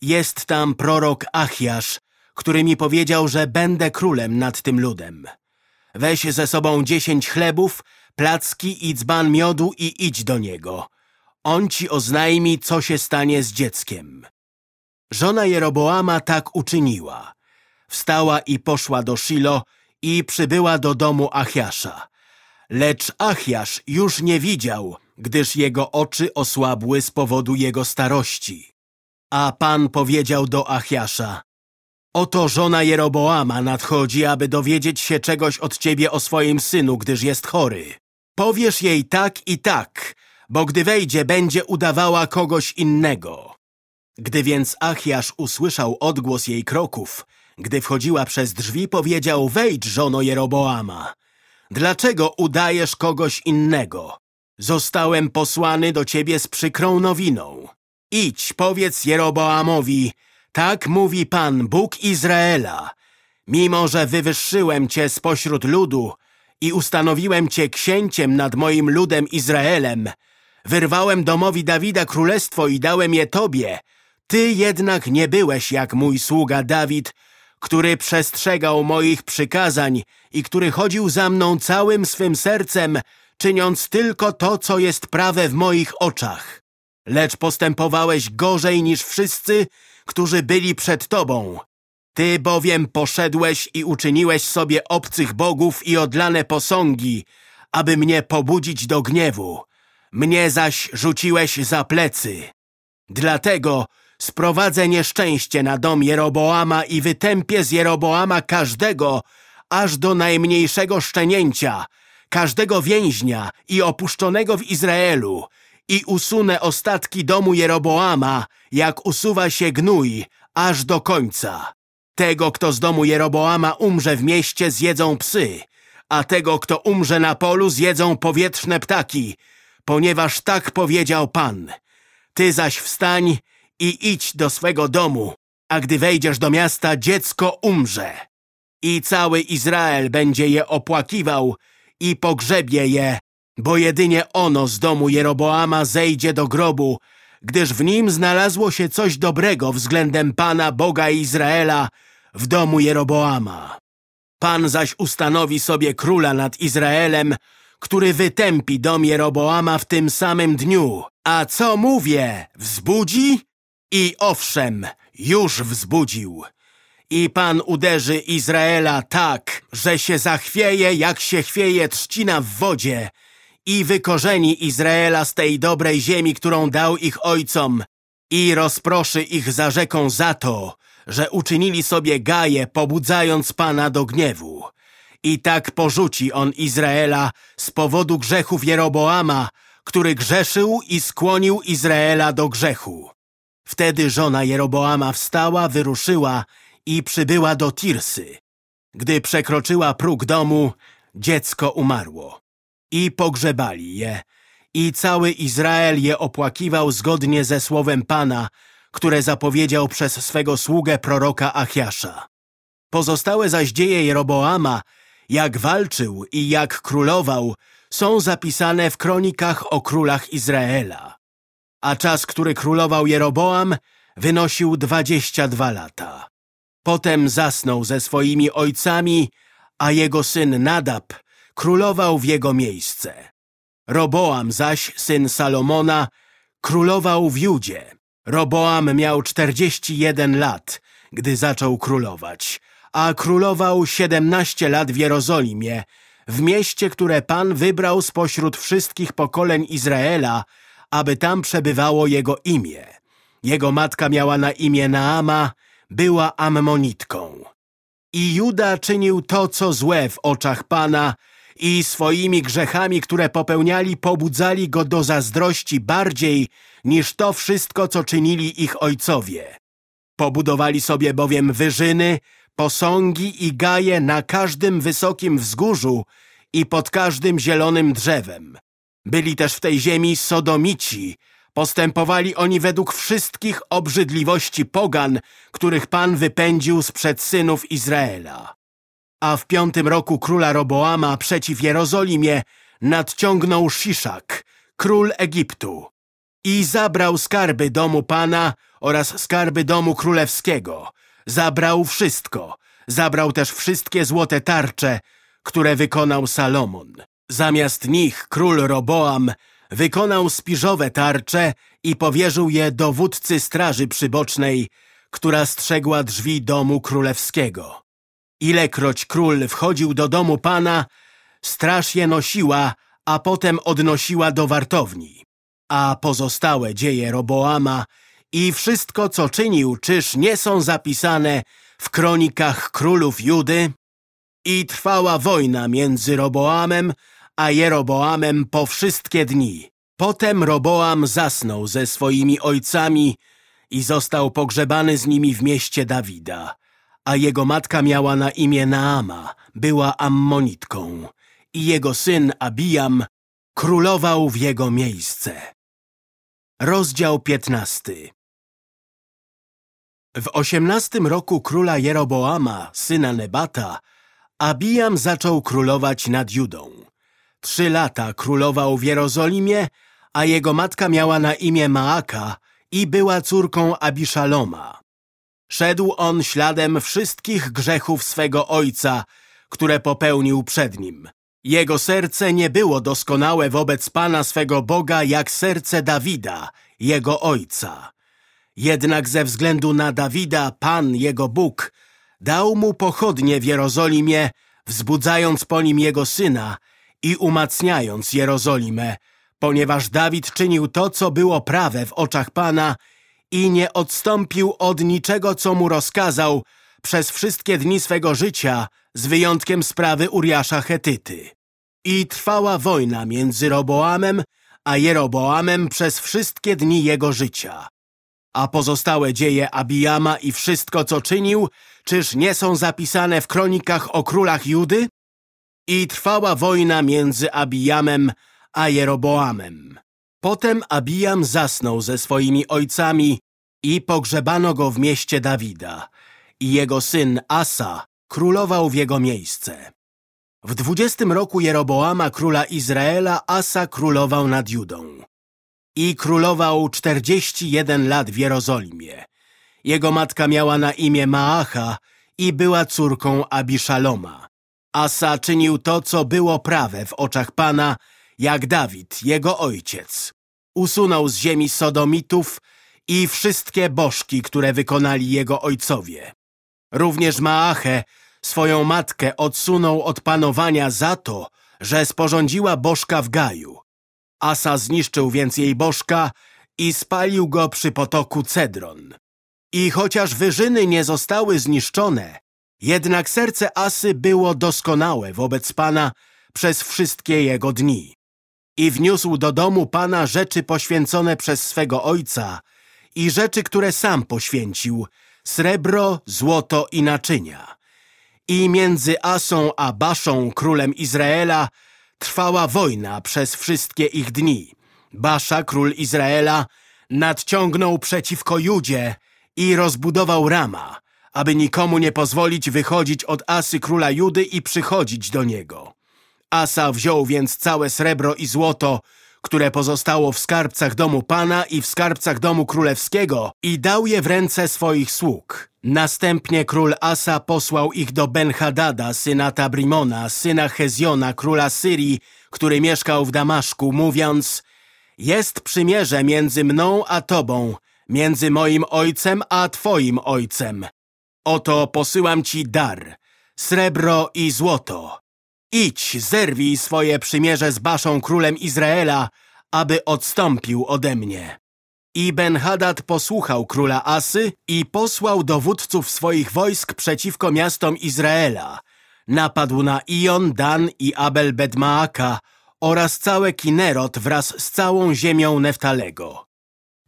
Jest tam prorok Achiasz, który mi powiedział, że będę królem nad tym ludem. Weź ze sobą dziesięć chlebów, placki i dzban miodu i idź do niego. On ci oznajmi, co się stanie z dzieckiem. Żona Jeroboama tak uczyniła. Wstała i poszła do Shilo i przybyła do domu Achiasza. Lecz Achiasz już nie widział, gdyż jego oczy osłabły z powodu jego starości. A Pan powiedział do Achiasza, Oto żona Jeroboama nadchodzi, aby dowiedzieć się czegoś od ciebie o swoim synu, gdyż jest chory. Powiesz jej tak i tak, bo gdy wejdzie, będzie udawała kogoś innego. Gdy więc Achiasz usłyszał odgłos jej kroków, gdy wchodziła przez drzwi, powiedział, wejdź, żono Jeroboama. Dlaczego udajesz kogoś innego? Zostałem posłany do ciebie z przykrą nowiną. Idź, powiedz Jeroboamowi, tak mówi Pan, Bóg Izraela. Mimo, że wywyższyłem cię spośród ludu i ustanowiłem cię księciem nad moim ludem Izraelem, wyrwałem domowi Dawida królestwo i dałem je tobie, ty jednak nie byłeś jak mój sługa Dawid, który przestrzegał moich przykazań i który chodził za mną całym swym sercem, czyniąc tylko to, co jest prawe w moich oczach. Lecz postępowałeś gorzej niż wszyscy, którzy byli przed tobą. Ty bowiem poszedłeś i uczyniłeś sobie obcych bogów i odlane posągi, aby mnie pobudzić do gniewu. Mnie zaś rzuciłeś za plecy. Dlatego sprowadzę nieszczęście na dom Jeroboama i wytępię z Jeroboama każdego, aż do najmniejszego szczenięcia, każdego więźnia i opuszczonego w Izraelu i usunę ostatki domu Jeroboama, jak usuwa się gnój, aż do końca. Tego, kto z domu Jeroboama umrze w mieście, zjedzą psy, a tego, kto umrze na polu, zjedzą powietrzne ptaki, ponieważ tak powiedział Pan. Ty zaś wstań i idź do swego domu, a gdy wejdziesz do miasta, dziecko umrze. I cały Izrael będzie je opłakiwał i pogrzebie je, bo jedynie ono z domu Jeroboama zejdzie do grobu, gdyż w nim znalazło się coś dobrego względem Pana Boga Izraela w domu Jeroboama. Pan zaś ustanowi sobie króla nad Izraelem, który wytępi dom Jeroboama w tym samym dniu. A co mówię, wzbudzi? I owszem, już wzbudził. I Pan uderzy Izraela tak, że się zachwieje, jak się chwieje trzcina w wodzie i wykorzeni Izraela z tej dobrej ziemi, którą dał ich ojcom i rozproszy ich za rzeką za to, że uczynili sobie gaje, pobudzając Pana do gniewu. I tak porzuci on Izraela z powodu grzechów Jeroboama, który grzeszył i skłonił Izraela do grzechu. Wtedy żona Jeroboama wstała, wyruszyła i przybyła do Tirsy. Gdy przekroczyła próg domu, dziecko umarło. I pogrzebali je. I cały Izrael je opłakiwał zgodnie ze słowem Pana, które zapowiedział przez swego sługę proroka Achiasza. Pozostałe zaś dzieje Jeroboama, jak walczył i jak królował, są zapisane w kronikach o królach Izraela. A czas, który królował Jeroboam, wynosił dwadzieścia dwa lata. Potem zasnął ze swoimi ojcami, a jego syn Nadab królował w jego miejsce. Roboam zaś, syn Salomona, królował w Judzie. Roboam miał czterdzieści jeden lat, gdy zaczął królować, a królował siedemnaście lat w Jerozolimie, w mieście, które Pan wybrał spośród wszystkich pokoleń Izraela, aby tam przebywało jego imię. Jego matka miała na imię Naama, była Ammonitką. I Juda czynił to, co złe w oczach Pana i swoimi grzechami, które popełniali, pobudzali go do zazdrości bardziej niż to wszystko, co czynili ich ojcowie. Pobudowali sobie bowiem wyżyny, posągi i gaje na każdym wysokim wzgórzu i pod każdym zielonym drzewem. Byli też w tej ziemi sodomici. Postępowali oni według wszystkich obrzydliwości pogan, których Pan wypędził sprzed synów Izraela. A w piątym roku króla Roboama przeciw Jerozolimie nadciągnął Sziszak, król Egiptu, i zabrał skarby domu Pana oraz skarby domu królewskiego. Zabrał wszystko. Zabrał też wszystkie złote tarcze, które wykonał Salomon. Zamiast nich król Roboam wykonał spiżowe tarcze i powierzył je dowódcy straży przybocznej, która strzegła drzwi domu królewskiego. Ilekroć król wchodził do domu pana, straż je nosiła, a potem odnosiła do wartowni. A pozostałe dzieje Roboama i wszystko, co czynił, czyż nie są zapisane w kronikach królów Judy? I trwała wojna między Roboamem a Jeroboamem po wszystkie dni. Potem Roboam zasnął ze swoimi ojcami i został pogrzebany z nimi w mieście Dawida. A jego matka miała na imię Naama, była Ammonitką. I jego syn Abijam królował w jego miejsce. Rozdział piętnasty W osiemnastym roku króla Jeroboama, syna Nebata, Abijam zaczął królować nad Judą. Trzy lata królował w Jerozolimie, a jego matka miała na imię Maaka i była córką Abiszaloma. Szedł on śladem wszystkich grzechów swego ojca, które popełnił przed nim. Jego serce nie było doskonałe wobec Pana swego Boga, jak serce Dawida, jego ojca. Jednak ze względu na Dawida, Pan, jego Bóg, dał mu pochodnie w Jerozolimie, wzbudzając po nim jego syna i umacniając Jerozolimę, ponieważ Dawid czynił to, co było prawe w oczach Pana i nie odstąpił od niczego, co mu rozkazał przez wszystkie dni swego życia, z wyjątkiem sprawy Uriasza Chetyty. I trwała wojna między Roboamem a Jeroboamem przez wszystkie dni jego życia. A pozostałe dzieje Abijama i wszystko, co czynił, czyż nie są zapisane w kronikach o królach Judy? I trwała wojna między Abijamem a Jeroboamem. Potem Abijam zasnął ze swoimi ojcami i pogrzebano go w mieście Dawida. I jego syn Asa królował w jego miejsce. W dwudziestym roku Jeroboama króla Izraela Asa królował nad Judą. I królował czterdzieści jeden lat w Jerozolimie. Jego matka miała na imię Maacha i była córką Abiszaloma. Asa czynił to, co było prawe w oczach Pana, jak Dawid, jego ojciec. Usunął z ziemi Sodomitów i wszystkie bożki, które wykonali jego ojcowie. Również Maache, swoją matkę, odsunął od panowania za to, że sporządziła bożka w Gaju. Asa zniszczył więc jej bożka i spalił go przy potoku Cedron. I chociaż wyżyny nie zostały zniszczone, jednak serce Asy było doskonałe wobec Pana przez wszystkie jego dni. i wniósł do domu Pana rzeczy poświęcone przez swego ojca i rzeczy, które sam poświęcił, srebro, złoto i naczynia. I między Asą a Baszą, królem Izraela, trwała wojna przez wszystkie ich dni. Basza, król Izraela, nadciągnął przeciwko Judzie i rozbudował Rama, aby nikomu nie pozwolić wychodzić od Asy króla Judy i przychodzić do niego. Asa wziął więc całe srebro i złoto, które pozostało w skarbcach domu Pana i w skarbcach domu królewskiego i dał je w ręce swoich sług. Następnie król Asa posłał ich do Ben-Hadada, syna Tabrimona, syna Hezjona, króla Syrii, który mieszkał w Damaszku, mówiąc Jest przymierze między mną a tobą, między moim ojcem a twoim ojcem. Oto posyłam ci dar, srebro i złoto. Idź, zerwij swoje przymierze z Baszą królem Izraela, aby odstąpił ode mnie. I Ben-Hadad posłuchał króla Asy i posłał dowódców swoich wojsk przeciwko miastom Izraela. Napadł na Ion, Dan i Abel Bedmaaka oraz całe Kinerot wraz z całą ziemią Neftalego.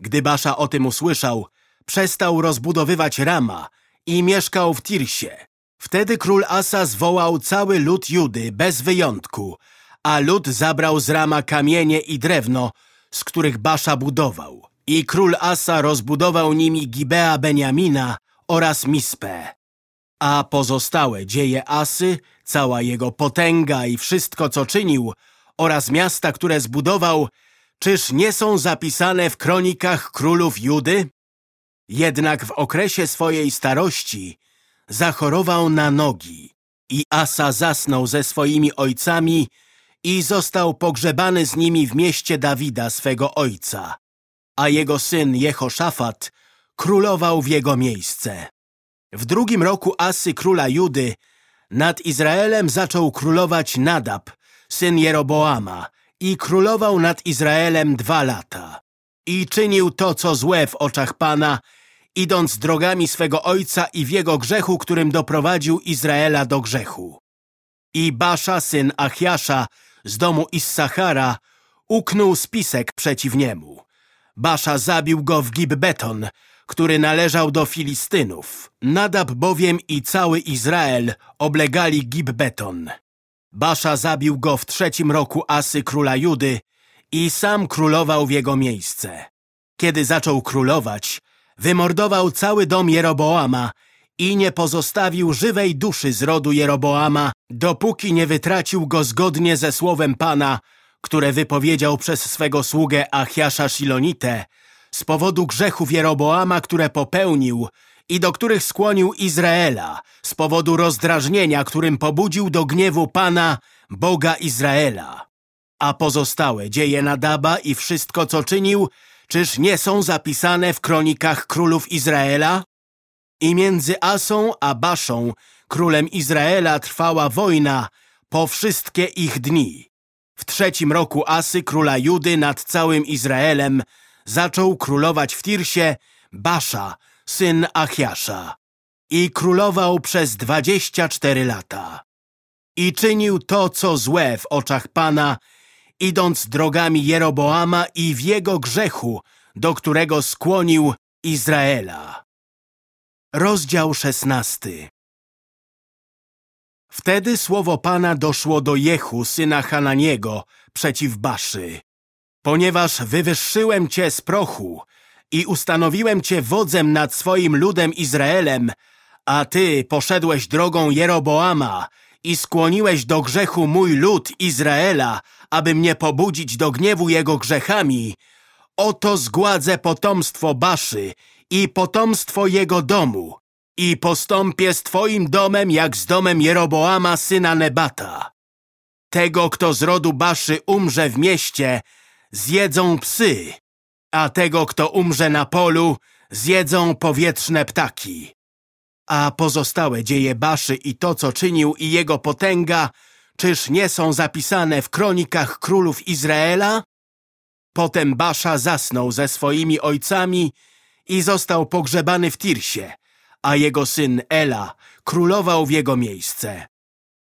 Gdy Basza o tym usłyszał, przestał rozbudowywać Rama i mieszkał w Tirsie. Wtedy król Asa zwołał cały lud Judy bez wyjątku, a lud zabrał z Rama kamienie i drewno, z których Basza budował. I król Asa rozbudował nimi Gibea Beniamina oraz Mispę. A pozostałe dzieje Asy, cała jego potęga i wszystko, co czynił, oraz miasta, które zbudował, czyż nie są zapisane w kronikach królów Judy? Jednak w okresie swojej starości zachorował na nogi i Asa zasnął ze swoimi ojcami i został pogrzebany z nimi w mieście Dawida, swego ojca, a jego syn Jehoszafat królował w jego miejsce. W drugim roku Asy króla Judy nad Izraelem zaczął królować Nadab, syn Jeroboama i królował nad Izraelem dwa lata. I czynił to, co złe w oczach Pana idąc drogami swego ojca i w jego grzechu, którym doprowadził Izraela do grzechu. I Basza, syn Achiasza, z domu Issachara, uknął spisek przeciw niemu. Basza zabił go w Gibbeton, który należał do Filistynów. Nadab bowiem i cały Izrael oblegali Gibbeton. Basza zabił go w trzecim roku Asy króla Judy i sam królował w jego miejsce. Kiedy zaczął królować, wymordował cały dom Jeroboama i nie pozostawił żywej duszy z rodu Jeroboama, dopóki nie wytracił go zgodnie ze słowem Pana, które wypowiedział przez swego sługę Achiasza Shilonite, z powodu grzechów Jeroboama, które popełnił i do których skłonił Izraela, z powodu rozdrażnienia, którym pobudził do gniewu Pana, Boga Izraela. A pozostałe dzieje Nadaba i wszystko, co czynił, Czyż nie są zapisane w kronikach królów Izraela? I między Asą a Baszą, królem Izraela, trwała wojna po wszystkie ich dni. W trzecim roku Asy, króla Judy nad całym Izraelem, zaczął królować w Tirsie Basza, syn Achiasza. I królował przez dwadzieścia cztery lata. I czynił to, co złe w oczach Pana idąc drogami Jeroboama i w jego grzechu, do którego skłonił Izraela. Rozdział szesnasty Wtedy słowo Pana doszło do Jehu, syna Hananiego, przeciw Baszy. Ponieważ wywyższyłem Cię z prochu i ustanowiłem Cię wodzem nad swoim ludem Izraelem, a Ty poszedłeś drogą Jeroboama i skłoniłeś do grzechu mój lud Izraela, aby mnie pobudzić do gniewu jego grzechami, oto zgładzę potomstwo Baszy i potomstwo jego domu i postąpię z twoim domem jak z domem Jeroboama syna Nebata. Tego, kto z rodu Baszy umrze w mieście, zjedzą psy, a tego, kto umrze na polu, zjedzą powietrzne ptaki. A pozostałe dzieje Baszy i to, co czynił i jego potęga, czyż nie są zapisane w kronikach królów Izraela? Potem Basza zasnął ze swoimi ojcami i został pogrzebany w Tirsie, a jego syn Ela królował w jego miejsce.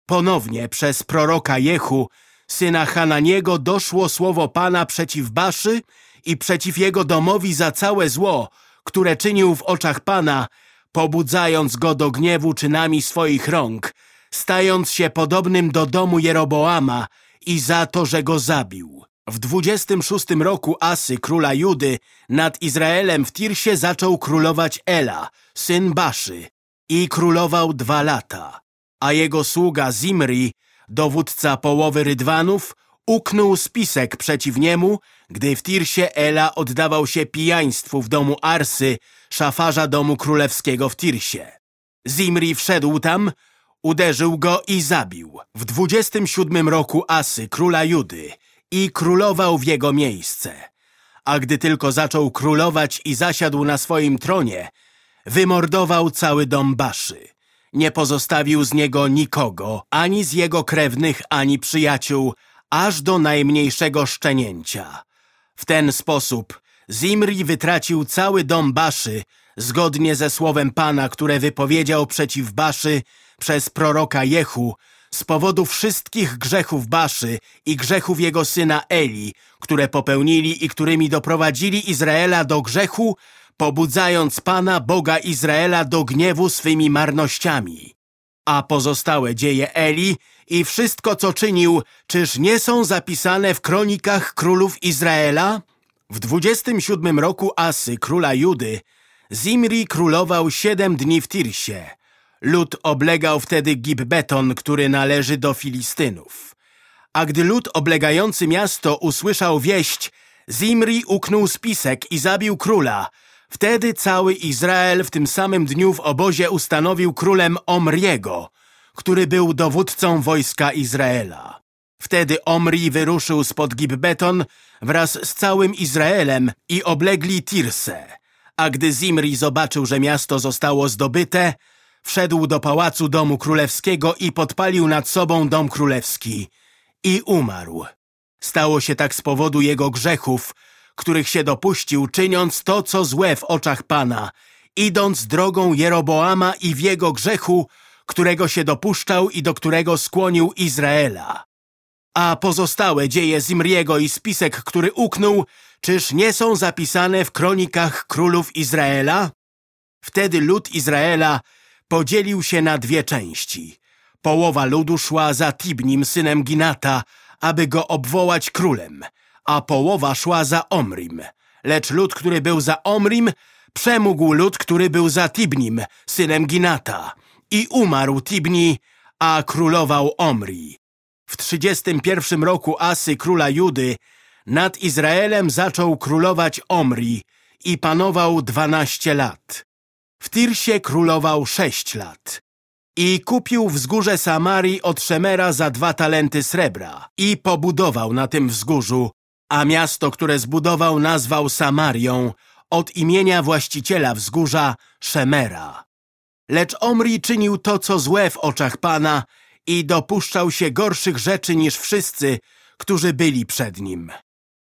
Ponownie przez proroka Jehu, syna Hananiego, doszło słowo Pana przeciw Baszy i przeciw jego domowi za całe zło, które czynił w oczach Pana, pobudzając go do gniewu czynami swoich rąk, stając się podobnym do domu Jeroboama i za to, że go zabił. W 26 roku Asy, króla Judy, nad Izraelem w Tirsie zaczął królować Ela, syn Baszy, i królował dwa lata. A jego sługa Zimri, dowódca połowy Rydwanów, uknął spisek przeciw niemu, gdy w Tirsie Ela oddawał się pijaństwu w domu Arsy, szafarza domu królewskiego w Tirsie. Zimri wszedł tam, uderzył go i zabił. W 27 roku Asy, króla Judy, i królował w jego miejsce. A gdy tylko zaczął królować i zasiadł na swoim tronie, wymordował cały dom Baszy. Nie pozostawił z niego nikogo, ani z jego krewnych, ani przyjaciół, aż do najmniejszego szczenięcia. W ten sposób Zimri wytracił cały dom Baszy, zgodnie ze słowem Pana, które wypowiedział przeciw Baszy przez proroka Jehu, z powodu wszystkich grzechów Baszy i grzechów jego syna Eli, które popełnili i którymi doprowadzili Izraela do grzechu, pobudzając Pana Boga Izraela do gniewu swymi marnościami. A pozostałe dzieje Eli i wszystko, co czynił, czyż nie są zapisane w kronikach królów Izraela? W 27 roku Asy, króla Judy, Zimri królował siedem dni w Tirsie. Lud oblegał wtedy Gibbeton, który należy do Filistynów. A gdy lud oblegający miasto usłyszał wieść, Zimri uknął spisek i zabił króla. Wtedy cały Izrael w tym samym dniu w obozie ustanowił królem Omriego, który był dowódcą wojska Izraela. Wtedy Omri wyruszył spod Gibbeton wraz z całym Izraelem i oblegli Tirse. A gdy Zimri zobaczył, że miasto zostało zdobyte, wszedł do pałacu domu królewskiego i podpalił nad sobą dom królewski i umarł. Stało się tak z powodu jego grzechów, których się dopuścił, czyniąc to, co złe w oczach Pana, idąc drogą Jeroboama i w jego grzechu, którego się dopuszczał i do którego skłonił Izraela. A pozostałe dzieje Zimriego i spisek, który uknął, czyż nie są zapisane w kronikach królów Izraela? Wtedy lud Izraela podzielił się na dwie części. Połowa ludu szła za Tibnim, synem Ginata, aby go obwołać królem, a połowa szła za Omrim. Lecz lud, który był za Omrim, przemógł lud, który był za Tibnim, synem Ginata. I umarł Tibni, a królował Omri. W 31 roku Asy, króla Judy, nad Izraelem zaczął królować Omri i panował dwanaście lat. W Tirsie królował sześć lat. I kupił wzgórze Samarii od Szemera za dwa talenty srebra i pobudował na tym wzgórzu, a miasto, które zbudował, nazwał Samarią od imienia właściciela wzgórza Szemera. Lecz Omri czynił to, co złe w oczach Pana i dopuszczał się gorszych rzeczy niż wszyscy, którzy byli przed nim.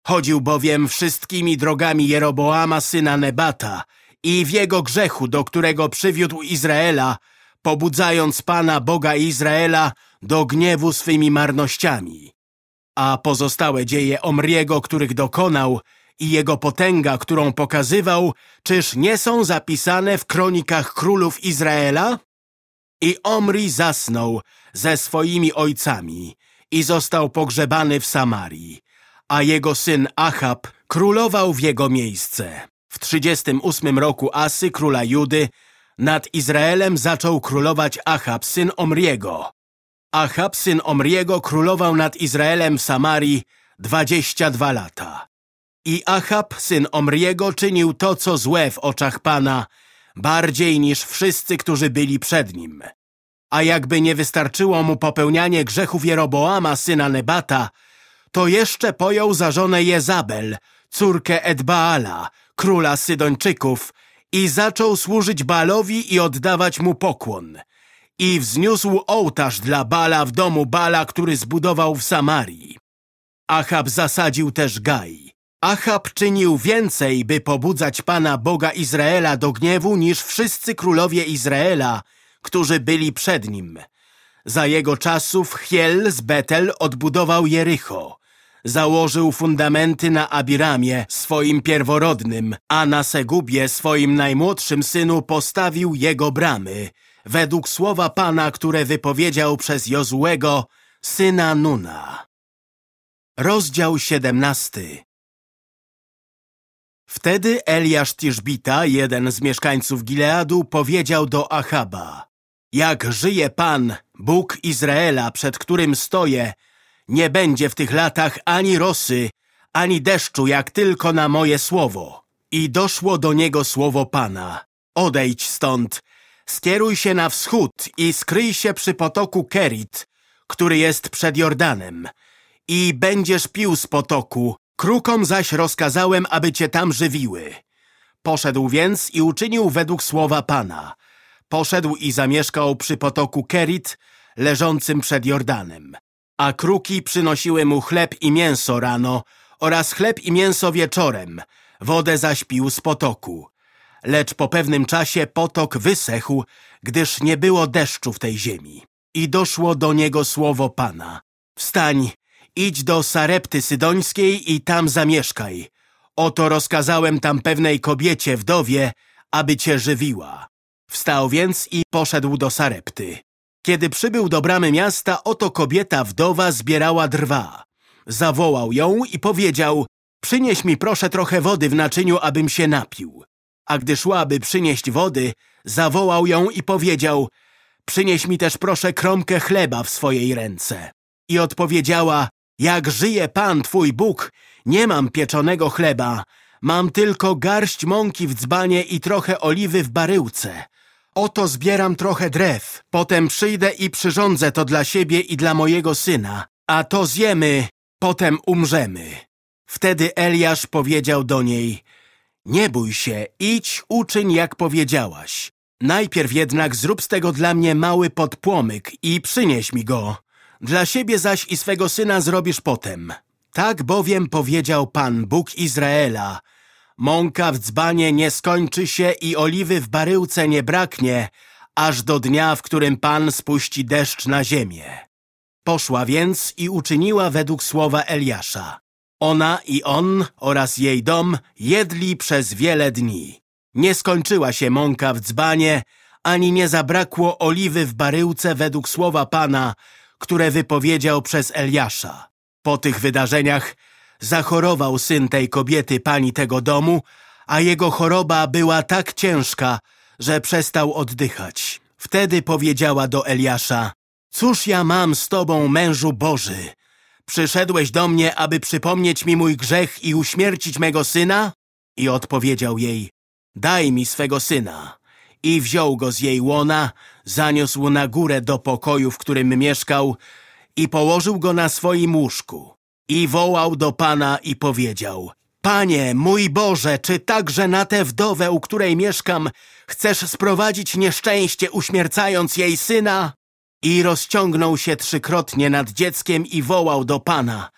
Chodził bowiem wszystkimi drogami Jeroboama syna Nebata i w jego grzechu, do którego przywiódł Izraela, pobudzając Pana Boga Izraela do gniewu swymi marnościami. A pozostałe dzieje Omriego, których dokonał i jego potęga, którą pokazywał, czyż nie są zapisane w kronikach królów Izraela? I Omri zasnął ze swoimi ojcami i został pogrzebany w Samarii, a jego syn Achab królował w jego miejsce. W 38 roku Asy, króla Judy, nad Izraelem zaczął królować Achab, syn Omriego. Achab, syn Omriego, królował nad Izraelem w Samarii 22 lata. I Achab, syn Omriego, czynił to, co złe w oczach Pana, bardziej niż wszyscy, którzy byli przed nim. A jakby nie wystarczyło mu popełnianie grzechów Jeroboama, syna Nebata, to jeszcze pojął za żonę Jezabel, córkę Edbaala, króla Sydończyków, i zaczął służyć Balowi i oddawać mu pokłon. I wzniósł ołtarz dla Bala w domu Bala, który zbudował w Samarii. Achab zasadził też Gai. Achab czynił więcej, by pobudzać Pana Boga Izraela do gniewu niż wszyscy królowie Izraela, którzy byli przed nim. Za jego czasów Hiel z Betel odbudował Jericho. Założył fundamenty na Abiramie, swoim pierworodnym, a na Segubie, swoim najmłodszym synu, postawił jego bramy, według słowa Pana, które wypowiedział przez Jozłego, syna Nuna. Rozdział 17 Wtedy Eliasz Tiszbita, jeden z mieszkańców Gileadu, powiedział do Achaba Jak żyje Pan, Bóg Izraela, przed którym stoję, nie będzie w tych latach ani rosy, ani deszczu, jak tylko na moje słowo. I doszło do niego słowo Pana. Odejdź stąd, skieruj się na wschód i skryj się przy potoku Kerit, który jest przed Jordanem. I będziesz pił z potoku, krukom zaś rozkazałem, aby cię tam żywiły. Poszedł więc i uczynił według słowa Pana. Poszedł i zamieszkał przy potoku Kerit, leżącym przed Jordanem. A kruki przynosiły mu chleb i mięso rano oraz chleb i mięso wieczorem, wodę zaś pił z potoku. Lecz po pewnym czasie potok wysechł, gdyż nie było deszczu w tej ziemi. I doszło do niego słowo Pana. Wstań, idź do Sarepty Sydońskiej i tam zamieszkaj. Oto rozkazałem tam pewnej kobiecie, wdowie, aby cię żywiła. Wstał więc i poszedł do Sarepty. Kiedy przybył do bramy miasta, oto kobieta wdowa zbierała drwa. Zawołał ją i powiedział, przynieś mi proszę trochę wody w naczyniu, abym się napił. A gdy szła, by przynieść wody, zawołał ją i powiedział, przynieś mi też proszę kromkę chleba w swojej ręce. I odpowiedziała, jak żyje Pan, Twój Bóg, nie mam pieczonego chleba, mam tylko garść mąki w dzbanie i trochę oliwy w baryłce. Oto zbieram trochę drew, potem przyjdę i przyrządzę to dla siebie i dla mojego syna, a to zjemy, potem umrzemy. Wtedy Eliasz powiedział do niej, nie bój się, idź, uczyń jak powiedziałaś. Najpierw jednak zrób z tego dla mnie mały podpłomyk i przynieś mi go. Dla siebie zaś i swego syna zrobisz potem. Tak bowiem powiedział Pan, Bóg Izraela, Mąka w dzbanie nie skończy się i oliwy w baryłce nie braknie, aż do dnia, w którym Pan spuści deszcz na ziemię. Poszła więc i uczyniła według słowa Eliasza. Ona i on oraz jej dom jedli przez wiele dni. Nie skończyła się mąka w dzbanie, ani nie zabrakło oliwy w baryłce według słowa Pana, które wypowiedział przez Eliasza. Po tych wydarzeniach Zachorował syn tej kobiety, pani tego domu, a jego choroba była tak ciężka, że przestał oddychać. Wtedy powiedziała do Eliasza, cóż ja mam z tobą, mężu Boży? Przyszedłeś do mnie, aby przypomnieć mi mój grzech i uśmiercić mego syna? I odpowiedział jej, daj mi swego syna. I wziął go z jej łona, zaniósł na górę do pokoju, w którym mieszkał i położył go na swoim łóżku. I wołał do Pana i powiedział Panie, mój Boże, czy także na tę wdowę, u której mieszkam, chcesz sprowadzić nieszczęście, uśmiercając jej syna? I rozciągnął się trzykrotnie nad dzieckiem i wołał do Pana.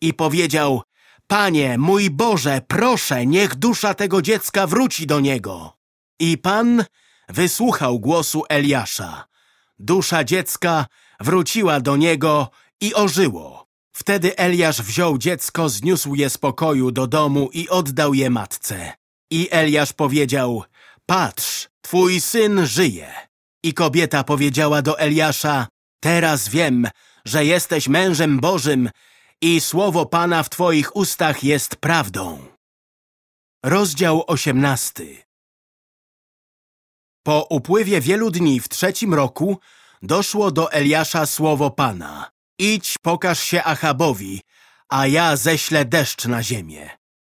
I powiedział, Panie, mój Boże, proszę, niech dusza tego dziecka wróci do niego. I Pan wysłuchał głosu Eliasza. Dusza dziecka wróciła do niego i ożyło. Wtedy Eliasz wziął dziecko, zniósł je z pokoju do domu i oddał je matce. I Eliasz powiedział, patrz, twój syn żyje. I kobieta powiedziała do Eliasza, teraz wiem, że jesteś mężem Bożym i słowo Pana w twoich ustach jest prawdą. Rozdział osiemnasty Po upływie wielu dni w trzecim roku doszło do Eliasza słowo Pana. Idź, pokaż się Achabowi, a ja ześlę deszcz na ziemię.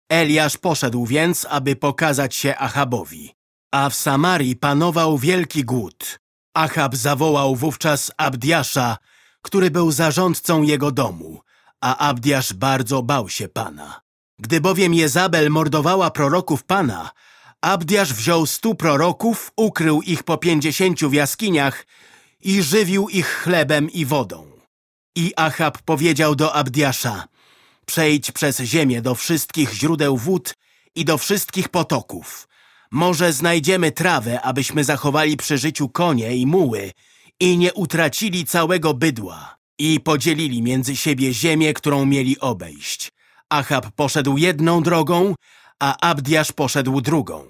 Eliasz poszedł więc, aby pokazać się Achabowi. A w Samarii panował wielki głód. Achab zawołał wówczas Abdiasza, który był zarządcą jego domu, a Abdiasz bardzo bał się Pana. Gdy bowiem Jezabel mordowała proroków Pana, Abdiasz wziął stu proroków, ukrył ich po pięćdziesięciu w jaskiniach i żywił ich chlebem i wodą. I Achab powiedział do Abdiasza, przejdź przez ziemię do wszystkich źródeł wód i do wszystkich potoków. Może znajdziemy trawę, abyśmy zachowali przy życiu konie i muły i nie utracili całego bydła. I podzielili między siebie ziemię, którą mieli obejść. Achab poszedł jedną drogą, a Abdiasz poszedł drugą.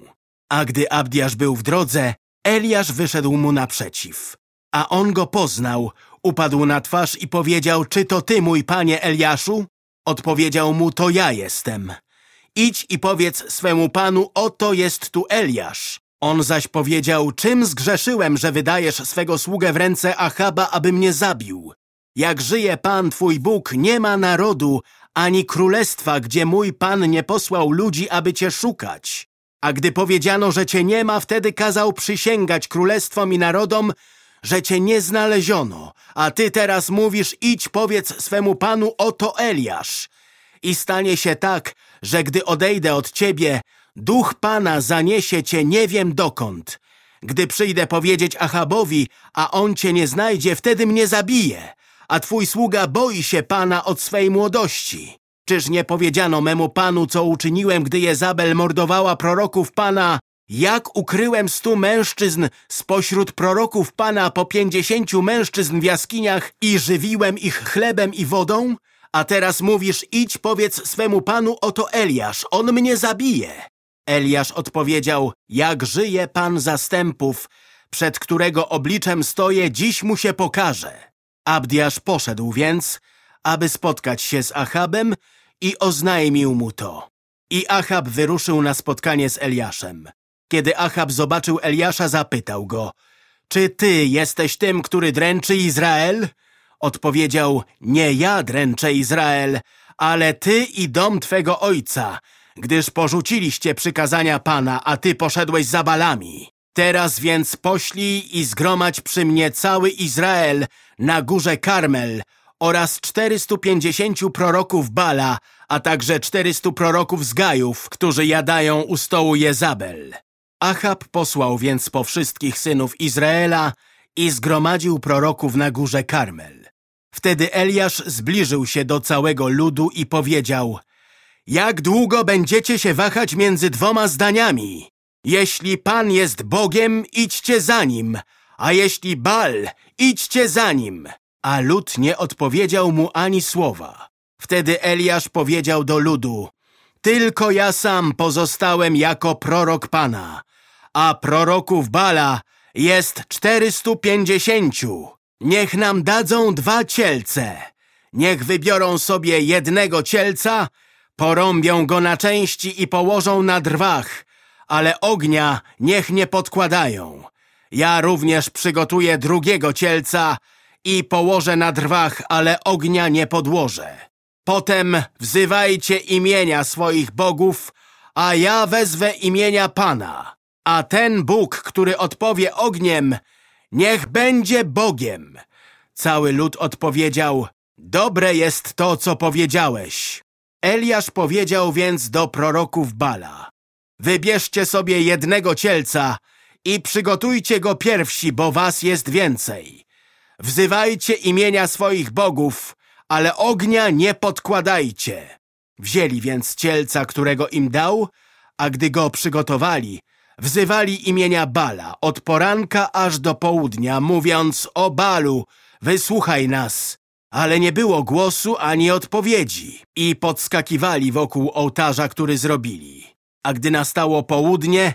A gdy Abdiasz był w drodze, Eliasz wyszedł mu naprzeciw. A on go poznał, upadł na twarz i powiedział, czy to ty, mój panie Eliaszu? Odpowiedział mu, to ja jestem. Idź i powiedz swemu panu, oto jest tu Eliasz. On zaś powiedział, czym zgrzeszyłem, że wydajesz swego sługę w ręce Achaba, aby mnie zabił? Jak żyje Pan Twój Bóg, nie ma narodu, ani królestwa, gdzie mój Pan nie posłał ludzi, aby Cię szukać. A gdy powiedziano, że Cię nie ma, wtedy kazał przysięgać królestwom i narodom, że Cię nie znaleziono, a Ty teraz mówisz, idź powiedz swemu Panu, oto Eliasz. I stanie się tak, że gdy odejdę od Ciebie, duch Pana zaniesie Cię nie wiem dokąd. Gdy przyjdę powiedzieć Achabowi, a on Cię nie znajdzie, wtedy mnie zabije, a Twój sługa boi się Pana od swej młodości. Czyż nie powiedziano memu Panu, co uczyniłem, gdy Jezabel mordowała proroków Pana, jak ukryłem stu mężczyzn spośród proroków Pana po pięćdziesięciu mężczyzn w jaskiniach i żywiłem ich chlebem i wodą? A teraz mówisz, idź powiedz swemu Panu, oto Eliasz, on mnie zabije. Eliasz odpowiedział, jak żyje Pan zastępów, przed którego obliczem stoję, dziś mu się pokaże. Abdiasz poszedł więc, aby spotkać się z Achabem i oznajmił mu to. I Achab wyruszył na spotkanie z Eliaszem. Kiedy Achab zobaczył Eliasza, zapytał go, czy ty jesteś tym, który dręczy Izrael? Odpowiedział, nie ja dręczę Izrael, ale ty i dom twego ojca, gdyż porzuciliście przykazania Pana, a ty poszedłeś za balami. Teraz więc poślij i zgromadź przy mnie cały Izrael na górze Karmel oraz 450 proroków Bala, a także 400 proroków z Gajów, którzy jadają u stołu Jezabel. Achab posłał więc po wszystkich synów Izraela i zgromadził proroków na górze Karmel. Wtedy Eliasz zbliżył się do całego ludu i powiedział Jak długo będziecie się wahać między dwoma zdaniami? Jeśli Pan jest Bogiem, idźcie za Nim, a jeśli Bal, idźcie za Nim. A lud nie odpowiedział mu ani słowa. Wtedy Eliasz powiedział do ludu Tylko ja sam pozostałem jako prorok Pana, a proroków Bala jest czterystu pięćdziesięciu. Niech nam dadzą dwa cielce. Niech wybiorą sobie jednego cielca, porąbią go na części i położą na drwach, ale ognia niech nie podkładają. Ja również przygotuję drugiego cielca i położę na drwach, ale ognia nie podłożę. Potem wzywajcie imienia swoich bogów, a ja wezwę imienia Pana. A ten Bóg, który odpowie ogniem, niech będzie Bogiem. Cały lud odpowiedział, dobre jest to, co powiedziałeś. Eliasz powiedział więc do proroków Bala, wybierzcie sobie jednego cielca i przygotujcie go pierwsi, bo was jest więcej. Wzywajcie imienia swoich bogów, ale ognia nie podkładajcie. Wzięli więc cielca, którego im dał, a gdy go przygotowali, wzywali imienia Bala od poranka aż do południa, mówiąc o Balu, wysłuchaj nas. Ale nie było głosu ani odpowiedzi i podskakiwali wokół ołtarza, który zrobili. A gdy nastało południe,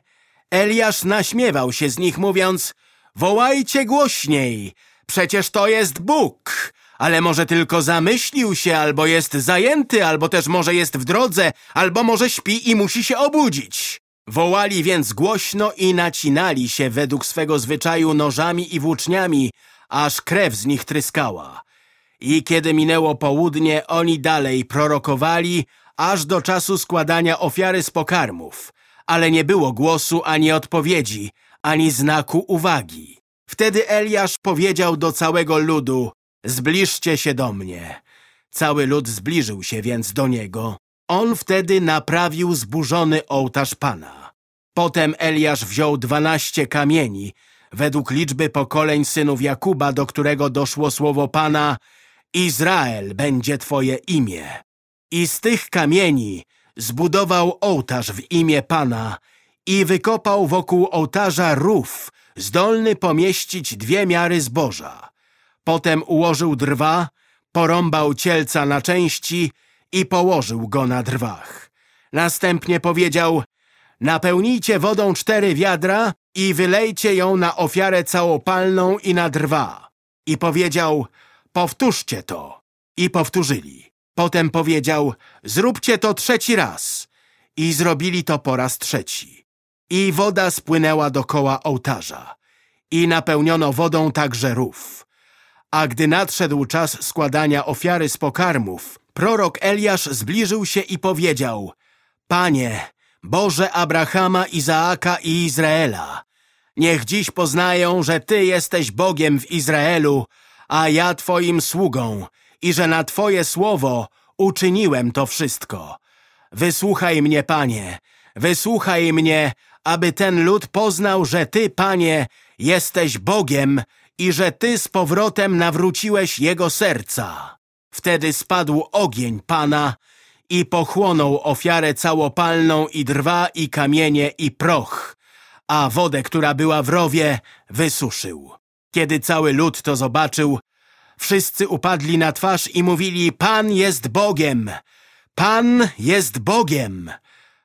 Eliasz naśmiewał się z nich, mówiąc Wołajcie głośniej, przecież to jest Bóg, ale może tylko zamyślił się, albo jest zajęty, albo też może jest w drodze, albo może śpi i musi się obudzić. Wołali więc głośno i nacinali się według swego zwyczaju nożami i włóczniami, aż krew z nich tryskała. I kiedy minęło południe, oni dalej prorokowali, aż do czasu składania ofiary z pokarmów, ale nie było głosu ani odpowiedzi, ani znaku uwagi. Wtedy Eliasz powiedział do całego ludu, zbliżcie się do mnie. Cały lud zbliżył się więc do niego. On wtedy naprawił zburzony ołtarz Pana. Potem Eliasz wziął dwanaście kamieni, według liczby pokoleń synów Jakuba, do którego doszło słowo Pana Izrael będzie Twoje imię. I z tych kamieni zbudował ołtarz w imię Pana i wykopał wokół ołtarza rów zdolny pomieścić dwie miary zboża. Potem ułożył drwa, porąbał cielca na części i położył go na drwach. Następnie powiedział, napełnijcie wodą cztery wiadra i wylejcie ją na ofiarę całopalną i na drwa. I powiedział, powtórzcie to. I powtórzyli. Potem powiedział, zróbcie to trzeci raz. I zrobili to po raz trzeci. I woda spłynęła dokoła ołtarza. I napełniono wodą także rów. A gdy nadszedł czas składania ofiary z pokarmów, prorok Eliasz zbliżył się i powiedział Panie, Boże Abrahama, Izaaka i Izraela, niech dziś poznają, że Ty jesteś Bogiem w Izraelu, a ja Twoim sługą i że na Twoje słowo uczyniłem to wszystko. Wysłuchaj mnie, Panie, wysłuchaj mnie, aby ten lud poznał, że Ty, Panie, jesteś Bogiem i że Ty z powrotem nawróciłeś jego serca. Wtedy spadł ogień Pana i pochłonął ofiarę całopalną i drwa, i kamienie, i proch, a wodę, która była w rowie, wysuszył. Kiedy cały lud to zobaczył, wszyscy upadli na twarz i mówili, Pan jest Bogiem! Pan jest Bogiem!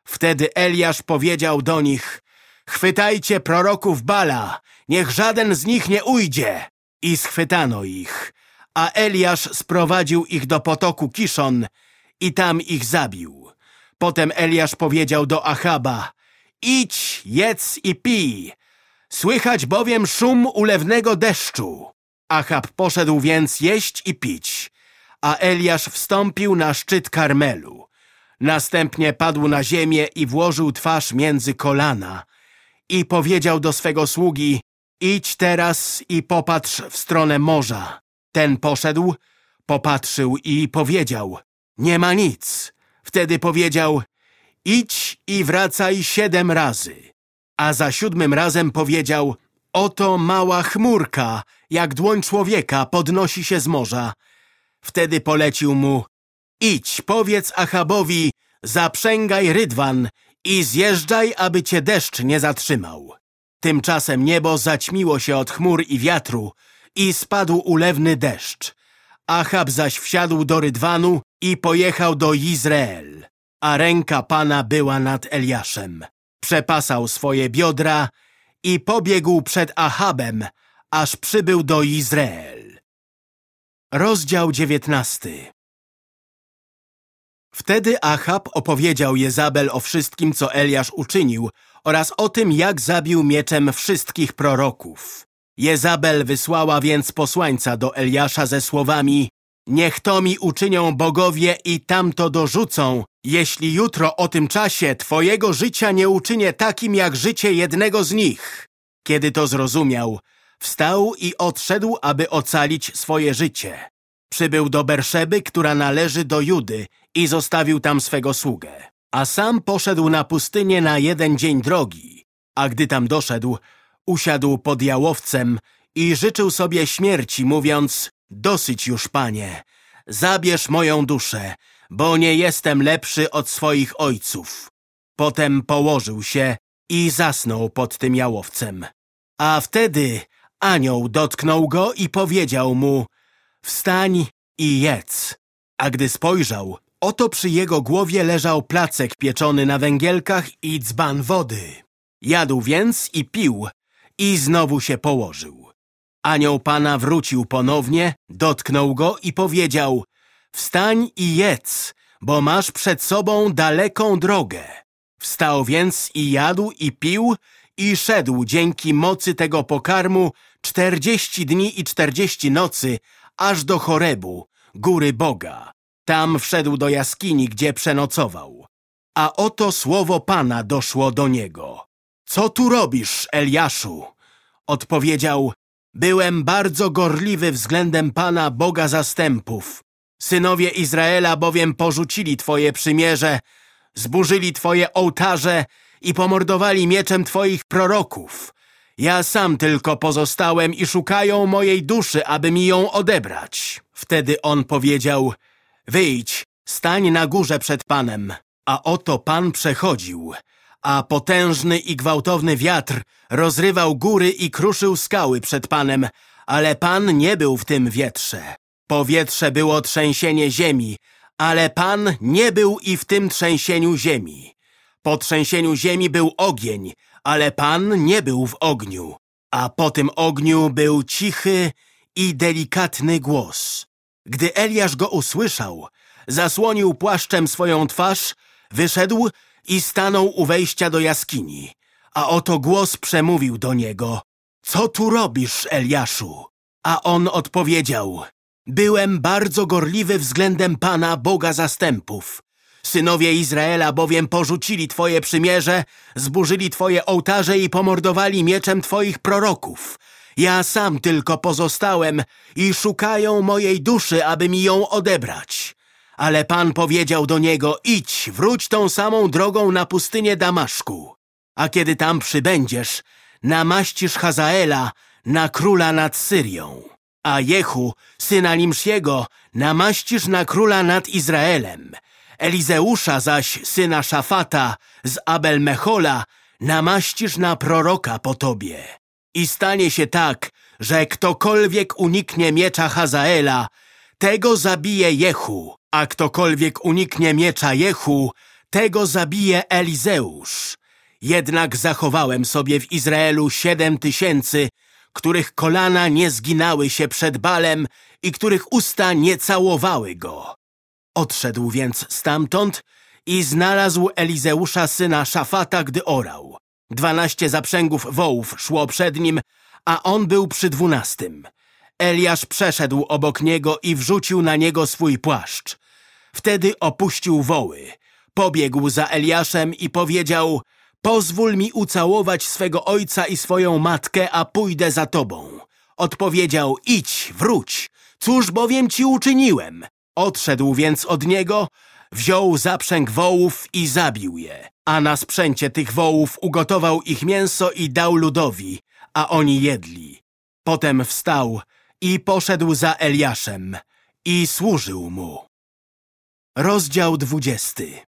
Wtedy Eliasz powiedział do nich, chwytajcie proroków Bala, niech żaden z nich nie ujdzie. I schwytano ich, a Eliasz sprowadził ich do potoku Kiszon i tam ich zabił. Potem Eliasz powiedział do Achaba, idź, jedz i pij, słychać bowiem szum ulewnego deszczu. Achab poszedł więc jeść i pić, a Eliasz wstąpił na szczyt Karmelu. Następnie padł na ziemię i włożył twarz między kolana i powiedział do swego sługi, idź teraz i popatrz w stronę morza. Ten poszedł, popatrzył i powiedział, nie ma nic. Wtedy powiedział, idź i wracaj siedem razy. A za siódmym razem powiedział, oto mała chmurka, jak dłoń człowieka, podnosi się z morza. Wtedy polecił mu, idź, powiedz Achabowi, zaprzęgaj rydwan i zjeżdżaj, aby cię deszcz nie zatrzymał. Tymczasem niebo zaćmiło się od chmur i wiatru i spadł ulewny deszcz. Achab zaś wsiadł do rydwanu i pojechał do Izrael, a ręka Pana była nad Eliaszem. Przepasał swoje biodra i pobiegł przed Achabem, aż przybył do Izrael. Rozdział dziewiętnasty Wtedy Achab opowiedział Jezabel o wszystkim, co Eliasz uczynił oraz o tym, jak zabił mieczem wszystkich proroków. Jezabel wysłała więc posłańca do Eliasza ze słowami Niech to mi uczynią bogowie i tamto dorzucą, jeśli jutro o tym czasie twojego życia nie uczynię takim jak życie jednego z nich. Kiedy to zrozumiał, wstał i odszedł, aby ocalić swoje życie. Przybył do Berszeby, która należy do Judy i zostawił tam swego sługę. A sam poszedł na pustynię na jeden dzień drogi. A gdy tam doszedł, usiadł pod jałowcem i życzył sobie śmierci, mówiąc Dosyć już, panie, zabierz moją duszę, bo nie jestem lepszy od swoich ojców. Potem położył się i zasnął pod tym jałowcem. A wtedy anioł dotknął go i powiedział mu Wstań i jedz. A gdy spojrzał, oto przy jego głowie leżał placek pieczony na węgielkach i dzban wody. Jadł więc i pił i znowu się położył. Anioł Pana wrócił ponownie, dotknął go i powiedział Wstań i jedz, bo masz przed sobą daleką drogę. Wstał więc i jadł i pił i szedł dzięki mocy tego pokarmu czterdzieści dni i czterdzieści nocy, aż do Chorebu, góry Boga. Tam wszedł do jaskini, gdzie przenocował. A oto słowo Pana doszło do niego. Co tu robisz, Eliaszu? Odpowiedział, byłem bardzo gorliwy względem Pana Boga zastępów. Synowie Izraela bowiem porzucili Twoje przymierze, zburzyli Twoje ołtarze i pomordowali mieczem Twoich proroków. Ja sam tylko pozostałem i szukają mojej duszy, aby mi ją odebrać. Wtedy on powiedział, wyjdź, stań na górze przed Panem. A oto Pan przechodził, a potężny i gwałtowny wiatr rozrywał góry i kruszył skały przed Panem, ale Pan nie był w tym wietrze. Powietrze było trzęsienie ziemi, ale Pan nie był i w tym trzęsieniu ziemi. Po trzęsieniu ziemi był ogień, ale Pan nie był w ogniu, a po tym ogniu był cichy i delikatny głos. Gdy Eliasz go usłyszał, zasłonił płaszczem swoją twarz, wyszedł i stanął u wejścia do jaskini. A oto głos przemówił do niego. Co tu robisz, Eliaszu? A on odpowiedział. Byłem bardzo gorliwy względem Pana, Boga zastępów. Synowie Izraela bowiem porzucili Twoje przymierze, zburzyli Twoje ołtarze i pomordowali mieczem Twoich proroków. Ja sam tylko pozostałem i szukają mojej duszy, aby mi ją odebrać. Ale Pan powiedział do niego, idź, wróć tą samą drogą na pustynię Damaszku. A kiedy tam przybędziesz, namaścisz Hazaela na króla nad Syrią. A Jehu, syna Nimsziego, namaścisz na króla nad Izraelem. Elizeusza zaś, syna Szafata, z Abel-Mechola, namaścisz na proroka po tobie. I stanie się tak, że ktokolwiek uniknie miecza Hazaela, tego zabije Jehu, a ktokolwiek uniknie miecza Jehu, tego zabije Elizeusz. Jednak zachowałem sobie w Izraelu siedem tysięcy, których kolana nie zginały się przed Balem i których usta nie całowały go. Odszedł więc stamtąd i znalazł Elizeusza syna Szafata, gdy orał. Dwanaście zaprzęgów wołów szło przed nim, a on był przy dwunastym. Eliasz przeszedł obok niego i wrzucił na niego swój płaszcz. Wtedy opuścił woły. Pobiegł za Eliaszem i powiedział Pozwól mi ucałować swego ojca i swoją matkę, a pójdę za tobą. Odpowiedział, idź, wróć. Cóż bowiem ci uczyniłem? Odszedł więc od niego, wziął zaprzęg wołów i zabił je. A na sprzęcie tych wołów ugotował ich mięso i dał ludowi, a oni jedli. Potem wstał i poszedł za Eliaszem i służył mu. Rozdział dwudziesty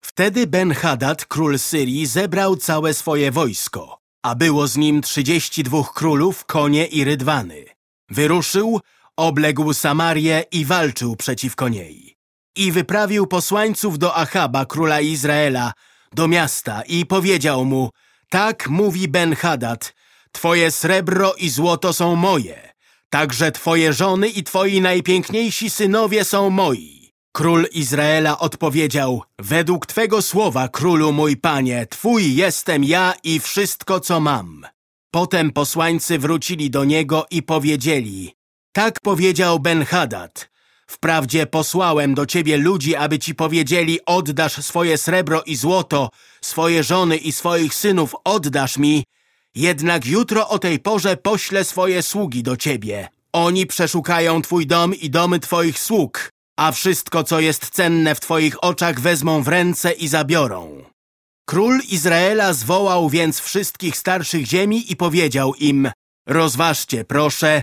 Wtedy Ben-Hadad, król Syrii, zebrał całe swoje wojsko, a było z nim trzydzieści dwóch królów, konie i rydwany. Wyruszył, obległ Samarię i walczył przeciwko niej. I wyprawił posłańców do Achaba, króla Izraela, do miasta i powiedział mu, tak mówi Ben-Hadad, twoje srebro i złoto są moje, także twoje żony i twoi najpiękniejsi synowie są moi. Król Izraela odpowiedział, według Twego słowa, królu mój panie, Twój jestem ja i wszystko, co mam. Potem posłańcy wrócili do niego i powiedzieli, tak powiedział Ben-Hadad, wprawdzie posłałem do ciebie ludzi, aby ci powiedzieli, oddasz swoje srebro i złoto, swoje żony i swoich synów oddasz mi, jednak jutro o tej porze poślę swoje sługi do ciebie. Oni przeszukają twój dom i domy twoich sług, a wszystko, co jest cenne w Twoich oczach, wezmą w ręce i zabiorą. Król Izraela zwołał więc wszystkich starszych ziemi i powiedział im, rozważcie proszę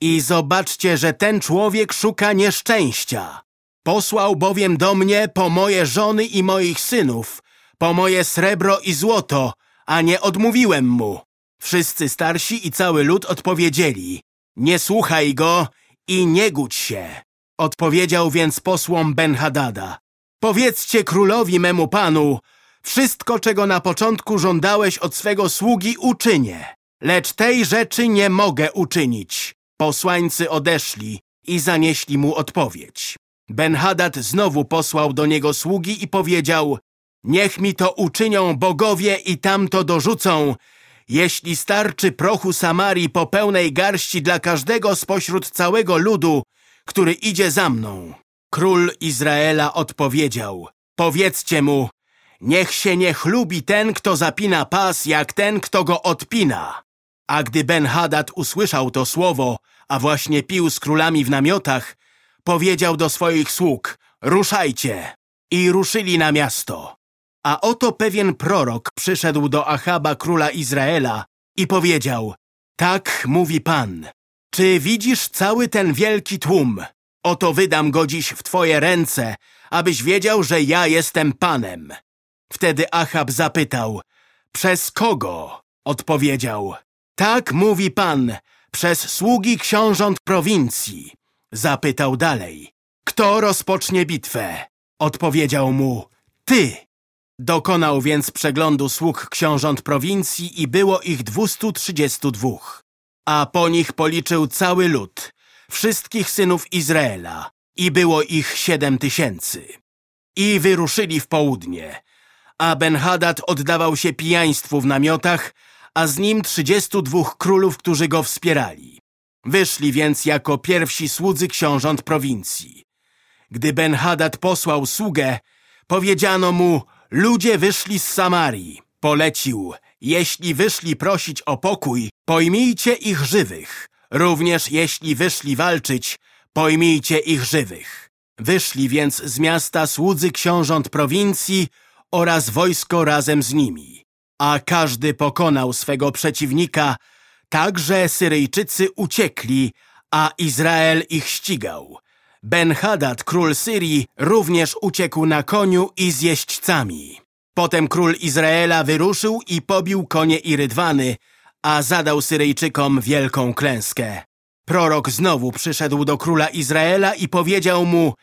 i zobaczcie, że ten człowiek szuka nieszczęścia. Posłał bowiem do mnie po moje żony i moich synów, po moje srebro i złoto, a nie odmówiłem mu. Wszyscy starsi i cały lud odpowiedzieli, nie słuchaj go i nie gódź się. Odpowiedział więc posłom Ben-Hadada. Powiedzcie królowi memu panu, wszystko, czego na początku żądałeś od swego sługi, uczynię. Lecz tej rzeczy nie mogę uczynić. Posłańcy odeszli i zanieśli mu odpowiedź. Ben-Hadad znowu posłał do niego sługi i powiedział Niech mi to uczynią bogowie i tamto dorzucą, jeśli starczy prochu Samarii po pełnej garści dla każdego spośród całego ludu, który idzie za mną. Król Izraela odpowiedział, powiedzcie mu, niech się nie chlubi ten, kto zapina pas, jak ten, kto go odpina. A gdy Ben-Hadad usłyszał to słowo, a właśnie pił z królami w namiotach, powiedział do swoich sług, ruszajcie. I ruszyli na miasto. A oto pewien prorok przyszedł do Achaba, króla Izraela i powiedział, tak mówi Pan, czy widzisz cały ten wielki tłum? Oto wydam go dziś w twoje ręce, abyś wiedział, że ja jestem Panem. Wtedy Achab zapytał, przez kogo? Odpowiedział, tak mówi pan, przez sługi książąt prowincji. Zapytał dalej, kto rozpocznie bitwę? Odpowiedział mu, ty. Dokonał więc przeglądu sług książąt prowincji i było ich 232. A po nich policzył cały lud, wszystkich synów Izraela i było ich siedem tysięcy. I wyruszyli w południe, a Ben-Hadad oddawał się pijaństwu w namiotach, a z nim trzydziestu dwóch królów, którzy go wspierali. Wyszli więc jako pierwsi słudzy książąt prowincji. Gdy Ben-Hadad posłał sługę, powiedziano mu, ludzie wyszli z Samarii. Polecił, jeśli wyszli prosić o pokój, pojmijcie ich żywych. Również jeśli wyszli walczyć, pojmijcie ich żywych. Wyszli więc z miasta słudzy książąt prowincji oraz wojsko razem z nimi. A każdy pokonał swego przeciwnika, tak że Syryjczycy uciekli, a Izrael ich ścigał. Ben-Hadad, król Syrii, również uciekł na koniu i z jeźdźcami. Potem król Izraela wyruszył i pobił konie i rydwany, a zadał Syryjczykom wielką klęskę. Prorok znowu przyszedł do króla Izraela i powiedział mu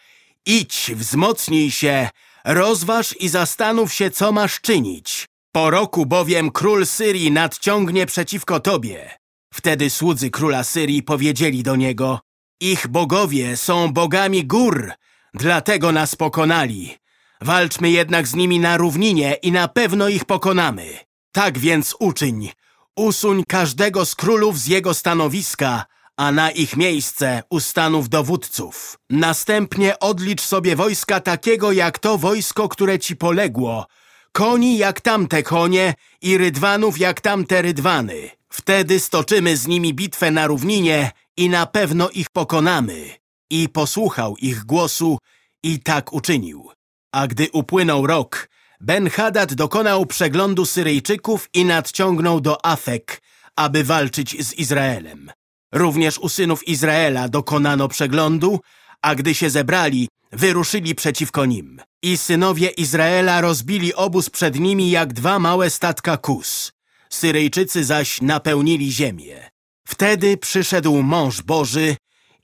Idź, wzmocnij się, rozważ i zastanów się, co masz czynić. Po roku bowiem król Syrii nadciągnie przeciwko tobie. Wtedy słudzy króla Syrii powiedzieli do niego Ich bogowie są bogami gór, dlatego nas pokonali. Walczmy jednak z nimi na równinie i na pewno ich pokonamy. Tak więc uczyń. Usuń każdego z królów z jego stanowiska, a na ich miejsce ustanów dowódców. Następnie odlicz sobie wojska takiego jak to wojsko, które ci poległo, koni jak tamte konie i rydwanów jak tamte rydwany. Wtedy stoczymy z nimi bitwę na równinie i na pewno ich pokonamy. I posłuchał ich głosu i tak uczynił. A gdy upłynął rok, Ben-Hadad dokonał przeglądu Syryjczyków i nadciągnął do Afek, aby walczyć z Izraelem. Również u synów Izraela dokonano przeglądu, a gdy się zebrali, wyruszyli przeciwko nim. I synowie Izraela rozbili obóz przed nimi jak dwa małe statka kus. Syryjczycy zaś napełnili ziemię. Wtedy przyszedł mąż Boży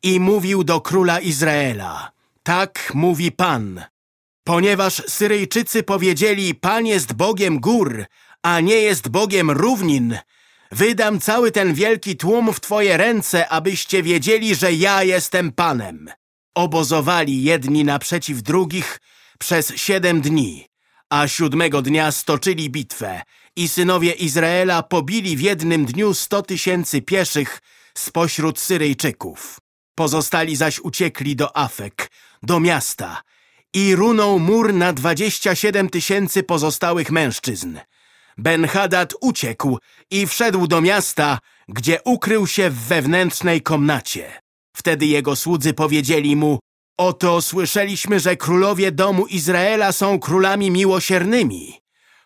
i mówił do króla Izraela. Tak mówi Pan. Ponieważ Syryjczycy powiedzieli, Pan jest Bogiem gór, a nie jest Bogiem równin, wydam cały ten wielki tłum w Twoje ręce, abyście wiedzieli, że ja jestem Panem. Obozowali jedni naprzeciw drugich przez siedem dni, a siódmego dnia stoczyli bitwę i synowie Izraela pobili w jednym dniu sto tysięcy pieszych spośród Syryjczyków. Pozostali zaś uciekli do Afek, do miasta i runął mur na dwadzieścia siedem tysięcy pozostałych mężczyzn. Ben-Hadad uciekł i wszedł do miasta, gdzie ukrył się w wewnętrznej komnacie. Wtedy jego słudzy powiedzieli mu, oto słyszeliśmy, że królowie domu Izraela są królami miłosiernymi.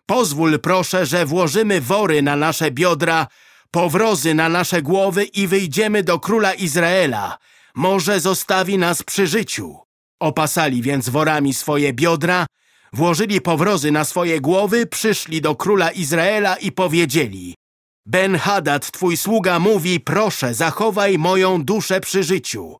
Pozwól proszę, że włożymy wory na nasze biodra, powrozy na nasze głowy i wyjdziemy do króla Izraela. Może zostawi nas przy życiu. Opasali więc worami swoje biodra, włożyli powrozy na swoje głowy, przyszli do króla Izraela i powiedzieli Ben-Hadad, twój sługa, mówi, proszę, zachowaj moją duszę przy życiu.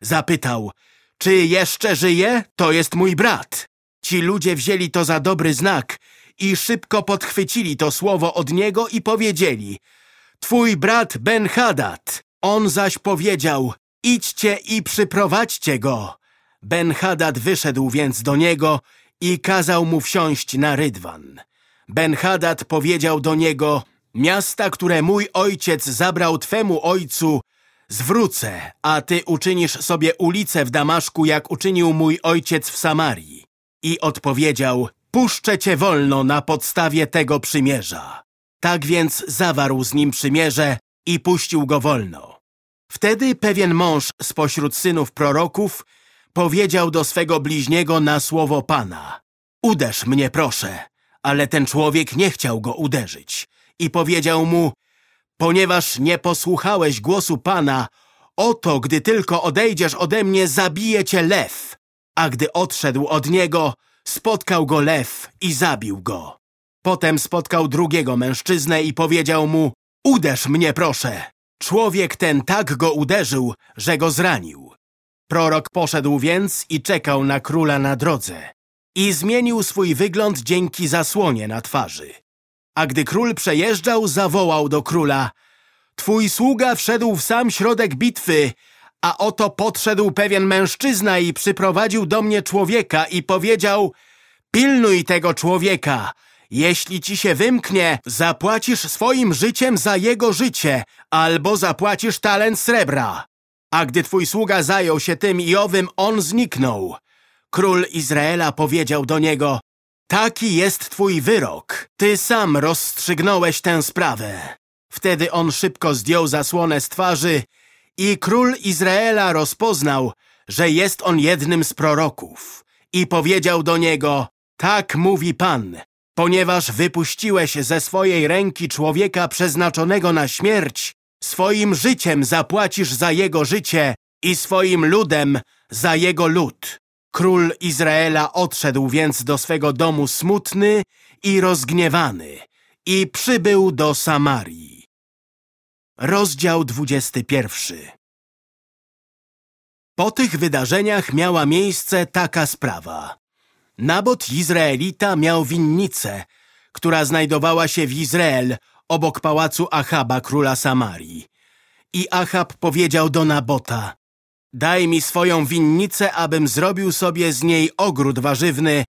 Zapytał, czy jeszcze żyje? To jest mój brat. Ci ludzie wzięli to za dobry znak i szybko podchwycili to słowo od niego i powiedzieli Twój brat Ben-Hadad. On zaś powiedział, idźcie i przyprowadźcie go. Ben-Hadad wyszedł więc do niego i kazał mu wsiąść na rydwan. Ben-Hadad powiedział do niego, miasta, które mój ojciec zabrał twemu ojcu, zwrócę, a ty uczynisz sobie ulicę w Damaszku, jak uczynił mój ojciec w Samarii. I odpowiedział, puszczę cię wolno na podstawie tego przymierza. Tak więc zawarł z nim przymierze i puścił go wolno. Wtedy pewien mąż spośród synów proroków powiedział do swego bliźniego na słowo Pana Uderz mnie proszę, ale ten człowiek nie chciał go uderzyć i powiedział mu Ponieważ nie posłuchałeś głosu Pana, oto gdy tylko odejdziesz ode mnie, zabije cię lew. A gdy odszedł od niego, spotkał go lew i zabił go. Potem spotkał drugiego mężczyznę i powiedział mu, uderz mnie proszę. Człowiek ten tak go uderzył, że go zranił. Prorok poszedł więc i czekał na króla na drodze i zmienił swój wygląd dzięki zasłonie na twarzy. A gdy król przejeżdżał, zawołał do króla Twój sługa wszedł w sam środek bitwy, a oto podszedł pewien mężczyzna i przyprowadził do mnie człowieka i powiedział Pilnuj tego człowieka, jeśli ci się wymknie, zapłacisz swoim życiem za jego życie, albo zapłacisz talent srebra. A gdy twój sługa zajął się tym i owym, on zniknął. Król Izraela powiedział do niego, taki jest twój wyrok. Ty sam rozstrzygnąłeś tę sprawę. Wtedy on szybko zdjął zasłonę z twarzy i król Izraela rozpoznał, że jest on jednym z proroków. I powiedział do niego, tak mówi Pan, ponieważ wypuściłeś ze swojej ręki człowieka przeznaczonego na śmierć, swoim życiem zapłacisz za jego życie i swoim ludem za jego lud. Król Izraela odszedł więc do swego domu smutny i rozgniewany i przybył do Samarii. Rozdział 21 Po tych wydarzeniach miała miejsce taka sprawa. Nabot Izraelita miał winnicę, która znajdowała się w Izrael, obok pałacu Achaba, króla Samarii. I Achab powiedział do Nabota, daj mi swoją winnicę, abym zrobił sobie z niej ogród warzywny,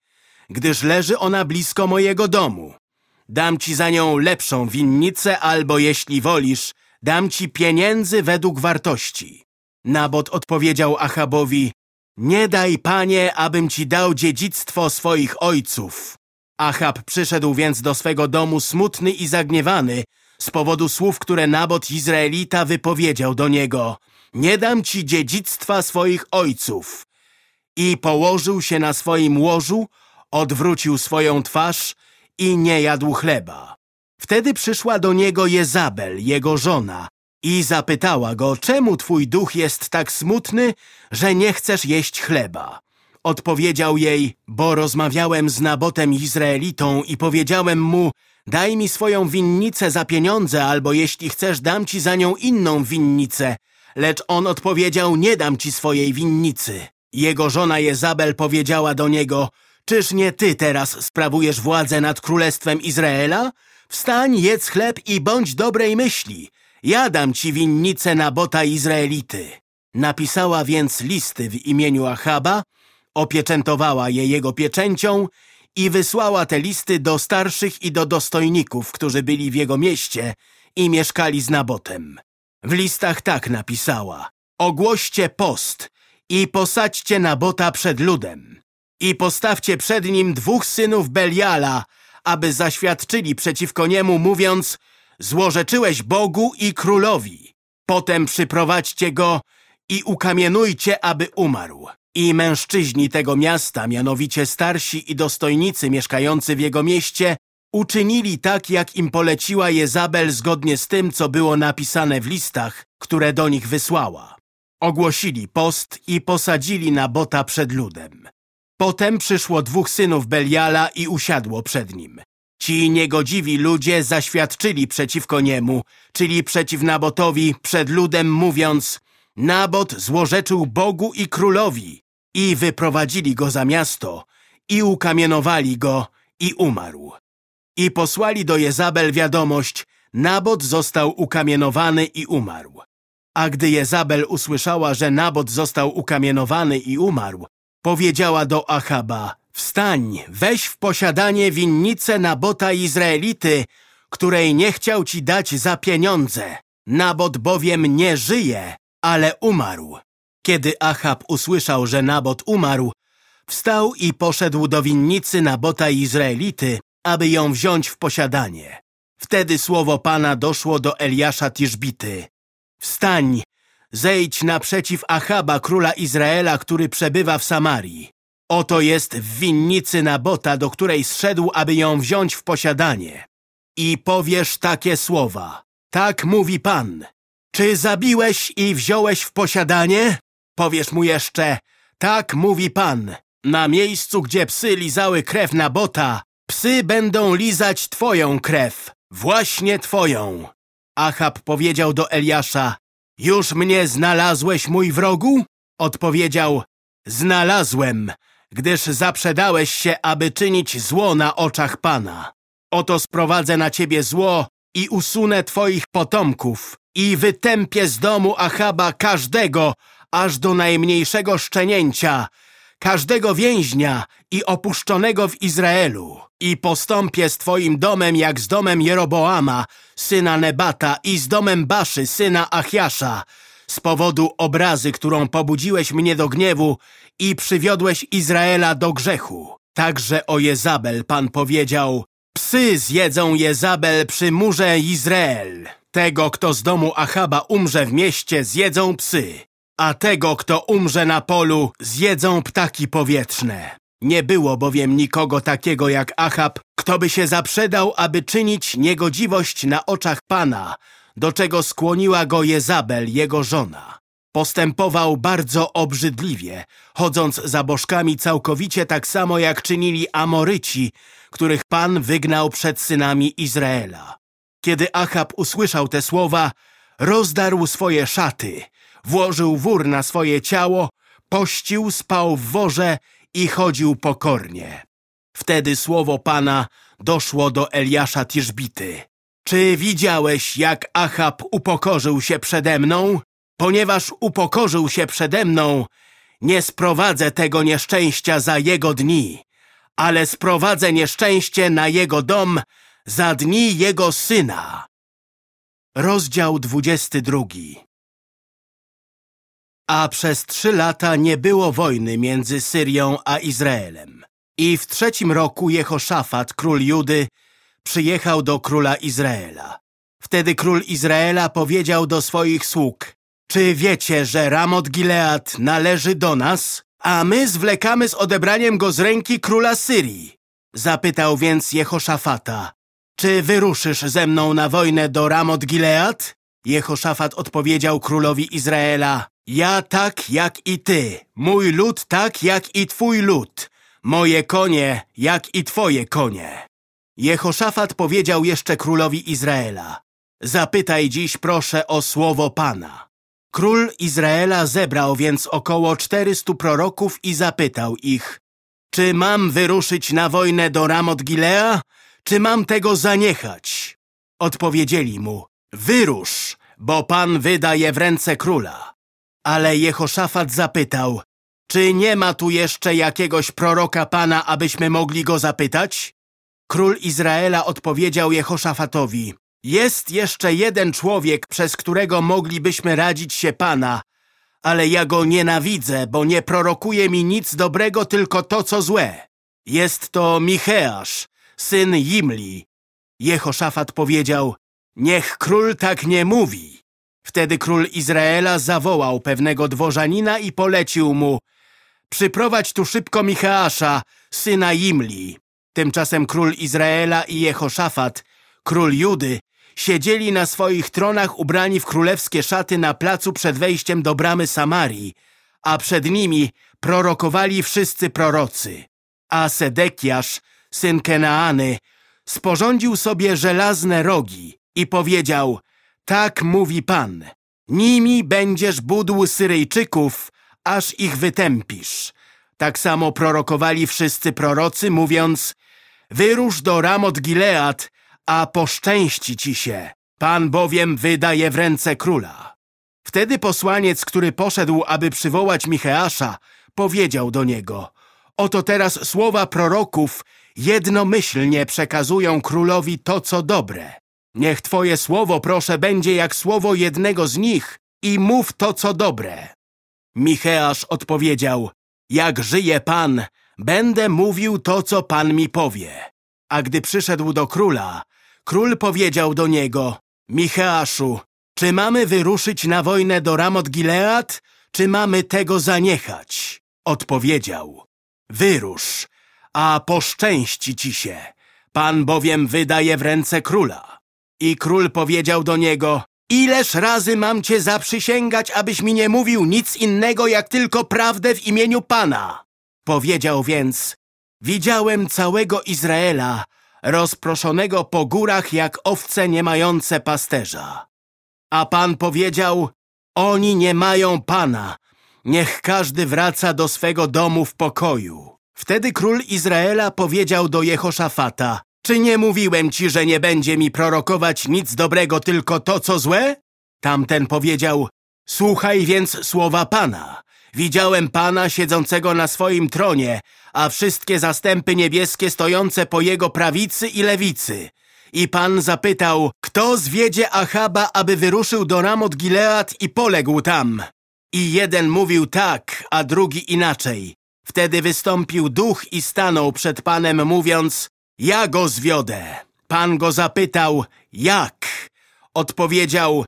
gdyż leży ona blisko mojego domu. Dam ci za nią lepszą winnicę, albo jeśli wolisz, dam ci pieniędzy według wartości. Nabot odpowiedział Achabowi, nie daj, panie, abym ci dał dziedzictwo swoich ojców. Achab przyszedł więc do swego domu smutny i zagniewany z powodu słów, które Nabot Izraelita wypowiedział do niego. Nie dam ci dziedzictwa swoich ojców. I położył się na swoim łożu, odwrócił swoją twarz i nie jadł chleba. Wtedy przyszła do niego Jezabel, jego żona, i zapytała go, czemu twój duch jest tak smutny, że nie chcesz jeść chleba. Odpowiedział jej, bo rozmawiałem z Nabotem Izraelitą i powiedziałem mu, daj mi swoją winnicę za pieniądze, albo jeśli chcesz, dam ci za nią inną winnicę. Lecz on odpowiedział, nie dam ci swojej winnicy. Jego żona Jezabel powiedziała do niego, czyż nie ty teraz sprawujesz władzę nad królestwem Izraela? Wstań, jedz chleb i bądź dobrej myśli. Ja dam ci winnicę Nabota Izraelity. Napisała więc listy w imieniu Achaba, opieczętowała je jego pieczęcią i wysłała te listy do starszych i do dostojników, którzy byli w jego mieście i mieszkali z Nabotem. W listach tak napisała. Ogłoście post i posadźcie Nabota przed ludem. I postawcie przed nim dwóch synów Beliala, aby zaświadczyli przeciwko niemu, mówiąc Złorzeczyłeś Bogu i królowi. Potem przyprowadźcie go i ukamienujcie, aby umarł. I mężczyźni tego miasta, mianowicie starsi i dostojnicy mieszkający w jego mieście, uczynili tak, jak im poleciła Jezabel zgodnie z tym, co było napisane w listach, które do nich wysłała. Ogłosili post i posadzili Nabota przed ludem. Potem przyszło dwóch synów Beliala i usiadło przed nim. Ci niegodziwi ludzie zaświadczyli przeciwko niemu, czyli przeciw Nabotowi, przed ludem, mówiąc Nabot złorzeczył Bogu i królowi i wyprowadzili go za miasto i ukamienowali go i umarł. I posłali do Jezabel wiadomość, Nabot został ukamienowany i umarł. A gdy Jezabel usłyszała, że Nabot został ukamienowany i umarł, powiedziała do Achaba, wstań, weź w posiadanie winnicę Nabota Izraelity, której nie chciał ci dać za pieniądze. Nabot bowiem nie żyje, ale umarł. Kiedy Achab usłyszał, że Nabot umarł, wstał i poszedł do winnicy Nabota Izraelity, aby ją wziąć w posiadanie. Wtedy słowo Pana doszło do Eliasza Tiszbity. Wstań, zejdź naprzeciw Achaba, króla Izraela, który przebywa w Samarii. Oto jest w winnicy Nabota, do której zszedł, aby ją wziąć w posiadanie. I powiesz takie słowa. Tak mówi Pan. Czy zabiłeś i wziąłeś w posiadanie? Powiesz mu jeszcze, tak mówi Pan. Na miejscu, gdzie psy lizały krew Nabota, psy będą lizać twoją krew, właśnie twoją. Achab powiedział do Eliasza, już mnie znalazłeś, mój wrogu? Odpowiedział, znalazłem, gdyż zaprzedałeś się, aby czynić zło na oczach Pana. Oto sprowadzę na ciebie zło i usunę twoich potomków i wytępię z domu Achaba każdego, aż do najmniejszego szczenięcia, każdego więźnia i opuszczonego w Izraelu. I postąpię z twoim domem jak z domem Jeroboama, syna Nebata i z domem Baszy, syna Achiasza, z powodu obrazy, którą pobudziłeś mnie do gniewu i przywiodłeś Izraela do grzechu. Także o Jezabel Pan powiedział, psy zjedzą Jezabel przy murze Izrael. Tego, kto z domu Achaba umrze w mieście, zjedzą psy, a tego, kto umrze na polu, zjedzą ptaki powietrzne. Nie było bowiem nikogo takiego jak Achab, kto by się zaprzedał, aby czynić niegodziwość na oczach Pana, do czego skłoniła go Jezabel, jego żona. Postępował bardzo obrzydliwie, chodząc za bożkami całkowicie tak samo jak czynili Amoryci, których Pan wygnał przed synami Izraela. Kiedy Achab usłyszał te słowa, rozdarł swoje szaty, włożył wór na swoje ciało, pościł, spał w worze i chodził pokornie. Wtedy słowo Pana doszło do Eliasza Tiszbity. Czy widziałeś, jak Achab upokorzył się przede mną? Ponieważ upokorzył się przede mną, nie sprowadzę tego nieszczęścia za jego dni, ale sprowadzę nieszczęście na jego dom za dni jego syna. Rozdział 22 A przez trzy lata nie było wojny między Syrią a Izraelem. I w trzecim roku Jehoszafat, król Judy, przyjechał do króla Izraela. Wtedy król Izraela powiedział do swoich sług, czy wiecie, że Ramot Gilead należy do nas, a my zwlekamy z odebraniem go z ręki króla Syrii? Zapytał więc Jehoszafata, czy wyruszysz ze mną na wojnę do Ramot Gilead? Jehoszafat odpowiedział królowi Izraela, ja tak jak i ty, mój lud tak jak i twój lud, moje konie jak i twoje konie. Jehoszafat powiedział jeszcze królowi Izraela, zapytaj dziś proszę o słowo Pana. Król Izraela zebrał więc około czterystu proroków i zapytał ich, czy mam wyruszyć na wojnę do Ramot Gilea, czy mam tego zaniechać? Odpowiedzieli mu, wyrusz, bo Pan wydaje w ręce króla. Ale Jehoszafat zapytał, czy nie ma tu jeszcze jakiegoś proroka Pana, abyśmy mogli go zapytać? Król Izraela odpowiedział Jehoszafatowi, jest jeszcze jeden człowiek, przez którego moglibyśmy radzić się Pana, ale ja go nienawidzę, bo nie prorokuje mi nic dobrego, tylko to, co złe. Jest to Micheasz, syn Jimli. Jehoszafat powiedział, niech król tak nie mówi. Wtedy król Izraela zawołał pewnego dworzanina i polecił mu, przyprowadź tu szybko Micheasza, syna Jimli. Tymczasem król Izraela i Jehoszafat, król Judy, siedzieli na swoich tronach ubrani w królewskie szaty na placu przed wejściem do bramy Samarii, a przed nimi prorokowali wszyscy prorocy. A Sedekiasz, syn Kenaany, sporządził sobie żelazne rogi i powiedział, tak mówi Pan, nimi będziesz budł Syryjczyków, aż ich wytępisz. Tak samo prorokowali wszyscy prorocy, mówiąc, wyrusz do Ramot Gilead, a poszczęści ci się. Pan bowiem wydaje w ręce króla. Wtedy posłaniec, który poszedł, aby przywołać Micheasza, powiedział do niego, oto teraz słowa proroków jednomyślnie przekazują królowi to, co dobre. Niech twoje słowo, proszę, będzie jak słowo jednego z nich i mów to, co dobre. Micheasz odpowiedział, jak żyje Pan, będę mówił to, co Pan mi powie. A gdy przyszedł do króla, król powiedział do niego, Micheaszu, czy mamy wyruszyć na wojnę do Ramot Gilead, czy mamy tego zaniechać? Odpowiedział, wyrusz, a poszczęści ci się. Pan bowiem wydaje w ręce króla. I król powiedział do niego, ileż razy mam cię zaprzysięgać, abyś mi nie mówił nic innego, jak tylko prawdę w imieniu Pana. Powiedział więc, widziałem całego Izraela, rozproszonego po górach jak owce nie mające pasterza. A Pan powiedział, oni nie mają Pana, niech każdy wraca do swego domu w pokoju. Wtedy król Izraela powiedział do Jehoszafata, czy nie mówiłem ci, że nie będzie mi prorokować nic dobrego, tylko to, co złe? Tamten powiedział, słuchaj więc słowa Pana. Widziałem Pana siedzącego na swoim tronie, a wszystkie zastępy niebieskie stojące po jego prawicy i lewicy. I Pan zapytał, kto zwiedzie Achaba, aby wyruszył do Ramot Gilead i poległ tam? I jeden mówił tak, a drugi inaczej. Wtedy wystąpił duch i stanął przed Panem, mówiąc, ja go zwiodę. Pan go zapytał, jak? Odpowiedział,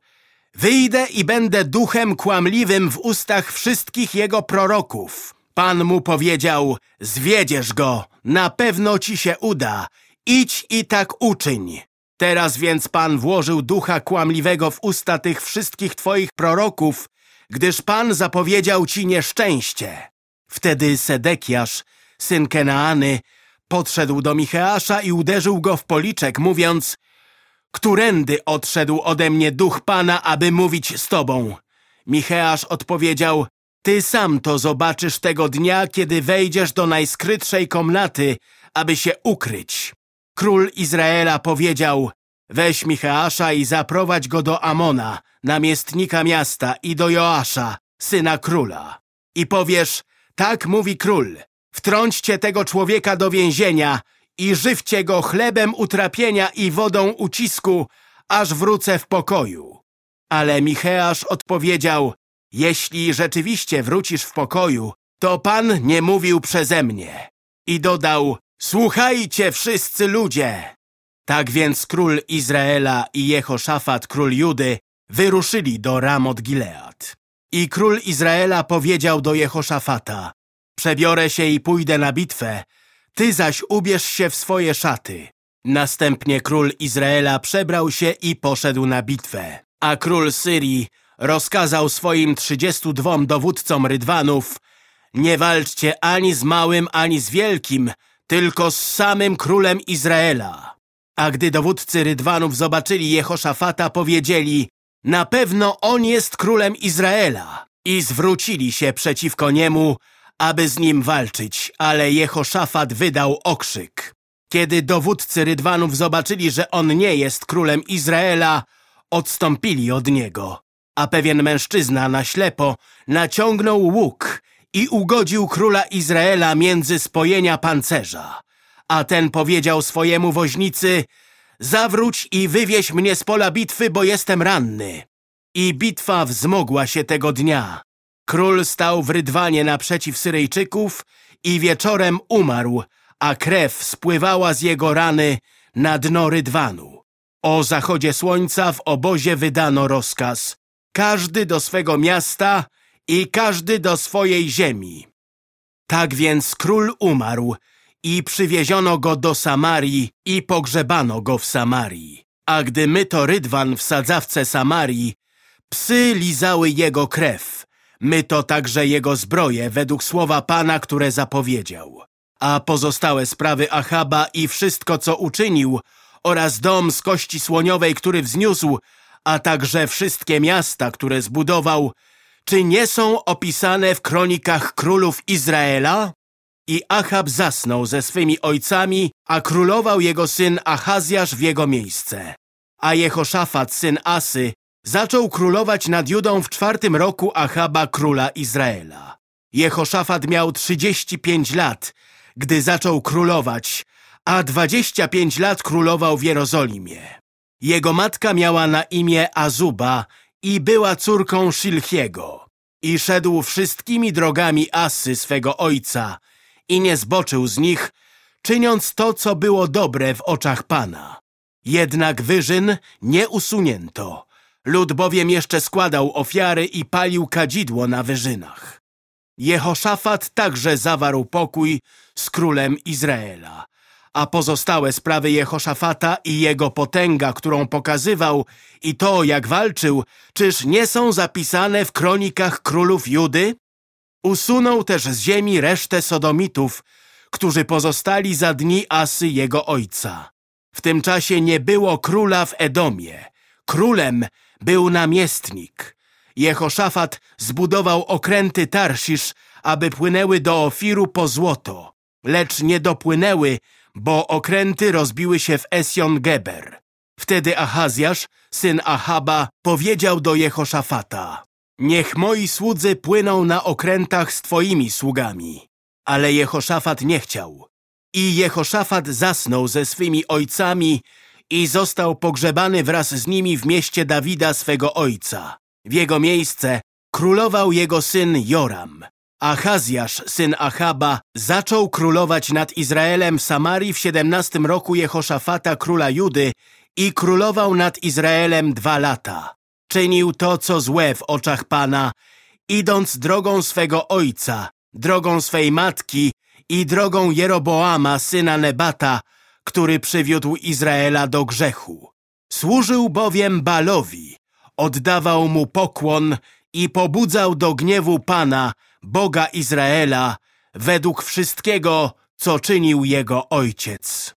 wyjdę i będę duchem kłamliwym w ustach wszystkich jego proroków. Pan mu powiedział, zwiedziesz go, na pewno ci się uda. Idź i tak uczyń. Teraz więc Pan włożył ducha kłamliwego w usta tych wszystkich twoich proroków, gdyż Pan zapowiedział ci nieszczęście. Wtedy Sedekiasz, syn Kenaany, podszedł do Micheasza i uderzył go w policzek, mówiąc Którędy odszedł ode mnie duch Pana, aby mówić z tobą? Micheasz odpowiedział Ty sam to zobaczysz tego dnia, kiedy wejdziesz do najskrytszej komnaty, aby się ukryć. Król Izraela powiedział Weź Micheasza i zaprowadź go do Amona, namiestnika miasta i do Joasza, syna króla. I powiesz, tak mówi król, wtrąćcie tego człowieka do więzienia i żywcie go chlebem utrapienia i wodą ucisku, aż wrócę w pokoju. Ale Micheasz odpowiedział, jeśli rzeczywiście wrócisz w pokoju, to Pan nie mówił przeze mnie. I dodał, słuchajcie wszyscy ludzie. Tak więc król Izraela i Jehoszafat, król Judy, wyruszyli do Ramot Gilead. I król Izraela powiedział do Jehoszafata, przebiorę się i pójdę na bitwę, ty zaś ubierz się w swoje szaty. Następnie król Izraela przebrał się i poszedł na bitwę. A król Syrii rozkazał swoim trzydziestu dwom dowódcom rydwanów Nie walczcie ani z małym, ani z wielkim, tylko z samym królem Izraela. A gdy dowódcy rydwanów zobaczyli Jehoszafata, powiedzieli Na pewno on jest królem Izraela. I zwrócili się przeciwko niemu, aby z nim walczyć, ale Jehoszafat wydał okrzyk. Kiedy dowódcy rydwanów zobaczyli, że on nie jest królem Izraela, odstąpili od niego. A pewien mężczyzna na ślepo naciągnął łuk i ugodził króla Izraela między spojenia pancerza. A ten powiedział swojemu woźnicy, zawróć i wywieź mnie z pola bitwy, bo jestem ranny. I bitwa wzmogła się tego dnia. Król stał w rydwanie naprzeciw Syryjczyków i wieczorem umarł, a krew spływała z jego rany na dno rydwanu. O zachodzie słońca w obozie wydano rozkaz. Każdy do swego miasta i każdy do swojej ziemi. Tak więc król umarł i przywieziono go do Samarii i pogrzebano go w Samarii. A gdy myto rydwan w sadzawce Samarii, psy lizały jego krew. Myto także jego zbroje według słowa Pana, które zapowiedział. A pozostałe sprawy Achaba i wszystko, co uczynił, oraz dom z kości słoniowej, który wzniósł, a także wszystkie miasta, które zbudował, czy nie są opisane w kronikach królów Izraela? I Achab zasnął ze swymi ojcami, a królował jego syn Achazjasz w jego miejsce. A Jehoszafat, syn Asy, zaczął królować nad Judą w czwartym roku Achaba, króla Izraela. Jehoszafat miał 35 lat, gdy zaczął królować, a 25 lat królował w Jerozolimie. Jego matka miała na imię Azuba i była córką Szilchiego. I szedł wszystkimi drogami Asy swego ojca i nie zboczył z nich, czyniąc to, co było dobre w oczach Pana. Jednak wyżyn nie usunięto. Lud bowiem jeszcze składał ofiary i palił kadzidło na wyżynach. Jehoszafat także zawarł pokój z królem Izraela a pozostałe sprawy Jehoszafata i jego potęga, którą pokazywał i to, jak walczył, czyż nie są zapisane w kronikach królów Judy? Usunął też z ziemi resztę Sodomitów, którzy pozostali za dni Asy jego ojca. W tym czasie nie było króla w Edomie. Królem był namiestnik. Jehoszafat zbudował okręty Tarszisz, aby płynęły do Ofiru po złoto, lecz nie dopłynęły, bo okręty rozbiły się w Esjon Geber. Wtedy Ahazjasz, syn Ahaba, powiedział do Jehoszafata Niech moi słudzy płyną na okrętach z twoimi sługami. Ale Jehoszafat nie chciał. I Jehoszafat zasnął ze swymi ojcami i został pogrzebany wraz z nimi w mieście Dawida swego ojca. W jego miejsce królował jego syn Joram. Achazjasz, syn Achaba, zaczął królować nad Izraelem w Samarii w siedemnastym roku Jehoszafata, króla Judy i królował nad Izraelem dwa lata. Czynił to, co złe w oczach Pana, idąc drogą swego ojca, drogą swej matki i drogą Jeroboama, syna Nebata, który przywiódł Izraela do grzechu. Służył bowiem Balowi, oddawał mu pokłon i pobudzał do gniewu Pana, Boga Izraela, według wszystkiego, co czynił jego ojciec.